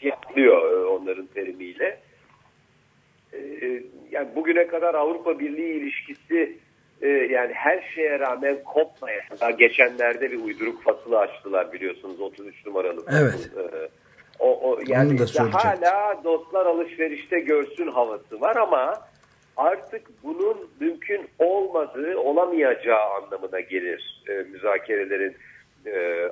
fiyatlıyor onların terimiyle. E, yani bugüne kadar Avrupa Birliği ilişkisi e, yani her şeye rağmen kopmayan. Daha geçenlerde bir uyduruk fasılı açtılar biliyorsunuz 33 numaralı. Evet. E, o, o yani hala dostlar alışverişte görsün havası var ama artık bunun mümkün olmadığı, olamayacağı anlamına gelir e, müzakerelerin e, e,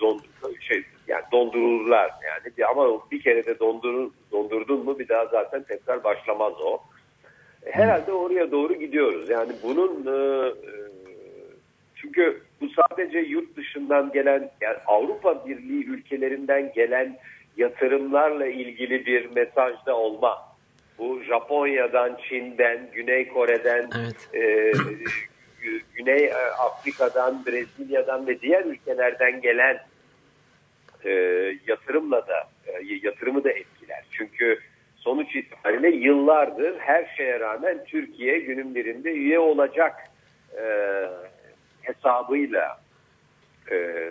don, şey yani dondururlar yani ama bir kere de dondurur, dondurdun mu bir daha zaten tekrar başlamaz o. Herhalde oraya doğru gidiyoruz. Yani bunun e, e çünkü bu sadece yurt dışından gelen yani Avrupa Birliği ülkelerinden gelen yatırımlarla ilgili bir mesaj da olma. Bu Japonya'dan, Çin'den, Güney Kore'den, evet. e, Güney Afrika'dan, Brezilya'dan ve diğer ülkelerden gelen e, yatırımla da e, yatırımı da etkiler. Çünkü sonuç itibariyle yıllardır her şeye rağmen Türkiye günün birinde üye olacak e, hesabıyla e, e,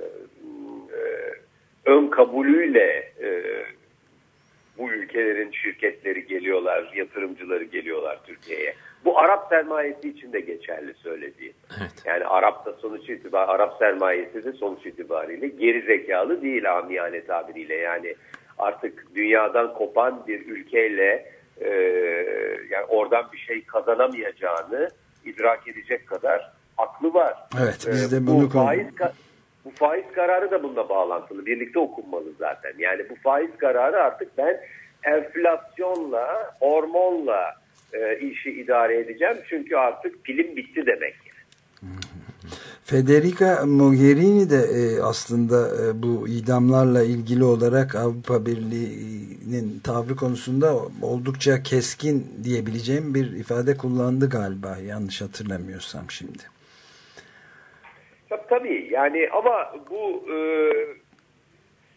ön kabulüyle e, bu ülkelerin şirketleri geliyorlar, yatırımcıları geliyorlar Türkiye'ye. Bu Arap sermayesi için de geçerli söylediğim. Evet. Yani Arap da sonuç itibariyle, Arap sermayesi de sonuç itibariyle geri zekalı değil amiyane tabiriyle. Yani artık dünyadan kopan bir ülkeyle e, yani oradan bir şey kazanamayacağını idrak edecek kadar aklı var. Evet biz de bunu bu faiz, bu faiz kararı da bununla bağlantılı. Birlikte okunmalı zaten. Yani bu faiz kararı artık ben enflasyonla, hormonla e, işi idare edeceğim. Çünkü artık pilim bitti demek. [laughs] Federica Mogherini de e, aslında e, bu idamlarla ilgili olarak Avrupa Birliği'nin tavrı konusunda oldukça keskin diyebileceğim bir ifade kullandı galiba yanlış hatırlamıyorsam şimdi. Tabii, tabii yani ama bu e,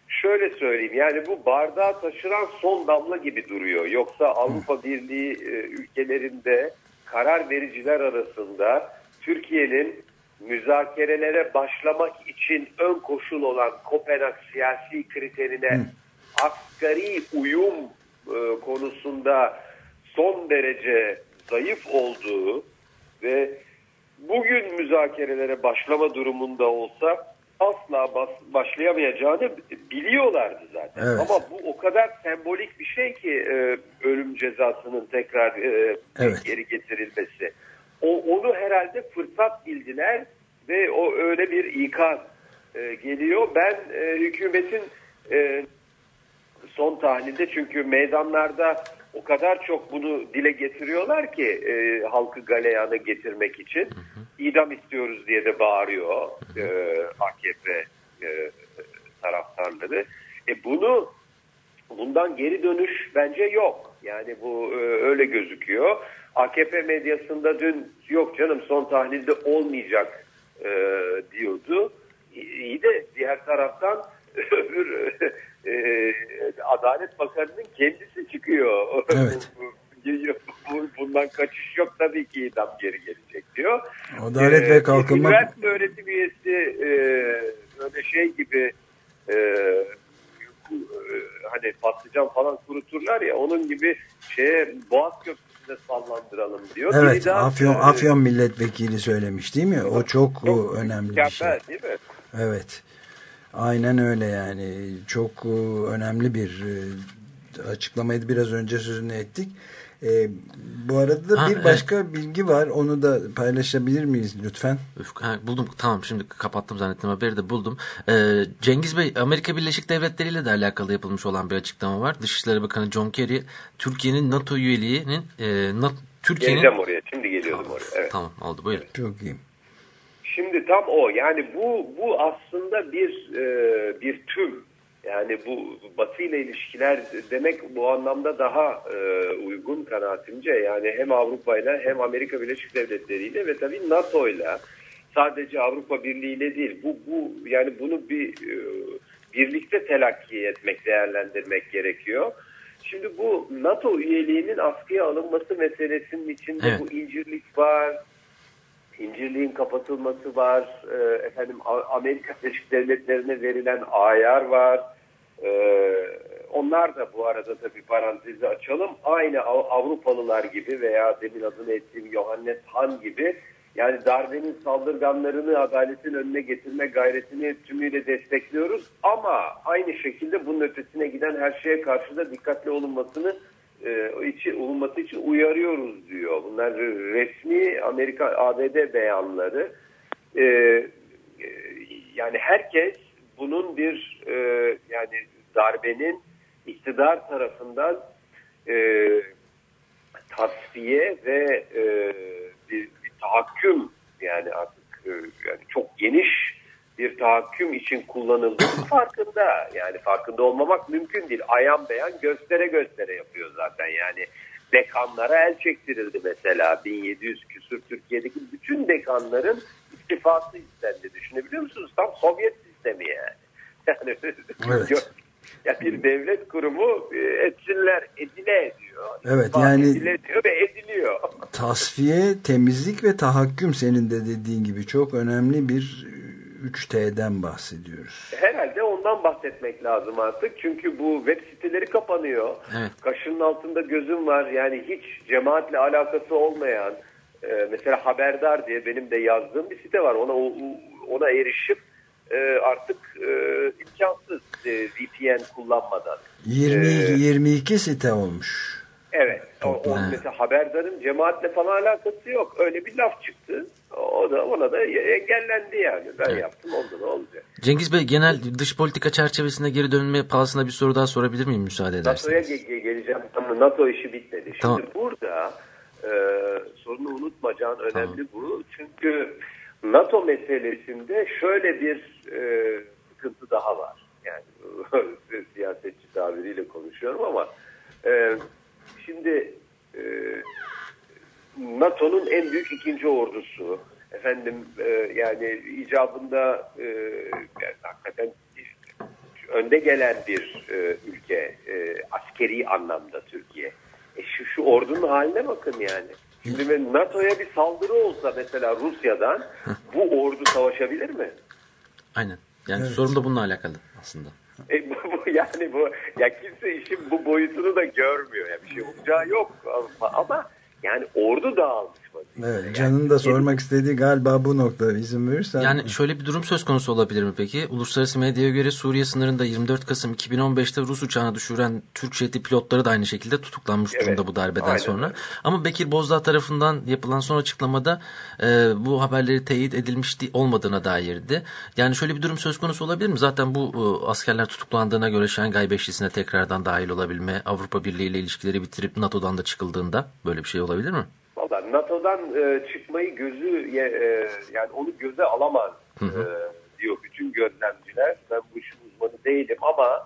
şöyle söyleyeyim yani bu bardağı taşıran son damla gibi duruyor. Yoksa Avrupa Birliği e, ülkelerinde karar vericiler arasında Türkiye'nin müzakerelere başlamak için ön koşul olan Kopenhag siyasi kriterine Hı. asgari uyum e, konusunda son derece zayıf olduğu ve bugün müzakerelere başlama durumunda olsa asla bas, başlayamayacağını biliyorlardı zaten. Evet. Ama bu o kadar sembolik bir şey ki e, ölüm cezasının tekrar e, evet. geri getirilmesi. O, onu herhalde fırsat bildiler ve o öyle bir ikaz e, geliyor. Ben e, hükümetin e, son tahlilde çünkü meydanlarda o kadar çok bunu dile getiriyorlar ki e, halkı galeyana getirmek için. Hı hı. idam istiyoruz diye de bağırıyor e, AKP e, taraftarları. E bunu bundan geri dönüş bence yok. Yani bu e, öyle gözüküyor. AKP medyasında dün yok canım son tahlilde olmayacak e, diyordu. İyi de diğer taraftan [laughs] öbür e, Adalet Bakanı'nın kendisi çıkıyor. Evet. [laughs] Bundan kaçış yok tabii ki idam geri gelecek diyor. Adalet ee, ve Kalkınma... Üniversite öğretim üyesi e, öyle şey gibi e, hani patlıcan falan kuruturlar ya onun gibi şeye Boğaz Köprüsü'ne sallandıralım diyor. Evet Afyon, e, Afyon milletvekili söylemiş değil mi? O çok, çok önemli bir şey. Değil mi? Evet. Aynen öyle yani. Çok e, önemli bir e, açıklamaydı. Biraz önce sözünü ettik. E, bu arada da ha, bir başka evet. bilgi var. Onu da paylaşabilir miyiz lütfen? Ha, buldum. Tamam şimdi kapattım zannettim. Haberi de buldum. Ee, Cengiz Bey Amerika Birleşik Devletleri ile de alakalı yapılmış olan bir açıklama var. Dışişleri Bakanı John Kerry Türkiye'nin NATO üyeliğinin e, NATO, Türkiye'nin... Geleceğim oraya. Şimdi geliyordum tamam, oraya. Evet. Tamam oldu. Buyurun. Çok iyi. Şimdi tam o. Yani bu bu aslında bir e, bir tüm. Yani bu Batı ile ilişkiler demek bu anlamda daha e, uygun kanaatimce. Yani hem Avrupa ile hem Amerika Birleşik Devletleri ile ve tabii NATO ile sadece Avrupa Birliği ile değil. Bu bu yani bunu bir e, birlikte telakki etmek, değerlendirmek gerekiyor. Şimdi bu NATO üyeliğinin askıya alınması meselesinin içinde evet. bu incirlik var, İncirliğin kapatılması var. E, efendim Amerika Birleşik Devletleri'ne verilen ayar var. E, onlar da bu arada tabii parantezi açalım. Aynı Avrupalılar gibi veya demin adını ettiğim Johannes Han gibi yani darbenin saldırganlarını adaletin önüne getirme gayretini tümüyle destekliyoruz. Ama aynı şekilde bunun ötesine giden her şeye karşı da dikkatli olunmasını e, için, olunması için uyarıyoruz diyor. Bunlar resmi Amerika ABD beyanları. E, e, yani herkes bunun bir e, yani darbenin iktidar tarafından e, tasfiye ve e, bir, bir tahakküm yani artık e, yani çok geniş bir tahakküm için kullanıldığı [coughs] farkında. Yani farkında olmamak mümkün değil. Ayan beyan göstere göstere yapıyor zaten. Yani dekanlara el çektirildi mesela 1700 küsur Türkiye'deki bütün dekanların istifası istendi. Düşünebiliyor musunuz? Tam Sovyet sistemi yani. [laughs] Yani evet. ya bir devlet kurumu e, etsinler, edile ediyor. Evet yani edile ediyor ve ediliyor. Tasfiye, temizlik ve tahakküm senin de dediğin gibi çok önemli bir 3T'den bahsediyoruz. Herhalde ondan bahsetmek lazım artık. Çünkü bu web siteleri kapanıyor. Evet. Kaşının altında gözüm var. Yani hiç cemaatle alakası olmayan e, mesela Haberdar diye benim de yazdığım bir site var. Ona ona erişip e, artık e, imkansız e, VPN kullanmadan. 20 ee, 22 site olmuş. Evet. O, o mesela haberdarın cemaatle falan alakası yok. Öyle bir laf çıktı. O da ona da engellendi yani. Ben evet. yaptım oldu da olacak. Cengiz Bey genel dış politika çerçevesinde geri dönme pahasına bir soru daha sorabilir miyim müsaade ederseniz? NATO'ya ge geleceğim ama NATO işi bitmedi. Şimdi tamam. burada e, sorunu unutma Can önemli tamam. bu. Çünkü NATO meselesinde şöyle bir e, sıkıntı daha var. Yani [laughs] siyasetçi tabiriyle konuşuyorum ama e, şimdi e, NATO'nun en büyük ikinci ordusu efendim e, yani icabında e, yani hakikaten önde gelen bir e, ülke e, askeri anlamda Türkiye. E şu, şu ordunun haline bakın yani. Şimdi NATO'ya bir saldırı olsa mesela Rusya'dan bu ordu savaşabilir mi? Aynen. Yani evet. sorun da bununla alakalı aslında. E, bu, bu, yani bu ya kimse işin bu boyutunu da görmüyor. Yani bir şey olacağı yok ama Yani ordu dağılmış Evet, Can'ın da sormak istediği galiba bu nokta izin verirsen. Yani şöyle bir durum söz konusu olabilir mi peki? Uluslararası medyaya göre Suriye sınırında 24 Kasım 2015'te Rus uçağını düşüren Türk jeti pilotları da aynı şekilde tutuklanmış evet, durumda bu darbeden aynen. sonra. Ama Bekir Bozdağ tarafından yapılan son açıklamada e, bu haberleri teyit edilmiş olmadığına dairdi. Yani şöyle bir durum söz konusu olabilir mi? Zaten bu e, askerler tutuklandığına göre Şangay Beşlisi'ne tekrardan dahil olabilme, Avrupa Birliği ile ilişkileri bitirip NATO'dan da çıkıldığında böyle bir şey olabilir mi? Valla NATO'dan e, çıkmayı gözü e, yani onu göze alamaz hı hı. E, diyor bütün gözlemciler. Ben bu işin uzmanı değilim ama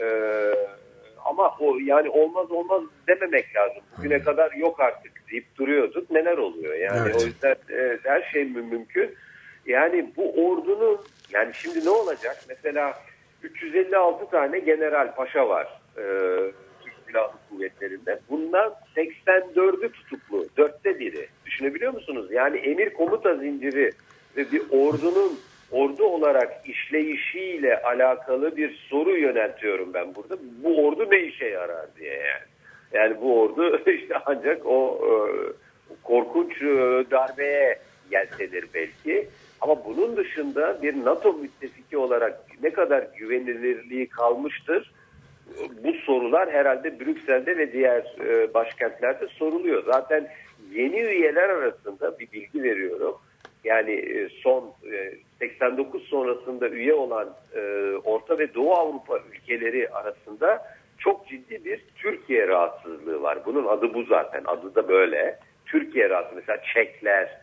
e, ama o yani olmaz olmaz dememek lazım. Bugüne hı. kadar yok artık deyip duruyorduk. Neler oluyor? Yani evet. o yüzden e, her şey mümkün. Yani bu ordunun yani şimdi ne olacak? Mesela 356 tane general paşa var. E, Silahlı Kuvvetleri'nde. Bundan 84'ü tutuklu. Dörtte biri. Düşünebiliyor musunuz? Yani emir komuta zinciri ve bir ordunun ordu olarak işleyişiyle alakalı bir soru yöneltiyorum ben burada. Bu ordu ne işe yarar diye yani. Yani bu ordu [laughs] işte ancak o e, korkunç e, darbeye gelsedir belki. Ama bunun dışında bir NATO müttefiki olarak ne kadar güvenilirliği kalmıştır bu sorular herhalde Brüksel'de ve diğer e, başkentlerde soruluyor. Zaten yeni üyeler arasında bir bilgi veriyorum. Yani e, son e, 89 sonrasında üye olan e, Orta ve Doğu Avrupa ülkeleri arasında çok ciddi bir Türkiye rahatsızlığı var. Bunun adı bu zaten. Adı da böyle. Türkiye rahatsızlığı. Mesela Çekler,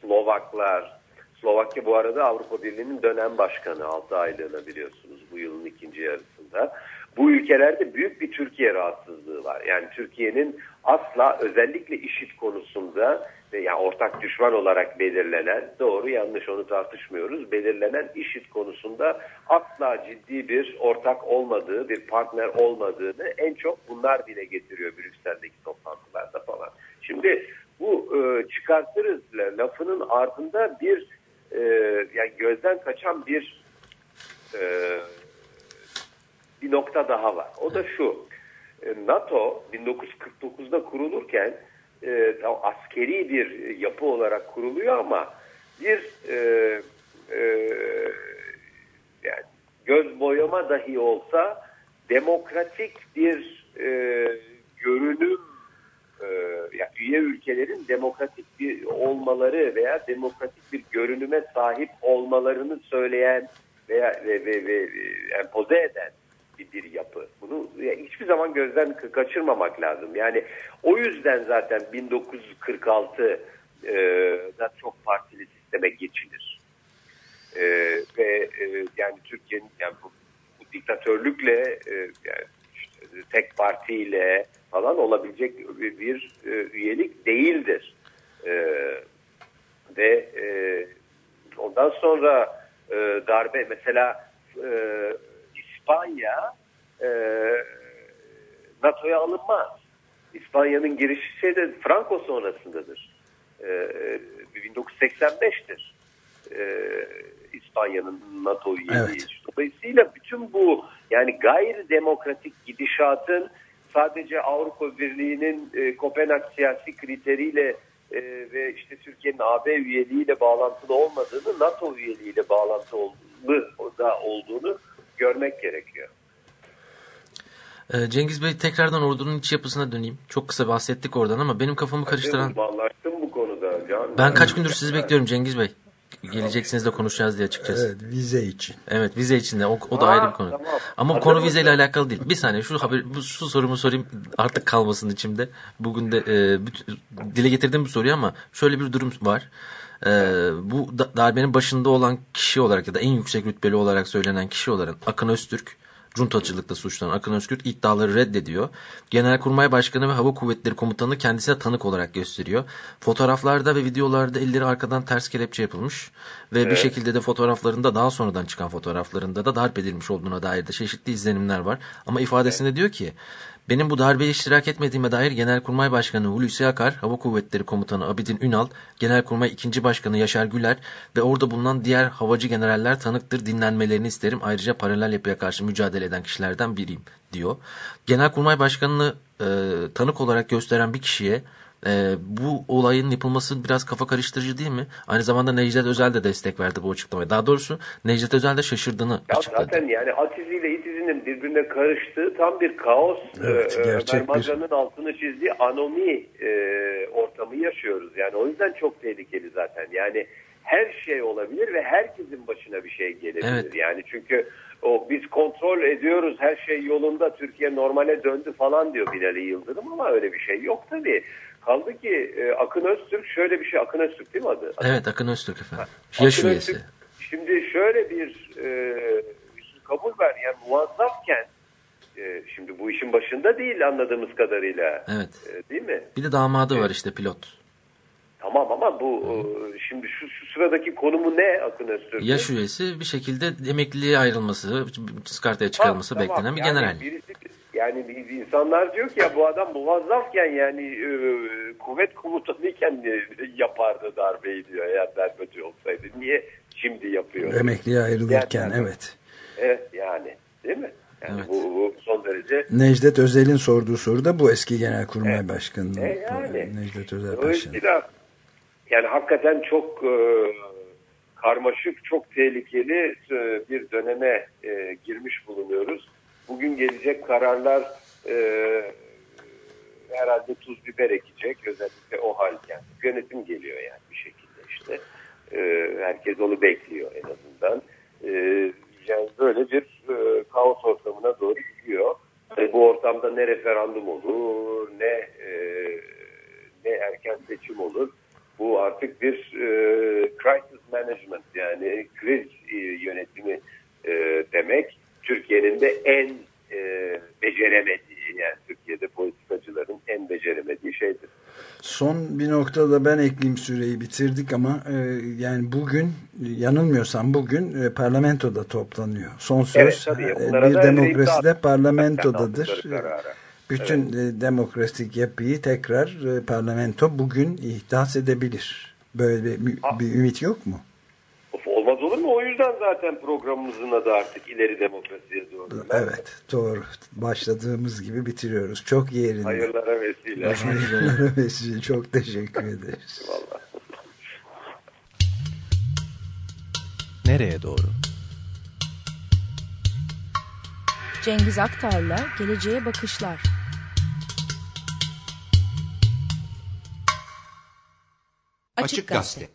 Slovaklar, Slovakya bu arada Avrupa Birliği'nin dönem başkanı 6 aylığına biliyorsunuz bu yılın ikinci yarısında. Bu ülkelerde büyük bir Türkiye rahatsızlığı var. Yani Türkiye'nin asla özellikle işit konusunda yani ortak düşman olarak belirlenen doğru yanlış onu tartışmıyoruz. Belirlenen işit konusunda asla ciddi bir ortak olmadığı, bir partner olmadığını en çok bunlar dile getiriyor Brüksel'deki toplantılarda falan. Şimdi bu e, çıkartırız lafının ardında bir e, yani gözden kaçan bir e, bir nokta daha var. O da şu. E, NATO 1949'da kurulurken e, askeri bir yapı olarak kuruluyor ama bir e, e, yani göz boyama dahi olsa demokratik bir e, görünüm e, yani üye ülkelerin demokratik bir olmaları veya demokratik bir görünüme sahip olmalarını söyleyen veya ve, ve, ve empoze eden bir, bir yapı. Bunu hiçbir zaman gözden kaçırmamak lazım. Yani o yüzden zaten 1946'da e, çok partili sisteme geçilir. E, ve e, yani Türkiye'nin yani bu, bu diktatörlükle e, yani işte tek partiyle falan olabilecek bir, bir e, üyelik değildir. E, ve e, ondan sonra e, darbe mesela e, İspanya e, NATO'ya alınmaz. İspanya'nın girişi şeyde Franco sonrasındadır. E, 1985'tir. E, İspanya'nın NATO üyeliği. Evet. Dolayısıyla bütün bu yani gayri demokratik gidişatın sadece Avrupa Birliği'nin e, Kopenhag siyasi kriteriyle e, ve işte Türkiye'nin AB üyeliğiyle bağlantılı olmadığını, NATO üyeliğiyle bağlantılı da olduğunu görmek gerekiyor. Ee, Cengiz Bey tekrardan ordunun iç yapısına döneyim. Çok kısa bahsettik oradan ama benim kafamı karıştıran... Uzmanlaştım bu konuda Can. Ben kaç gündür sizi bekliyorum Cengiz Bey. Geleceksiniz de konuşacağız diye açıkçası. Evet vize için. Evet vize için de o, o da Aa, ayrı bir konu. Tamam. Ama bu konu vizeyle alakalı değil. Bir saniye şu haber bu şu sorumu sorayım artık kalmasın içimde. Bugün de e, dile getirdim bu soruyu ama şöyle bir durum var. Ee, bu darbenin başında olan kişi olarak ya da en yüksek rütbeli olarak söylenen kişi olarak Akın Öztürk cuntacılıkla suçlanan Akın Özkürt iddiaları reddediyor. Genelkurmay Başkanı ve Hava Kuvvetleri Komutanı kendisine tanık olarak gösteriyor. Fotoğraflarda ve videolarda elleri arkadan ters kelepçe yapılmış ve evet. bir şekilde de fotoğraflarında daha sonradan çıkan fotoğraflarında da darp edilmiş olduğuna dair de çeşitli izlenimler var. Ama ifadesinde evet. diyor ki benim bu darbeye iştirak etmediğime dair Genelkurmay Başkanı Hulusi Akar, Hava Kuvvetleri Komutanı Abidin Ünal, Genelkurmay 2. Başkanı Yaşar Güler ve orada bulunan diğer havacı generaller tanıktır dinlenmelerini isterim. Ayrıca paralel yapıya karşı mücadele eden kişilerden biriyim diyor. Genelkurmay Başkanı'nı e, tanık olarak gösteren bir kişiye E, bu olayın yapılması biraz kafa karıştırıcı değil mi? Aynı zamanda Necdet Özel de destek verdi bu açıklamaya. Daha doğrusu Necdet Özel de şaşırdığını ya açıkladı. Zaten yani it izinin birbirine karıştığı tam bir kaos. Evet, e, gerçek Ömer bir- altını çizdiği anomi e, ortamı yaşıyoruz. Yani o yüzden çok tehlikeli zaten. Yani her şey olabilir ve herkesin başına bir şey gelebilir. Evet. Yani çünkü o biz kontrol ediyoruz her şey yolunda Türkiye normale döndü falan diyor Binali Yıldırım ama öyle bir şey yok tabii. Kaldı ki e, Akın Öztürk şöyle bir şey Akın Öztürk değil mi adı? Evet Akın Öztürk efendim. Akın Yaş Öztürk, üyesi. Şimdi şöyle bir e, kabul ver yani muvazzafken e, şimdi bu işin başında değil anladığımız kadarıyla. Evet. E, değil mi? Bir de damadı var işte pilot. Tamam ama bu e, şimdi şu, şu sıradaki konumu ne Akın Öztürk'ün? Yaş üyesi bir şekilde emekliliğe ayrılması, çıkartaya çıkarılması tamam. beklenen bir Yani general. birisi- yani bir- insanlar diyor ki ya bu adam muvazzafken yani e, kuvvet komutanıyken e, yapardı darbeyi diyor eğer darbeci olsaydı. Niye şimdi yapıyor? Emekliye ayrılırken Yani- evet. Evet yani değil mi? Yani Evet. bu, bu son derece Necdet Özel'in sorduğu soru da bu eski Genelkurmay Evet. Başkanı E, yani. Necdet Özel. Dolayısıyla yani hakikaten çok e, karmaşık, çok tehlikeli e, bir döneme e, girmiş bulunuyoruz. Bugün gelecek kararlar e, herhalde tuz biber ekecek. Özellikle o halken. Yönetim geliyor yani bir şekilde işte. E, herkes onu bekliyor en azından. E, yani böyle bir e, kaos ortamına doğru gidiyor. E, bu ortamda ne referandum olur, ne e, ne erken seçim olur. Bu artık bir e, crisis management yani kriz e, yönetimi e, demek. Türkiye'nin de en e, beceremediği yani Türkiye'de politikacıların en beceremediği şeydir. Son bir noktada ben ekleyeyim süreyi bitirdik ama e, yani bugün yanılmıyorsam bugün e, parlamentoda toplanıyor. Son söz Evet, tabii. e, bir demokraside parlamentodadır. karara. Bütün e, demokratik yapıyı tekrar e, parlamento bugün ihdas edebilir. Böyle bir, bir ümit yok mu? Olmaz olur mu? O yüzden zaten programımızın adı artık ileri demokrasiye doğru. Evet doğru. Başladığımız gibi bitiriyoruz. Çok yerinde. Hayırlara vesile. Hayırlara vesile. Çok teşekkür ederiz. Vallahi. Nereye doğru? Cengiz Aktar'la Geleceğe Bakışlar. Açık Gazete.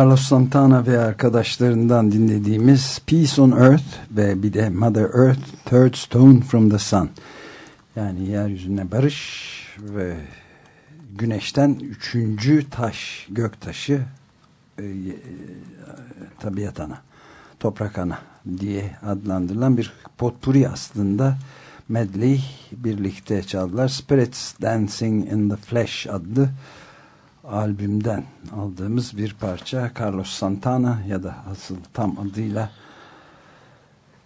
Carlos Santana ve arkadaşlarından dinlediğimiz Peace on Earth ve bir de Mother Earth Third Stone from the Sun. Yani yeryüzüne barış ve güneşten üçüncü taş, gök taşı e, e, tabiat ana, toprak ana diye adlandırılan bir potpuri aslında medley birlikte çaldılar. Spirits Dancing in the Flesh adlı albümden aldığımız bir parça Carlos Santana ya da asıl tam adıyla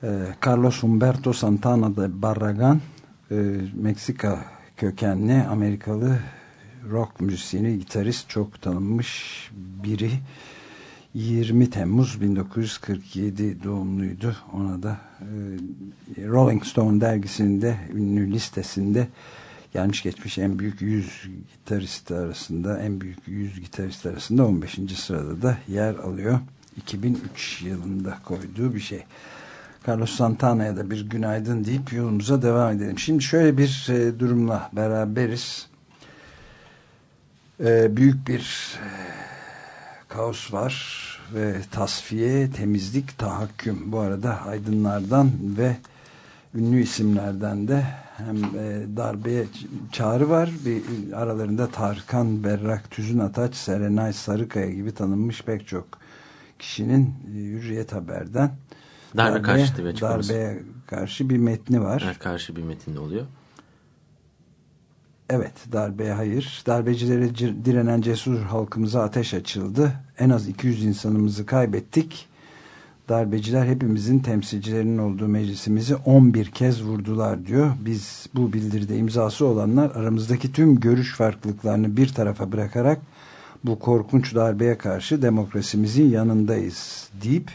e, Carlos Humberto Santana de Barragan e, Meksika kökenli Amerikalı rock müzisyeni, gitarist çok tanınmış biri 20 Temmuz 1947 doğumluydu. Ona da e, Rolling Stone dergisinde ünlü listesinde gelmiş geçmiş en büyük 100 gitarist arasında en büyük 100 gitarist arasında 15. sırada da yer alıyor. 2003 yılında koyduğu bir şey. Carlos Santana'ya da bir günaydın deyip yolumuza devam edelim. Şimdi şöyle bir e, durumla beraberiz. E, büyük bir e, kaos var ve tasfiye, temizlik, tahakküm. Bu arada aydınlardan ve ünlü isimlerden de hem e, darbeye çağrı var. Bir aralarında Tarkan, Berrak, Tüzün Ataç, Serenay Sarıkaya gibi tanınmış pek çok kişinin e, Hürriyet Haber'den darbe, darbe karşıtı bir Darbeye karşı bir metni var. Evet, karşı bir metinde oluyor. Evet, darbeye hayır. Darbecilere direnen cesur halkımıza ateş açıldı. En az 200 insanımızı kaybettik darbeciler hepimizin temsilcilerinin olduğu meclisimizi 11 kez vurdular diyor. Biz bu bildiride imzası olanlar aramızdaki tüm görüş farklılıklarını bir tarafa bırakarak bu korkunç darbeye karşı demokrasimizin yanındayız deyip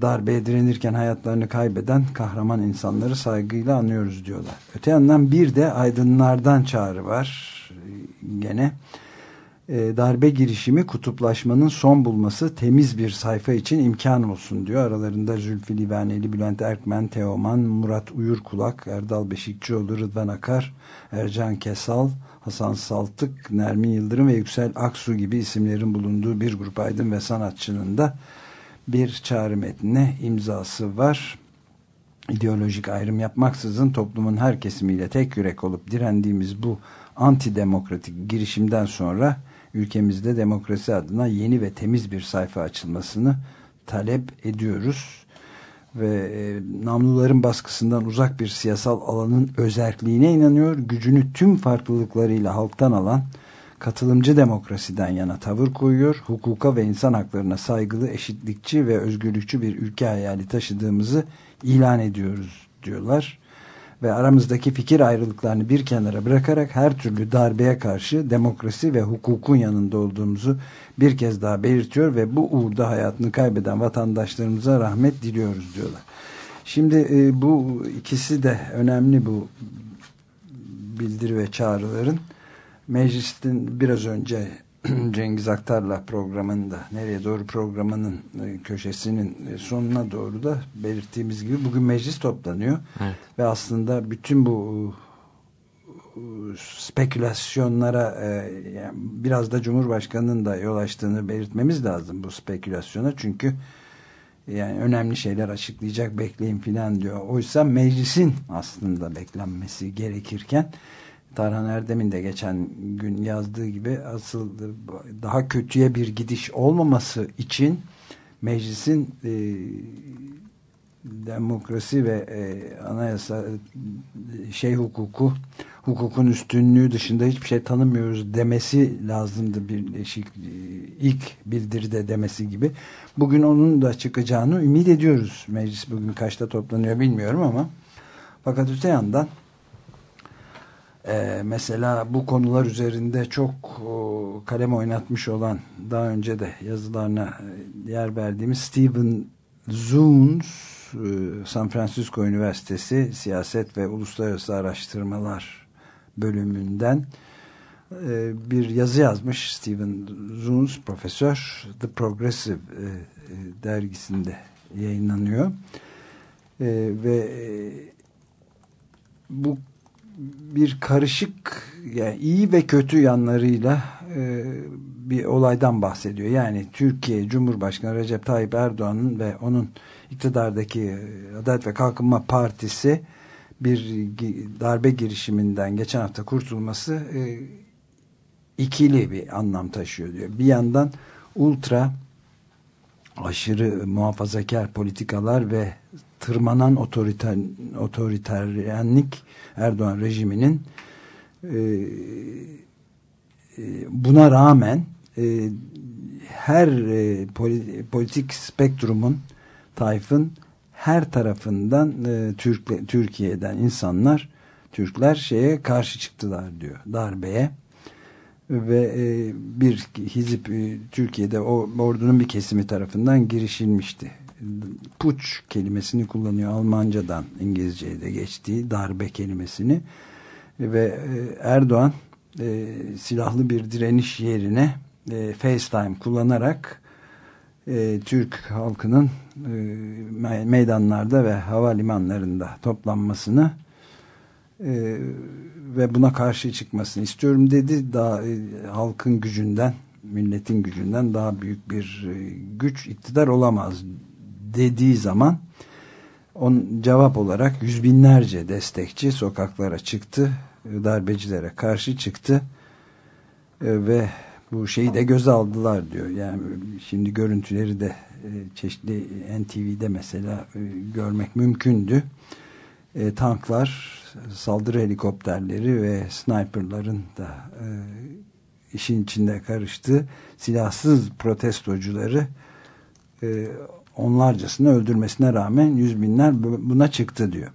darbeye direnirken hayatlarını kaybeden kahraman insanları saygıyla anıyoruz diyorlar. Öte yandan bir de aydınlardan çağrı var gene e, darbe girişimi kutuplaşmanın son bulması temiz bir sayfa için imkan olsun diyor. Aralarında Zülfü Livaneli, Bülent Erkmen, Teoman, Murat Uyurkulak, Erdal Beşikçioğlu, Rıdvan Akar, Ercan Kesal, Hasan Saltık, Nermin Yıldırım ve Yüksel Aksu gibi isimlerin bulunduğu bir grup aydın ve sanatçının da bir çağrı metnine imzası var. İdeolojik ayrım yapmaksızın toplumun her kesimiyle tek yürek olup direndiğimiz bu antidemokratik girişimden sonra ülkemizde demokrasi adına yeni ve temiz bir sayfa açılmasını talep ediyoruz. Ve e, namluların baskısından uzak bir siyasal alanın özerkliğine inanıyor. Gücünü tüm farklılıklarıyla halktan alan katılımcı demokrasiden yana tavır koyuyor. Hukuka ve insan haklarına saygılı, eşitlikçi ve özgürlükçü bir ülke hayali taşıdığımızı ilan ediyoruz diyorlar ve aramızdaki fikir ayrılıklarını bir kenara bırakarak her türlü darbeye karşı demokrasi ve hukukun yanında olduğumuzu bir kez daha belirtiyor ve bu uğurda hayatını kaybeden vatandaşlarımıza rahmet diliyoruz diyorlar. Şimdi e, bu ikisi de önemli bu bildiri ve çağrıların meclisin biraz önce [clears throat] Cengiz Aktar'la programında nereye doğru programının e, köşesinin e, sonuna doğru da belirttiğimiz gibi bugün meclis toplanıyor. Evet. Ve aslında bütün bu e, spekülasyonlara biraz da Cumhurbaşkanı'nın da yol açtığını belirtmemiz lazım bu spekülasyona. Çünkü yani önemli şeyler açıklayacak bekleyin filan diyor. Oysa meclisin aslında beklenmesi gerekirken Tarhan Erdem'in de geçen gün yazdığı gibi asıl daha kötüye bir gidiş olmaması için meclisin e, demokrasi ve e, anayasa şey hukuku hukukun üstünlüğü dışında hiçbir şey tanımıyoruz demesi lazımdı bir değişik ilk bildiride demesi gibi. Bugün onun da çıkacağını ümit ediyoruz. Meclis bugün kaçta toplanıyor bilmiyorum ama fakat öte yandan ee, mesela bu konular üzerinde çok o, kalem oynatmış olan daha önce de yazılarına e, yer verdiğimiz Stephen Zunes e, San Francisco Üniversitesi Siyaset ve Uluslararası Araştırmalar bölümünden e, bir yazı yazmış Stephen Zunes profesör. The Progressive e, e, dergisinde yayınlanıyor. E, ve bu bir karışık yani iyi ve kötü yanlarıyla e, bir olaydan bahsediyor. Yani Türkiye Cumhurbaşkanı Recep Tayyip Erdoğan'ın ve onun iktidardaki e, Adalet ve Kalkınma Partisi bir darbe girişiminden geçen hafta kurtulması e, ikili bir anlam taşıyor diyor. Bir yandan ultra aşırı muhafazakar politikalar ve tırmanan otoriter, otoriteryenlik Erdoğan rejiminin e, e, buna rağmen e, her e, politik spektrumun Tayf'ın her tarafından e, Türk, Türkiye'den insanlar Türkler şeye karşı çıktılar diyor darbeye ve e, bir hizip e, Türkiye'de o ordunun bir kesimi tarafından girişilmişti. Puç kelimesini kullanıyor Almancadan İngilizce'ye de geçtiği darbe kelimesini ve e, Erdoğan e, silahlı bir direniş yerine e, FaceTime kullanarak e, Türk halkının e, meydanlarda ve havalimanlarında toplanmasını e, ve buna karşı çıkmasını istiyorum dedi. Daha e, halkın gücünden, milletin gücünden daha büyük bir e, güç iktidar olamaz dediği zaman on cevap olarak yüz binlerce destekçi sokaklara çıktı, darbecilere karşı çıktı e, ve bu şeyi de göze aldılar diyor. Yani şimdi görüntüleri de e, çeşitli NTV'de mesela e, görmek mümkündü. Tanklar, saldırı helikopterleri ve sniperların da işin içinde karıştı. Silahsız protestocuları onlarcasını öldürmesine rağmen yüz binler buna çıktı diyor.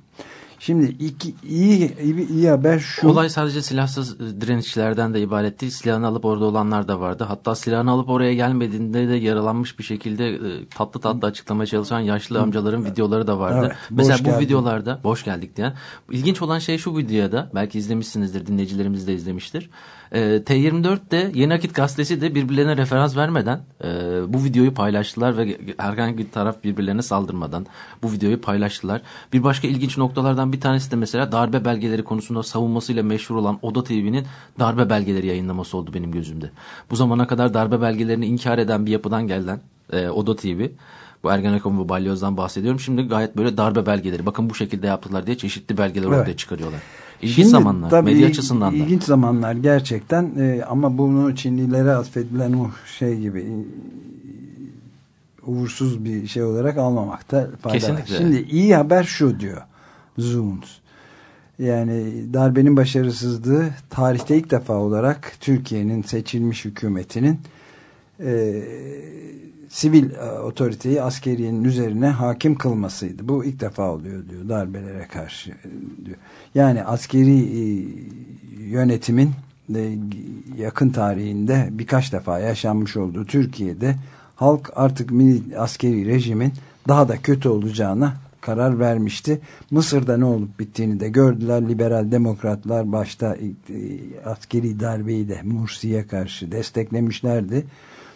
Şimdi iki, iyi, iyi, iyi haber şu. Olay sadece silahsız e, direnişçilerden de ibaret değil. Silahını alıp orada olanlar da vardı. Hatta silahını alıp oraya gelmediğinde de yaralanmış bir şekilde e, tatlı tatlı açıklamaya çalışan yaşlı amcaların videoları da vardı. Evet, Mesela bu geldim. videolarda boş geldik diyen. İlginç olan şey şu videoda belki izlemişsinizdir dinleyicilerimiz de izlemiştir. E, T24 de Yeni Akit Gazetesi de birbirlerine referans vermeden e, bu videoyu paylaştılar ve herhangi bir taraf birbirlerine saldırmadan bu videoyu paylaştılar. Bir başka ilginç noktalardan bir tanesi de mesela darbe belgeleri konusunda savunmasıyla meşhur olan Oda TV'nin darbe belgeleri yayınlaması oldu benim gözümde. Bu zamana kadar darbe belgelerini inkar eden bir yapıdan gelen e, Oda TV bu Ergenekon ve Balyoz'dan bahsediyorum. Şimdi gayet böyle darbe belgeleri bakın bu şekilde yaptılar diye çeşitli belgeler evet. ortaya çıkarıyorlar. İlginç Şimdi, zamanlar tabii, medya açısından da. İlginç zamanlar gerçekten e, ama bunu Çinlilere atfedilen o şey gibi uğursuz bir şey olarak almamakta fayda Kesinlikle. Şimdi iyi haber şu diyor Zooms. Yani darbenin başarısızlığı tarihte ilk defa olarak Türkiye'nin seçilmiş hükümetinin e, sivil e, otoriteyi askeriyenin üzerine hakim kılmasıydı. Bu ilk defa oluyor diyor darbelere karşı e, diyor. Yani askeri e, yönetimin yakın tarihinde birkaç defa yaşanmış olduğu Türkiye'de halk artık askeri rejimin daha da kötü olacağına karar vermişti. Mısır'da ne olup bittiğini de gördüler. Liberal demokratlar başta askeri darbeyi de Mursi'ye karşı desteklemişlerdi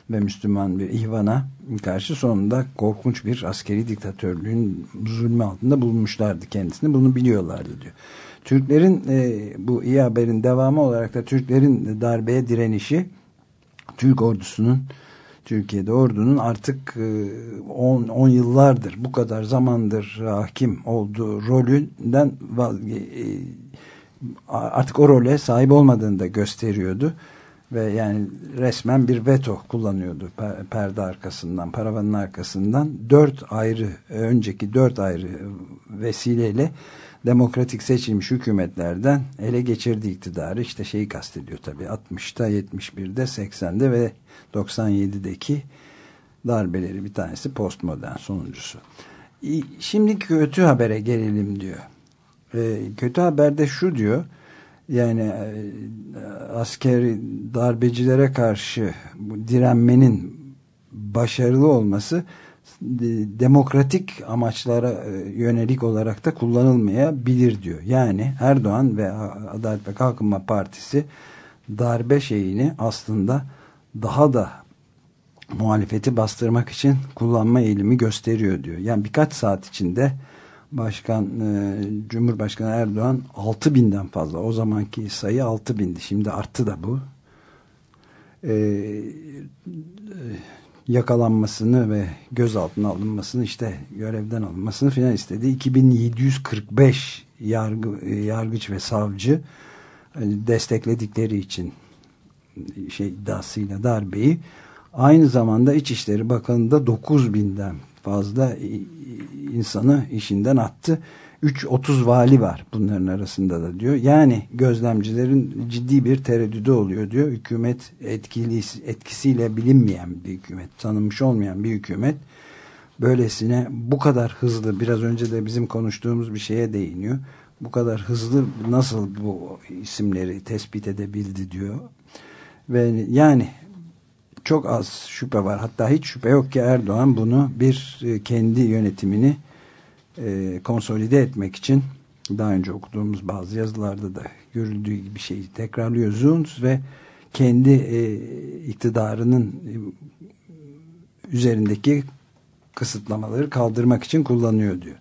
ve Müslüman bir ihvana karşı sonunda korkunç bir askeri diktatörlüğün zulmü altında bulmuşlardı kendisini. Bunu biliyorlardı diyor. Türklerin e, bu iyi haberin devamı olarak da Türklerin darbeye direnişi Türk ordusunun Türkiye'de ordunun artık 10 e, yıllardır bu kadar zamandır hakim olduğu rolünden e, artık o role sahip olmadığını da gösteriyordu. Ve yani resmen bir veto kullanıyordu perde arkasından, paravanın arkasından. Dört ayrı, önceki dört ayrı vesileyle demokratik seçilmiş hükümetlerden ele geçirdiği iktidarı işte şeyi kastediyor tabii 60'ta 71'de 80'de ve 97'deki darbeleri bir tanesi postmodern sonuncusu. Şimdi kötü habere gelelim diyor. Ee, kötü haberde şu diyor yani e, askeri darbecilere karşı direnmenin başarılı olması demokratik amaçlara e, yönelik olarak da kullanılmayabilir diyor. Yani Erdoğan ve Adalet ve Kalkınma Partisi darbe şeyini aslında daha da muhalefeti bastırmak için kullanma eğilimi gösteriyor diyor. Yani birkaç saat içinde Başkan e, Cumhurbaşkanı Erdoğan 6 binden fazla o zamanki sayı 6 bindi şimdi arttı da bu e, yakalanmasını ve gözaltına alınmasını işte görevden alınmasını filan istedi 2745 yargı, yargıç ve savcı destekledikleri için şey iddiasıyla darbeyi aynı zamanda İçişleri Bakanı da 9000'den fazla insanı işinden attı. 3-30 vali var bunların arasında da diyor. Yani gözlemcilerin ciddi bir tereddüdü oluyor diyor. Hükümet etkili, etkisiyle bilinmeyen bir hükümet, tanınmış olmayan bir hükümet böylesine bu kadar hızlı biraz önce de bizim konuştuğumuz bir şeye değiniyor. Bu kadar hızlı nasıl bu isimleri tespit edebildi diyor. Ve yani çok az şüphe var. Hatta hiç şüphe yok ki Erdoğan bunu bir e, kendi yönetimini e, konsolide etmek için daha önce okuduğumuz bazı yazılarda da görüldüğü gibi şeyi tekrarlıyor Zuns ve kendi e, iktidarının e, üzerindeki kısıtlamaları kaldırmak için kullanıyor diyor.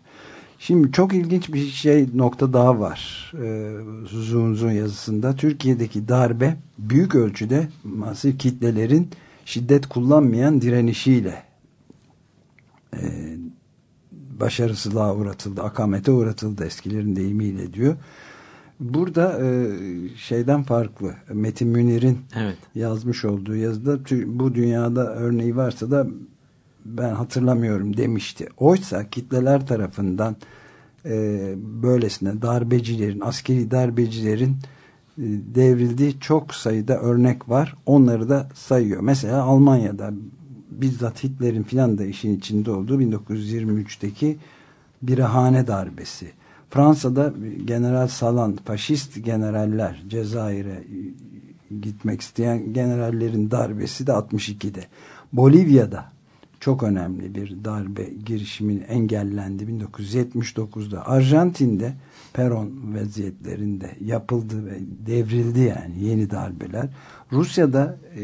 Şimdi çok ilginç bir şey nokta daha var. Ee, Zunzun yazısında Türkiye'deki darbe büyük ölçüde masif kitlelerin şiddet kullanmayan direnişiyle e, başarısızlığa uğratıldı, akamete uğratıldı eskilerin deyimiyle diyor. Burada e, şeyden farklı Metin Münir'in evet. yazmış olduğu yazıda bu dünyada örneği varsa da ben hatırlamıyorum demişti. Oysa kitleler tarafından e, böylesine darbecilerin, askeri darbecilerin e, devrildiği çok sayıda örnek var. Onları da sayıyor. Mesela Almanya'da bizzat Hitler'in filan da işin içinde olduğu 1923'teki birahane darbesi. Fransa'da General Salan, faşist generaller Cezayir'e gitmek isteyen generallerin darbesi de 62'de. Bolivya'da çok önemli bir darbe girişimin engellendi 1979'da. Arjantin'de peron vaziyetlerinde yapıldı ve devrildi yani yeni darbeler. Rusya'da e,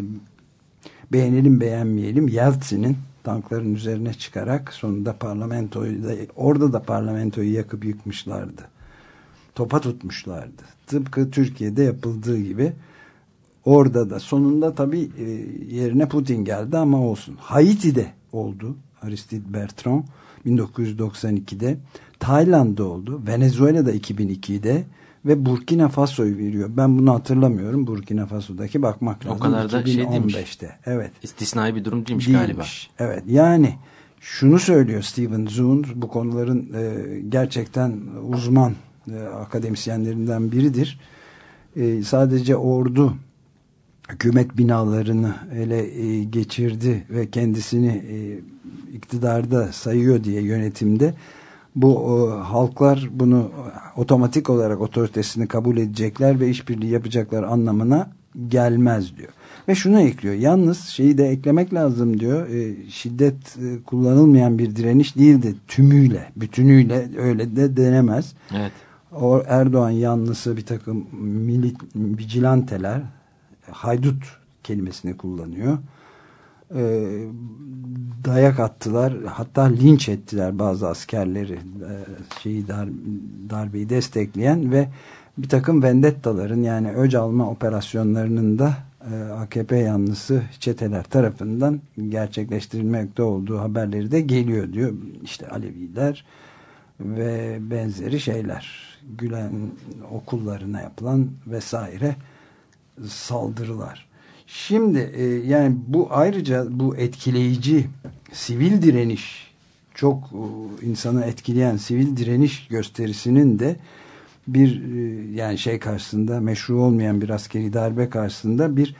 beğenelim beğenmeyelim Yeltsin'in tankların üzerine çıkarak sonunda parlamentoyu da orada da parlamentoyu yakıp yıkmışlardı. Topa tutmuşlardı. Tıpkı Türkiye'de yapıldığı gibi orada da sonunda tabii e, yerine Putin geldi ama olsun. Haiti'de oldu. Aristide Bertrand 1992'de. Tayland'da oldu. Venezuela'da 2002'de ve Burkina Faso'yu veriyor. Ben bunu hatırlamıyorum. Burkina Faso'daki bakmak lazım. O kadar da 2015'te. şey değilmiş. Evet. İstisnai bir durum değilmiş, değilmiş galiba. Evet. Yani şunu söylüyor Steven Zun bu konuların e, gerçekten uzman e, akademisyenlerinden biridir. E, sadece ordu hükümet binalarını ele e, geçirdi ve kendisini e, iktidarda sayıyor diye yönetimde bu o, halklar bunu otomatik olarak otoritesini kabul edecekler ve işbirliği yapacaklar anlamına gelmez diyor. Ve şunu ekliyor. Yalnız şeyi de eklemek lazım diyor. E, şiddet e, kullanılmayan bir direniş değil de tümüyle, bütünüyle öyle de denemez. Evet. O Erdoğan yanlısı bir takım milit, vigilanteler haydut kelimesini kullanıyor. E, dayak attılar. Hatta linç ettiler bazı askerleri e, şeyi dar, darbeyi destekleyen ve bir takım vendettaların yani öc alma operasyonlarının da e, AKP yanlısı çeteler tarafından gerçekleştirilmekte olduğu haberleri de geliyor diyor. İşte Aleviler ve benzeri şeyler. Gülen okullarına yapılan vesaire saldırılar. Şimdi e, yani bu ayrıca bu etkileyici sivil direniş çok e, insanı etkileyen sivil direniş gösterisinin de bir e, yani şey karşısında meşru olmayan bir askeri darbe karşısında bir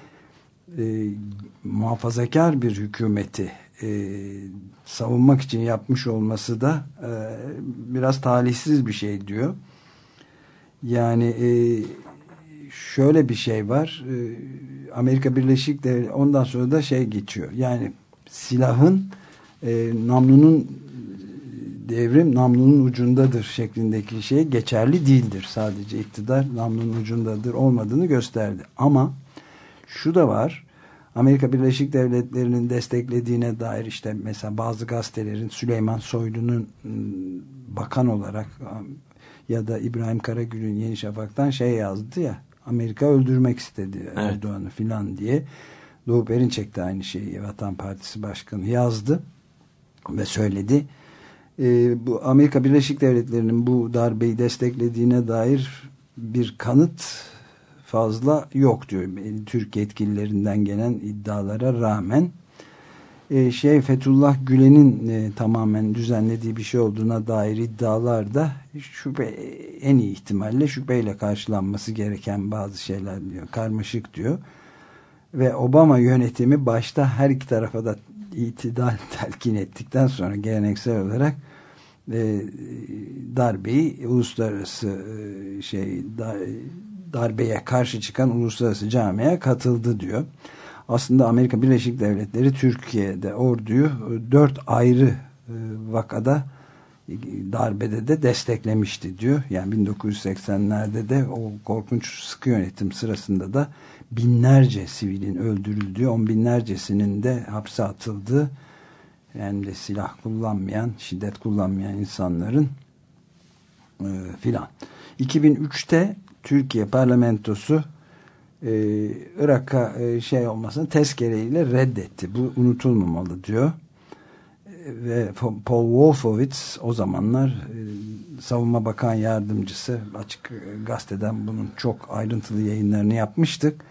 e, muhafazakar bir hükümeti e, savunmak için yapmış olması da e, biraz talihsiz bir şey diyor. Yani e, şöyle bir şey var. E, Amerika Birleşik Devletleri ondan sonra da şey geçiyor. Yani silahın e, namlunun devrim namlunun ucundadır şeklindeki şey geçerli değildir. Sadece iktidar namlunun ucundadır olmadığını gösterdi. Ama şu da var. Amerika Birleşik Devletleri'nin desteklediğine dair işte mesela bazı gazetelerin Süleyman Soylu'nun ıı, bakan olarak ya da İbrahim Karagül'ün Yeni Şafak'tan şey yazdı ya Amerika öldürmek istedi evet. Erdoğan'ı filan diye. Doğu Perinçek de aynı şeyi Vatan Partisi Başkanı yazdı ve söyledi. Ee, bu Amerika Birleşik Devletleri'nin bu darbeyi desteklediğine dair bir kanıt fazla yok diyor. Türk yetkililerinden gelen iddialara rağmen e, şey Fethullah Gülen'in e, tamamen düzenlediği bir şey olduğuna dair iddialar da şüphe en iyi ihtimalle şüpheyle karşılanması gereken bazı şeyler diyor. Karmaşık diyor. Ve Obama yönetimi başta her iki tarafa da itidal [laughs] telkin ettikten sonra geleneksel olarak e, darbeyi uluslararası e, şey da, darbeye karşı çıkan uluslararası camiye katıldı diyor. Aslında Amerika Birleşik Devletleri Türkiye'de orduyu e, dört ayrı e, vakada e, darbede de desteklemişti diyor. Yani 1980'lerde de o korkunç sıkı yönetim sırasında da binlerce sivilin öldürüldüğü, on binlercesinin de hapse atıldığı hem de silah kullanmayan, şiddet kullanmayan insanların e, filan. 2003'te Türkiye parlamentosu e, Irak'a e, şey olmasını tezkereyle reddetti. Bu unutulmamalı diyor. E, ve Paul Wolfowitz o zamanlar e, Savunma Bakan Yardımcısı Açık Gazete'den bunun çok ayrıntılı yayınlarını yapmıştık.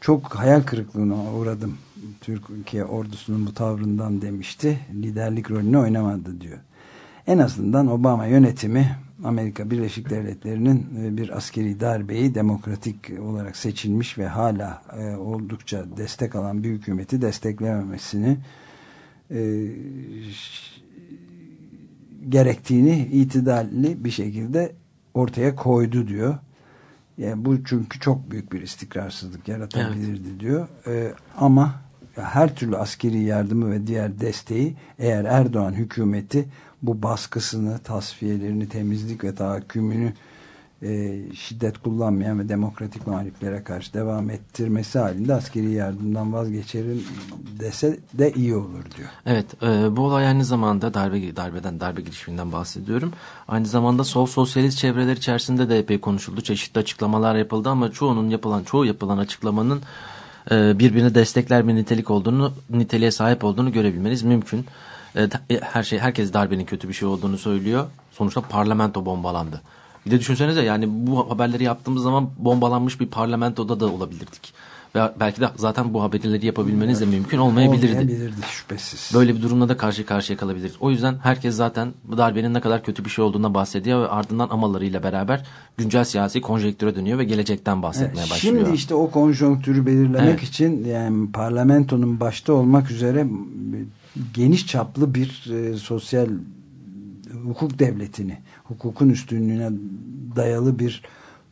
Çok hayal kırıklığına uğradım. Türkiye ordusunun bu tavrından demişti. Liderlik rolünü oynamadı diyor. En azından Obama yönetimi Amerika Birleşik Devletleri'nin e, bir askeri darbeyi demokratik olarak seçilmiş ve hala e, oldukça destek alan bir hükümeti desteklememesini e, gerektiğini itidalli bir şekilde ortaya koydu diyor. Yani bu çünkü çok büyük bir istikrarsızlık yaratabilirdi evet. diyor. E, ama her türlü askeri yardımı ve diğer desteği eğer Erdoğan hükümeti bu baskısını, tasfiyelerini, temizlik ve tahakkümünü e, şiddet kullanmayan ve demokratik muhaliflere karşı devam ettirmesi halinde askeri yardımdan vazgeçerim dese de iyi olur diyor. Evet e, bu olay aynı zamanda darbe darbeden darbe girişiminden bahsediyorum. Aynı zamanda sol sosyalist çevreler içerisinde de epey konuşuldu. Çeşitli açıklamalar yapıldı ama çoğunun yapılan çoğu yapılan açıklamanın e, birbirine destekler bir nitelik olduğunu niteliğe sahip olduğunu görebilmeniz mümkün. Her şey herkes darbenin kötü bir şey olduğunu söylüyor. Sonuçta parlamento bombalandı. Bir de düşünsenize yani bu haberleri yaptığımız zaman bombalanmış bir parlamentoda da olabilirdik. Ve belki de zaten bu haberleri yapabilmeniz de mümkün olmayabilirdi. Olmayabilirdi şüphesiz. Böyle bir durumda da karşı karşıya kalabiliriz. O yüzden herkes zaten bu darbenin ne kadar kötü bir şey olduğuna bahsediyor ve ardından amalarıyla beraber güncel siyasi konjonktüre dönüyor ve gelecekten bahsetmeye evet, başlıyor. Şimdi işte o konjonktürü belirlemek evet. için yani parlamentonun başta olmak üzere geniş çaplı bir e, sosyal hukuk devletini, hukukun üstünlüğüne dayalı bir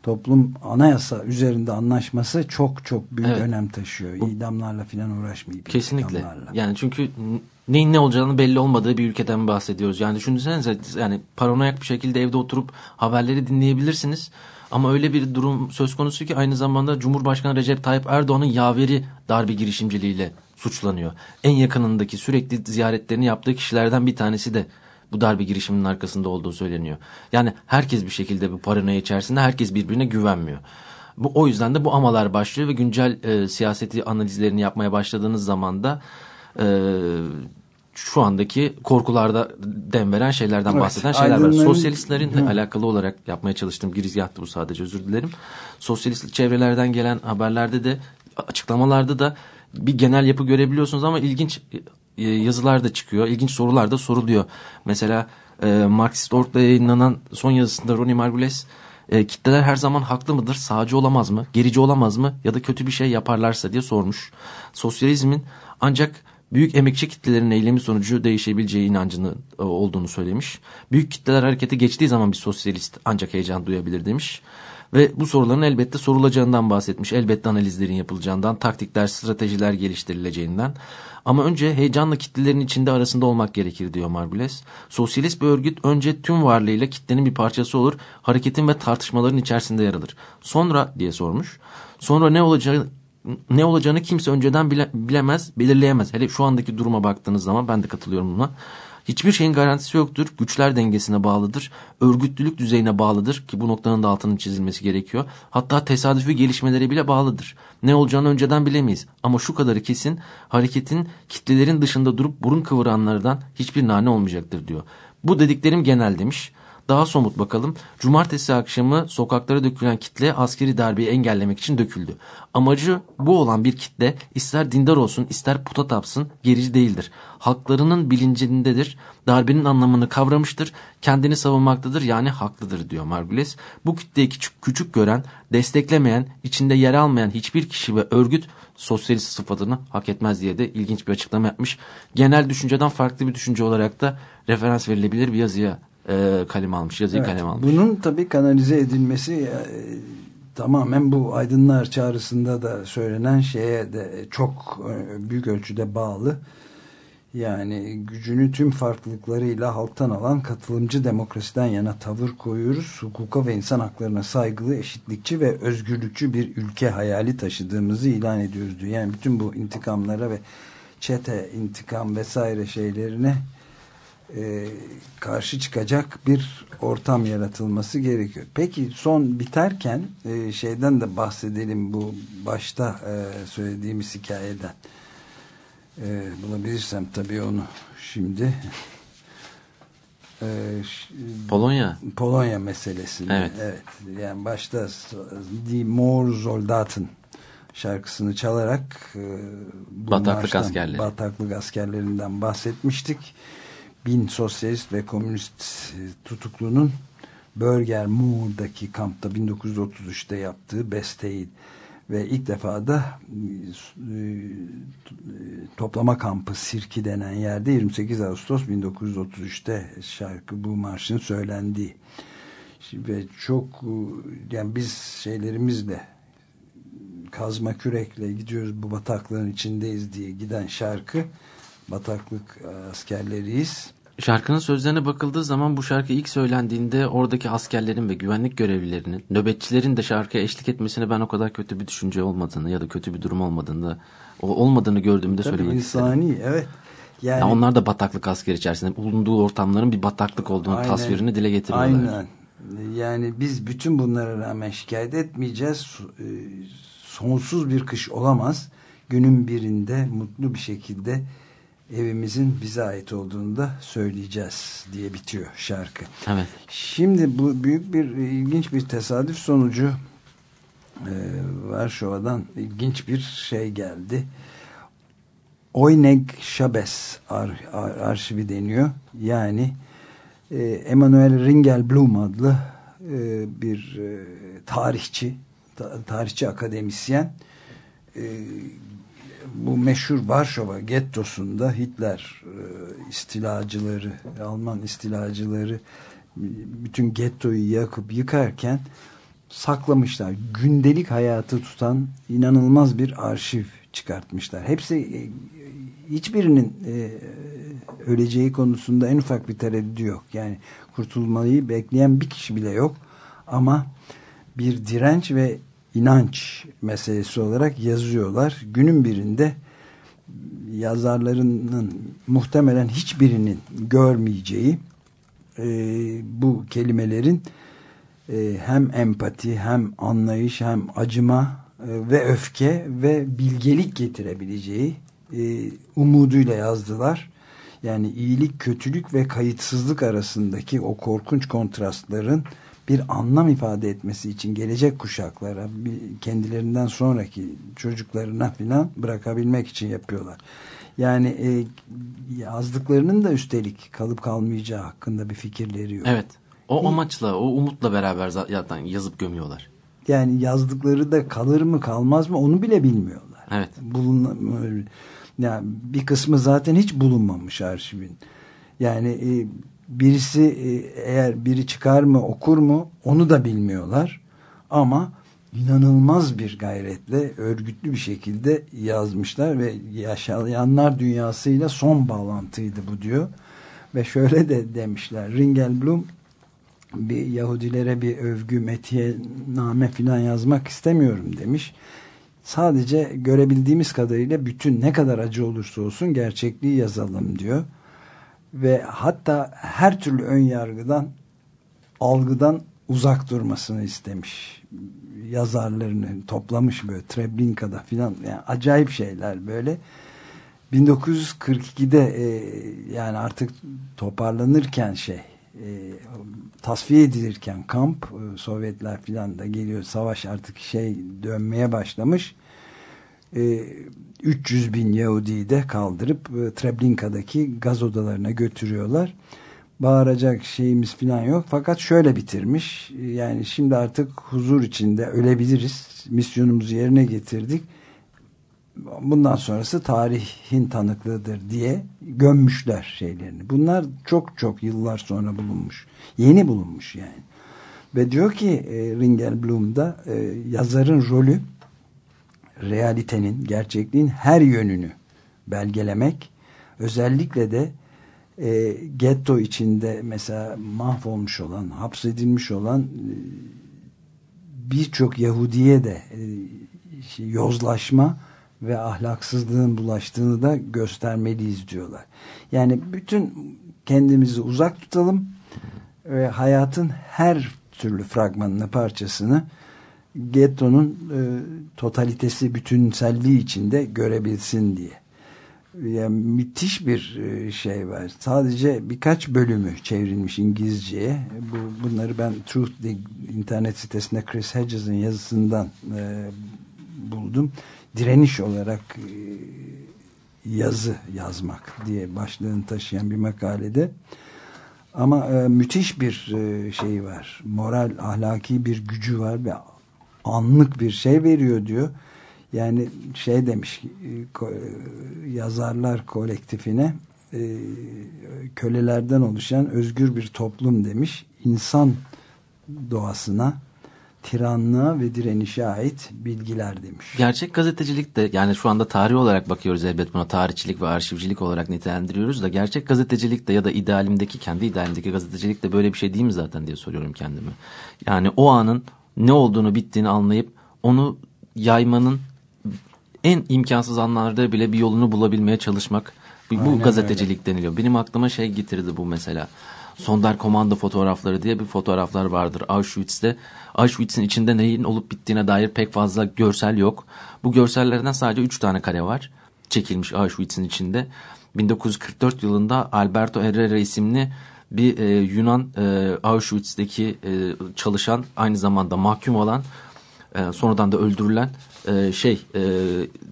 toplum anayasa üzerinde anlaşması çok çok büyük evet. önem taşıyor. Bu, İdamlarla falan uğraşmayıp. Kesinlikle. Yani çünkü neyin ne olacağını belli olmadığı bir ülkeden bahsediyoruz. Yani düşünsenize yani paranoyak bir şekilde evde oturup haberleri dinleyebilirsiniz. Ama öyle bir durum söz konusu ki aynı zamanda Cumhurbaşkanı Recep Tayyip Erdoğan'ın yaveri darbe girişimciliğiyle suçlanıyor. En yakınındaki sürekli ziyaretlerini yaptığı kişilerden bir tanesi de bu darbe girişiminin arkasında olduğu söyleniyor. Yani herkes bir şekilde bu paranoya içerisinde herkes birbirine güvenmiyor. Bu o yüzden de bu amalar başlıyor ve güncel e, siyaseti analizlerini yapmaya başladığınız zaman da e, şu andaki korkularda dem veren şeylerden evet, bahseden şeyler var. Sosyalistlerin de alakalı olarak yapmaya çalıştığım girizgahtı bu sadece özür dilerim. Sosyalist çevrelerden gelen haberlerde de açıklamalarda da bir genel yapı görebiliyorsunuz ama ilginç e, yazılar da çıkıyor. İlginç sorular da soruluyor. Mesela e, Marxist.org'da yayınlanan son yazısında Ronnie Margules e, kitleler her zaman haklı mıdır? Sağcı olamaz mı? Gerici olamaz mı? Ya da kötü bir şey yaparlarsa diye sormuş. Sosyalizmin ancak büyük emekçi kitlelerin eylemi sonucu değişebileceği inancını e, olduğunu söylemiş. Büyük kitleler hareketi geçtiği zaman bir sosyalist ancak heyecan duyabilir demiş. Ve bu soruların elbette sorulacağından bahsetmiş. Elbette analizlerin yapılacağından, taktikler, stratejiler geliştirileceğinden. Ama önce heyecanla kitlelerin içinde arasında olmak gerekir diyor Margules. Sosyalist bir örgüt önce tüm varlığıyla kitlenin bir parçası olur, hareketin ve tartışmaların içerisinde yer alır. Sonra diye sormuş. Sonra ne olacağı ne olacağını kimse önceden bile, bilemez, belirleyemez. Hele şu andaki duruma baktığınız zaman ben de katılıyorum buna. Hiçbir şeyin garantisi yoktur. Güçler dengesine bağlıdır. Örgütlülük düzeyine bağlıdır ki bu noktanın da altının çizilmesi gerekiyor. Hatta tesadüfi gelişmelere bile bağlıdır. Ne olacağını önceden bilemeyiz. Ama şu kadarı kesin hareketin kitlelerin dışında durup burun kıvıranlardan hiçbir nane olmayacaktır diyor. Bu dediklerim genel demiş. Daha somut bakalım. Cumartesi akşamı sokaklara dökülen kitle askeri darbeyi engellemek için döküldü. Amacı bu olan bir kitle ister dindar olsun ister puta tapsın gerici değildir. Halklarının bilincindedir. Darbenin anlamını kavramıştır. Kendini savunmaktadır yani haklıdır diyor Margules. Bu kitleyi küçük, küçük gören, desteklemeyen, içinde yer almayan hiçbir kişi ve örgüt sosyalist sıfatını hak etmez diye de ilginç bir açıklama yapmış. Genel düşünceden farklı bir düşünce olarak da referans verilebilir bir yazıya e, kalem almış, yazıyı evet, kalem almış. Bunun tabii kanalize edilmesi e, tamamen bu aydınlar çağrısında da söylenen şeye de çok e, büyük ölçüde bağlı. Yani gücünü tüm farklılıklarıyla halktan alan katılımcı demokrasiden yana tavır koyuyoruz. Hukuka ve insan haklarına saygılı, eşitlikçi ve özgürlükçü bir ülke hayali taşıdığımızı ilan ediyoruz diyor. Yani bütün bu intikamlara ve çete intikam vesaire şeylerine e, karşı çıkacak bir ortam yaratılması gerekiyor. Peki son biterken e, şeyden de bahsedelim bu başta e, söylediğimiz hikayeden. E, bulabilirsem tabii onu şimdi. E, Polonya. Polonya meselesi. Evet. evet. Yani başta Die Soldaten şarkısını çalarak e, bataklık askerleri. Bataklık askerlerinden bahsetmiştik bin sosyalist ve komünist tutuklunun Börger Moor'daki kampta 1933'te yaptığı besteyi ve ilk defa da e, toplama kampı Sirki denen yerde 28 Ağustos 1933'te şarkı bu marşın söylendiği. Ve çok e, yani biz şeylerimizle kazma kürekle gidiyoruz bu bataklığın içindeyiz diye giden şarkı bataklık e, askerleriyiz. Şarkının sözlerine bakıldığı zaman bu şarkı ilk söylendiğinde oradaki askerlerin ve güvenlik görevlilerinin, nöbetçilerin de şarkıya eşlik etmesine ben o kadar kötü bir düşünce olmadığını ya da kötü bir durum olmadığını, o olmadığını gördüğümü de söylemek insani, isterim. evet. Yani, yani onlar da bataklık asker içerisinde bulunduğu ortamların bir bataklık olduğunu aynen, tasvirini dile getiriyorlar. Aynen. Yani biz bütün bunlara rağmen şikayet etmeyeceğiz. E, sonsuz bir kış olamaz. Günün birinde mutlu bir şekilde evimizin bize ait olduğunu da söyleyeceğiz diye bitiyor şarkı. Evet. Şimdi bu büyük bir ilginç bir tesadüf sonucu e, Varşova'dan ilginç bir şey geldi. Oyneg Şabes ar, ar, arşivi deniyor. Yani e, Emanuel Ringelblum adlı e, bir e, tarihçi, ta, tarihçi akademisyen e, bu meşhur Varşova gettosunda Hitler e, istilacıları, Alman istilacıları bütün gettoyu yakıp yıkarken saklamışlar. Gündelik hayatı tutan inanılmaz bir arşiv çıkartmışlar. Hepsi e, hiçbirinin e, öleceği konusunda en ufak bir tereddüdü yok. Yani kurtulmayı bekleyen bir kişi bile yok. Ama bir direnç ve inanç meselesi olarak yazıyorlar. Günün birinde yazarlarının muhtemelen hiçbirinin görmeyeceği e, bu kelimelerin e, hem empati hem anlayış hem acıma e, ve öfke ve bilgelik getirebileceği e, umuduyla yazdılar. Yani iyilik, kötülük ve kayıtsızlık arasındaki o korkunç kontrastların bir anlam ifade etmesi için gelecek kuşaklara kendilerinden sonraki çocuklarına filan bırakabilmek için yapıyorlar. Yani e, yazdıklarının da üstelik kalıp kalmayacağı hakkında bir fikirleri yok. Evet. O amaçla, o umutla beraber zaten yazıp gömüyorlar. Yani yazdıkları da kalır mı kalmaz mı onu bile bilmiyorlar. Evet. Bulun, yani bir kısmı zaten hiç bulunmamış arşivin. Yani e, birisi e, eğer biri çıkar mı okur mu onu da bilmiyorlar. Ama inanılmaz bir gayretle örgütlü bir şekilde yazmışlar ve yaşayanlar dünyasıyla son bağlantıydı bu diyor. Ve şöyle de demişler Ringelblum bir Yahudilere bir övgü metiye name filan yazmak istemiyorum demiş. Sadece görebildiğimiz kadarıyla bütün ne kadar acı olursa olsun gerçekliği yazalım diyor. Ve hatta her türlü ön yargıdan algıdan uzak durmasını istemiş. Yazarlarını toplamış böyle Treblinka'da filan yani acayip şeyler böyle. 1942'de e, yani artık toparlanırken şey e, tasfiye edilirken kamp e, Sovyetler filan da geliyor savaş artık şey dönmeye başlamış 300 bin Yahudi'yi de kaldırıp e, Treblinka'daki gaz odalarına götürüyorlar bağıracak şeyimiz filan yok fakat şöyle bitirmiş yani şimdi artık huzur içinde ölebiliriz misyonumuzu yerine getirdik bundan sonrası tarihin tanıklığıdır diye gömmüşler şeylerini. Bunlar çok çok yıllar sonra bulunmuş. Yeni bulunmuş yani. Ve diyor ki e, e, yazarın rolü realitenin, gerçekliğin her yönünü belgelemek. Özellikle de e, getto içinde mesela mahvolmuş olan, hapsedilmiş olan e, birçok Yahudiye de e, şey, yozlaşma ve ahlaksızlığın bulaştığını da göstermeliyiz diyorlar. Yani bütün kendimizi uzak tutalım ve hayatın her türlü fragmanını, parçasını gettonun e, totalitesi, bütünselliği içinde görebilsin diye. Yani müthiş bir e, şey var. Sadece birkaç bölümü çevrilmiş İngilizceye. Bu, bunları ben Truth internet sitesinde Chris Hedges'in yazısından e, buldum direniş olarak e, yazı yazmak diye başlığını taşıyan bir makalede ama e, müthiş bir e, şey var moral ahlaki bir gücü var ve anlık bir şey veriyor diyor yani şey demiş e, yazarlar kolektifine e, kölelerden oluşan özgür bir toplum demiş insan doğasına tiranlığa ve direnişe ait bilgiler demiş. Gerçek gazetecilik de yani şu anda tarih olarak bakıyoruz elbet buna tarihçilik ve arşivcilik olarak nitelendiriyoruz da gerçek gazetecilik de ya da idealimdeki kendi idealimdeki gazetecilik de böyle bir şey değil mi zaten diye soruyorum kendime. Yani o anın ne olduğunu bittiğini anlayıp onu yaymanın en imkansız anlarda bile bir yolunu bulabilmeye çalışmak bu Aynen gazetecilik öyle. deniliyor. Benim aklıma şey getirdi bu mesela. Sonder Komando fotoğrafları diye bir fotoğraflar vardır Auschwitz'te. Auschwitz'in içinde neyin olup bittiğine dair pek fazla görsel yok. Bu görsellerden sadece 3 tane kare var. Çekilmiş Auschwitz'in içinde. 1944 yılında Alberto Herrera isimli bir e, Yunan e, Auschwitz'teki e, çalışan aynı zamanda mahkum olan e, sonradan da öldürülen e, şey e,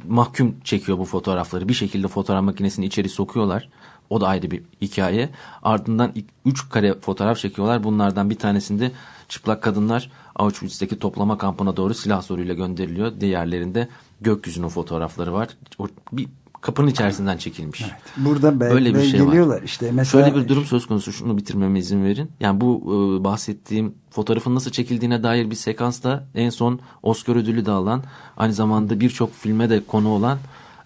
mahkum çekiyor bu fotoğrafları. Bir şekilde fotoğraf makinesini içeri sokuyorlar. O da ayrı bir hikaye. Ardından üç kare fotoğraf çekiyorlar. Bunlardan bir tanesinde çıplak kadınlar Auschwitz'teki toplama kampına doğru silah zoruyla gönderiliyor. Diğerlerinde gökyüzünün fotoğrafları var. O bir kapının içerisinden çekilmiş. Evet. Burada be, Böyle bir şey geliyorlar. Var. İşte mesela Şöyle bir durum söz konusu. Şunu bitirmeme izin verin. Yani bu e, bahsettiğim fotoğrafın nasıl çekildiğine dair bir sekansta en son Oscar ödülü de alan, aynı zamanda birçok filme de konu olan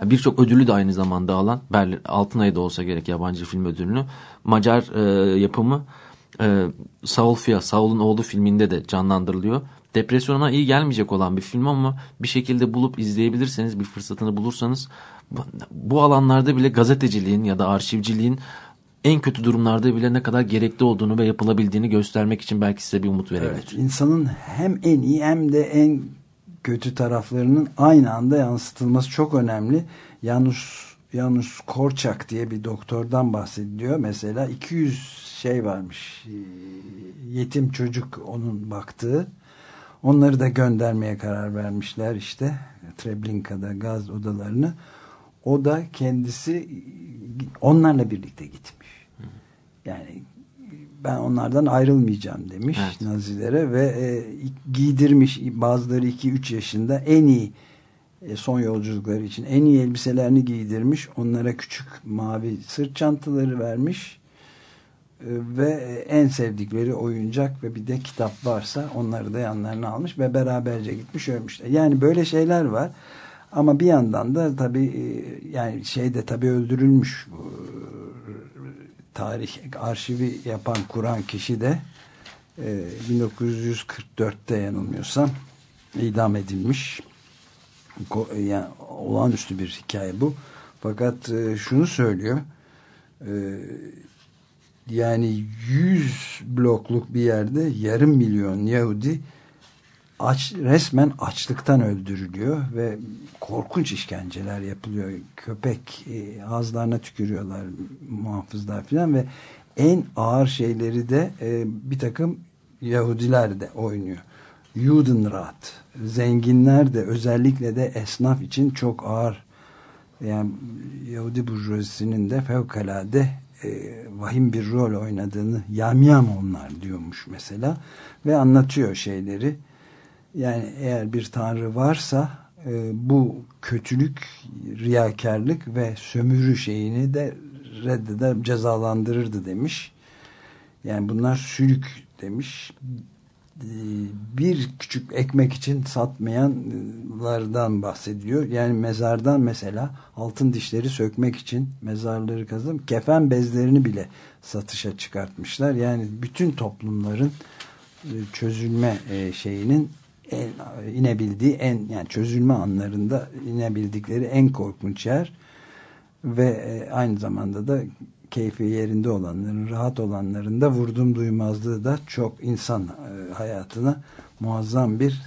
Birçok ödülü de aynı zamanda alan Berlin Altınay'da olsa gerek yabancı film ödülünü Macar e, yapımı e, Saul Fia, Saul'un oğlu filminde de canlandırılıyor. Depresyona iyi gelmeyecek olan bir film ama bir şekilde bulup izleyebilirseniz bir fırsatını bulursanız bu alanlarda bile gazeteciliğin ya da arşivciliğin en kötü durumlarda bile ne kadar gerekli olduğunu ve yapılabildiğini göstermek için belki size bir umut verebilir. Evet, insanın hem en iyi hem de en kötü taraflarının aynı anda yansıtılması çok önemli. Yanus Yanus Korçak diye bir doktordan bahsediliyor. Mesela 200 şey varmış. Yetim çocuk onun baktığı. Onları da göndermeye karar vermişler işte. Treblinka'da gaz odalarını. O da kendisi onlarla birlikte gitmiş. Yani ben onlardan ayrılmayacağım demiş evet. Nazilere ve e, giydirmiş bazıları 2-3 yaşında en iyi e, son yolculukları için en iyi elbiselerini giydirmiş. Onlara küçük mavi sırt çantaları vermiş e, ve en sevdikleri oyuncak ve bir de kitap varsa onları da yanlarına almış ve beraberce gitmiş ölmüşler. Yani böyle şeyler var. Ama bir yandan da tabii e, yani şeyde tabii öldürülmüş bu tarih arşivi yapan kuran kişi de e, 1944'te yanılmıyorsam idam edilmiş. Yani olağanüstü bir hikaye bu. Fakat e, şunu söylüyor. E, yani 100 blokluk bir yerde yarım milyon Yahudi aç, resmen açlıktan öldürülüyor ve korkunç işkenceler yapılıyor. Köpek e, ağızlarına tükürüyorlar muhafızlar filan ve en ağır şeyleri de e, bir takım Yahudiler de oynuyor. Judenrat zenginler de özellikle de esnaf için çok ağır yani Yahudi burjuvazisinin de fevkalade e, vahim bir rol oynadığını yamyam onlar diyormuş mesela ve anlatıyor şeyleri yani eğer bir tanrı varsa bu kötülük riyakarlık ve sömürü şeyini de reddeder cezalandırırdı demiş yani bunlar sülük demiş e, bir küçük ekmek için satmayanlardan bahsediyor. Yani mezardan mesela altın dişleri sökmek için mezarları kazıp kefen bezlerini bile satışa çıkartmışlar. Yani bütün toplumların e, çözülme e, şeyinin en, inebildiği en yani çözülme anlarında inebildikleri en korkunç yer ve aynı zamanda da keyfi yerinde olanların, rahat olanların da vurdum duymazlığı da çok insan e, hayatına muazzam bir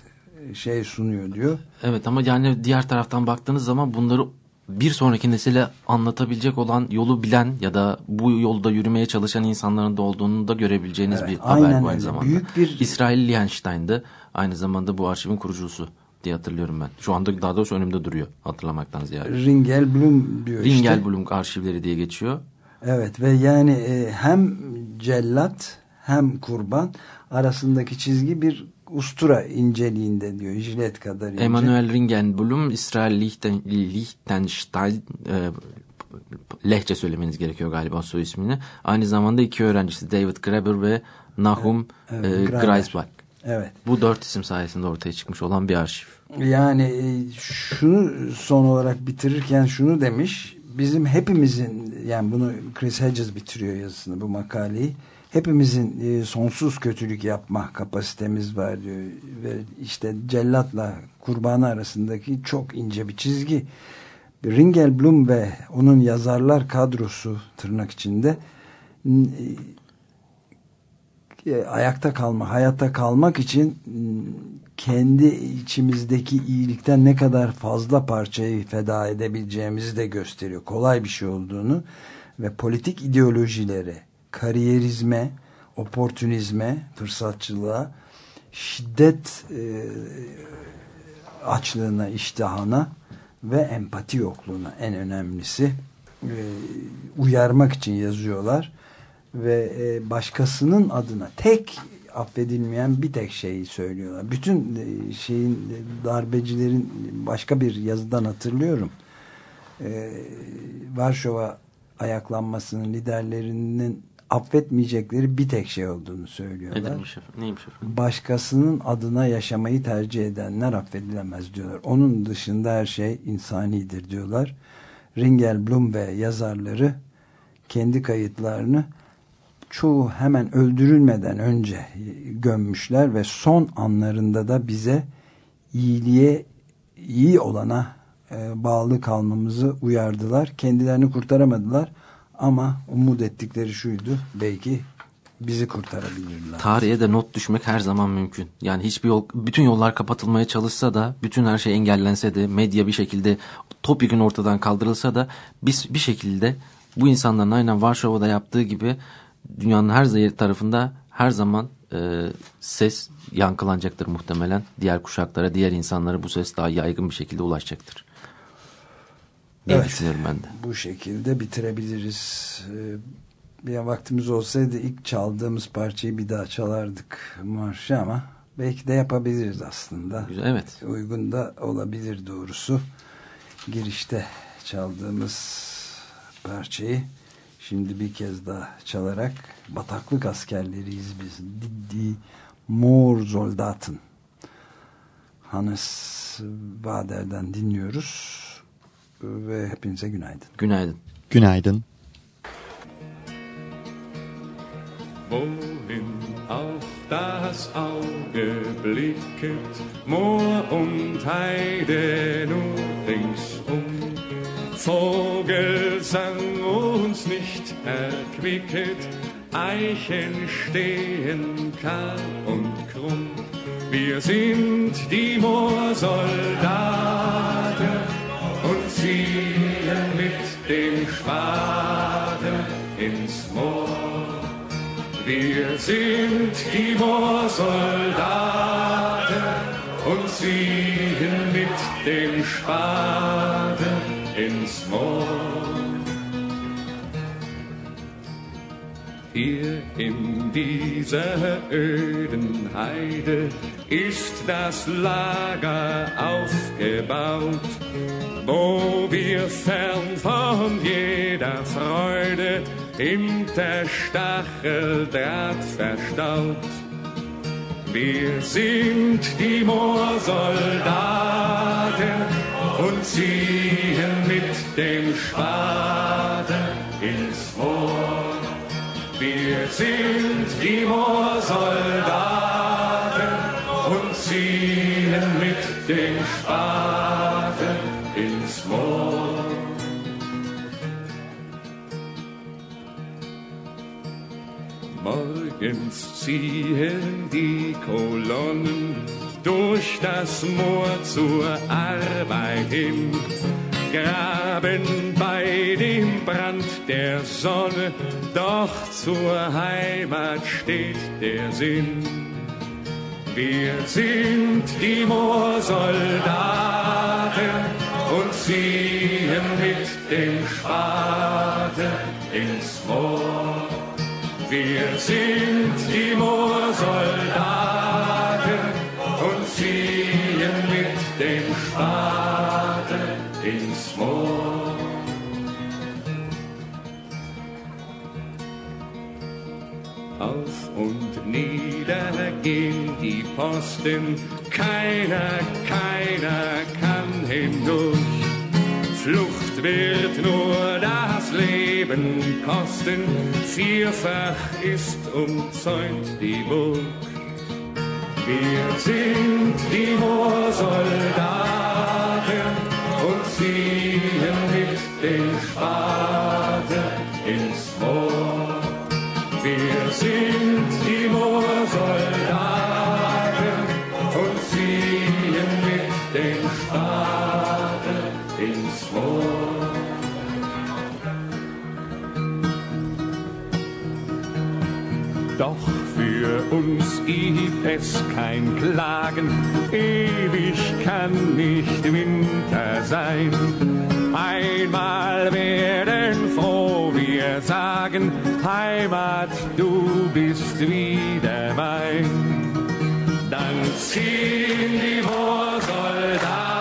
e, şey sunuyor diyor. Evet ama yani diğer taraftan baktığınız zaman bunları bir sonraki nesile anlatabilecek olan yolu bilen ya da bu yolda yürümeye çalışan insanların da olduğunu da görebileceğiniz evet, bir haber bu aynı zamanda. Büyük bir... İsrail Lienstein'dı. Aynı zamanda bu arşivin kurucusu diye hatırlıyorum ben. Şu anda daha doğrusu önümde duruyor hatırlamaktan ziyade. Ringelblum diyor Ringelblum işte. Ringelblum arşivleri diye geçiyor. Evet ve yani e, hem cellat hem kurban arasındaki çizgi bir ustura inceliğinde diyor. Jilet kadar ince. Emanuel Ringenblum, İsrail Lichten, Liechtenstein e, lehçe söylemeniz gerekiyor galiba soy ismini. Aynı zamanda iki öğrencisi David Graeber ve Nahum evet, evet, e, Greisbach. Evet. Bu dört isim sayesinde ortaya çıkmış olan bir arşiv. Yani e, şunu son olarak bitirirken şunu demiş bizim hepimizin yani bunu Chris Hedges bitiriyor yazısını bu makaleyi hepimizin e, sonsuz kötülük yapma kapasitemiz var diyor ve işte cellatla kurbanı arasındaki çok ince bir çizgi Ringelblum ve onun yazarlar kadrosu tırnak içinde e, ayakta kalma, hayatta kalmak için kendi içimizdeki iyilikten ne kadar fazla parçayı feda edebileceğimizi de gösteriyor. Kolay bir şey olduğunu ve politik ideolojilere, kariyerizme, oportunizme, fırsatçılığa, şiddet e, açlığına, iştahına ve empati yokluğuna en önemlisi e, uyarmak için yazıyorlar ve e, başkasının adına tek affedilmeyen bir tek şeyi söylüyorlar. Bütün e, şeyin e, darbecilerin başka bir yazıdan hatırlıyorum. Ee, Varşova ayaklanmasının liderlerinin affetmeyecekleri bir tek şey olduğunu söylüyorlar. Efendim? Neymiş efendim? Başkasının adına yaşamayı tercih edenler affedilemez diyorlar. Onun dışında her şey insanidir diyorlar. Ringelblum ve yazarları kendi kayıtlarını çoğu hemen öldürülmeden önce gömmüşler ve son anlarında da bize iyiliğe iyi olana e, bağlı kalmamızı uyardılar. Kendilerini kurtaramadılar ama umut ettikleri şuydu belki bizi kurtarabilirler. Tarihe de not düşmek her zaman mümkün. Yani hiçbir yol, bütün yollar kapatılmaya çalışsa da, bütün her şey engellense de, medya bir şekilde topyekun ortadan kaldırılsa da biz bir şekilde bu insanların aynen Varşova'da yaptığı gibi dünyanın her tarafında her zaman e, ses yankılanacaktır muhtemelen. Diğer kuşaklara, diğer insanlara bu ses daha yaygın bir şekilde ulaşacaktır. Evet, düşünüyorum ben de. Bu şekilde bitirebiliriz. Ee, bir vaktimiz olsaydı ilk çaldığımız parçayı bir daha çalardık marşı ama belki de yapabiliriz aslında. Güzel, evet. Uygun da olabilir doğrusu. Girişte çaldığımız parçayı Şimdi bir kez daha çalarak bataklık askerleriyiz biz. Die Mor Soldaten. Hannes Bader'den dinliyoruz. Ve hepinize günaydın. Günaydın. Günaydın. Wohin auch das Auge Blicket, Moor und Heide nur ringsum. Vogelsang uns nicht erquicket, Eichen stehen kahl und krumm. Wir sind die Moorsoldaten und ziehen mit dem Spaten ins Moor. Wir sind die Moorsoldaten und ziehen mit dem Spaten ins Moor. Hier in dieser öden Heide ist das Lager aufgebaut, wo wir fern von jeder Freude hinter Stacheldraht verstaut. Wir sind die Moorsoldaten und ziehen mit dem Spaten ins Moor. Wir sind die Moorsoldaten und ziehen mit dem Spaten Morgens ziehen die Kolonnen durch das Moor zur Arbeit hin, graben bei dem Brand der Sonne, doch zur Heimat steht der Sinn. Wir sind die Moorsoldaten und ziehen mit dem Spaten Wir sind die Moorsoldaten und ziehen mit dem Spaten ins Moor. Auf und nieder gehen die Posten, keiner, keiner kann hindurch. Flucht wird nur das Leben kosten, vierfach ist umzäunt die Burg. Wir sind die Moorsoldaten und ziehen mit dem Spaten uns gibt es kein Klagen, ewig kann nicht Winter sein. Einmal werden froh wir sagen, Heimat, du bist wieder mein. Dann ziehen die Moorsoldaten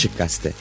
Açık Gazete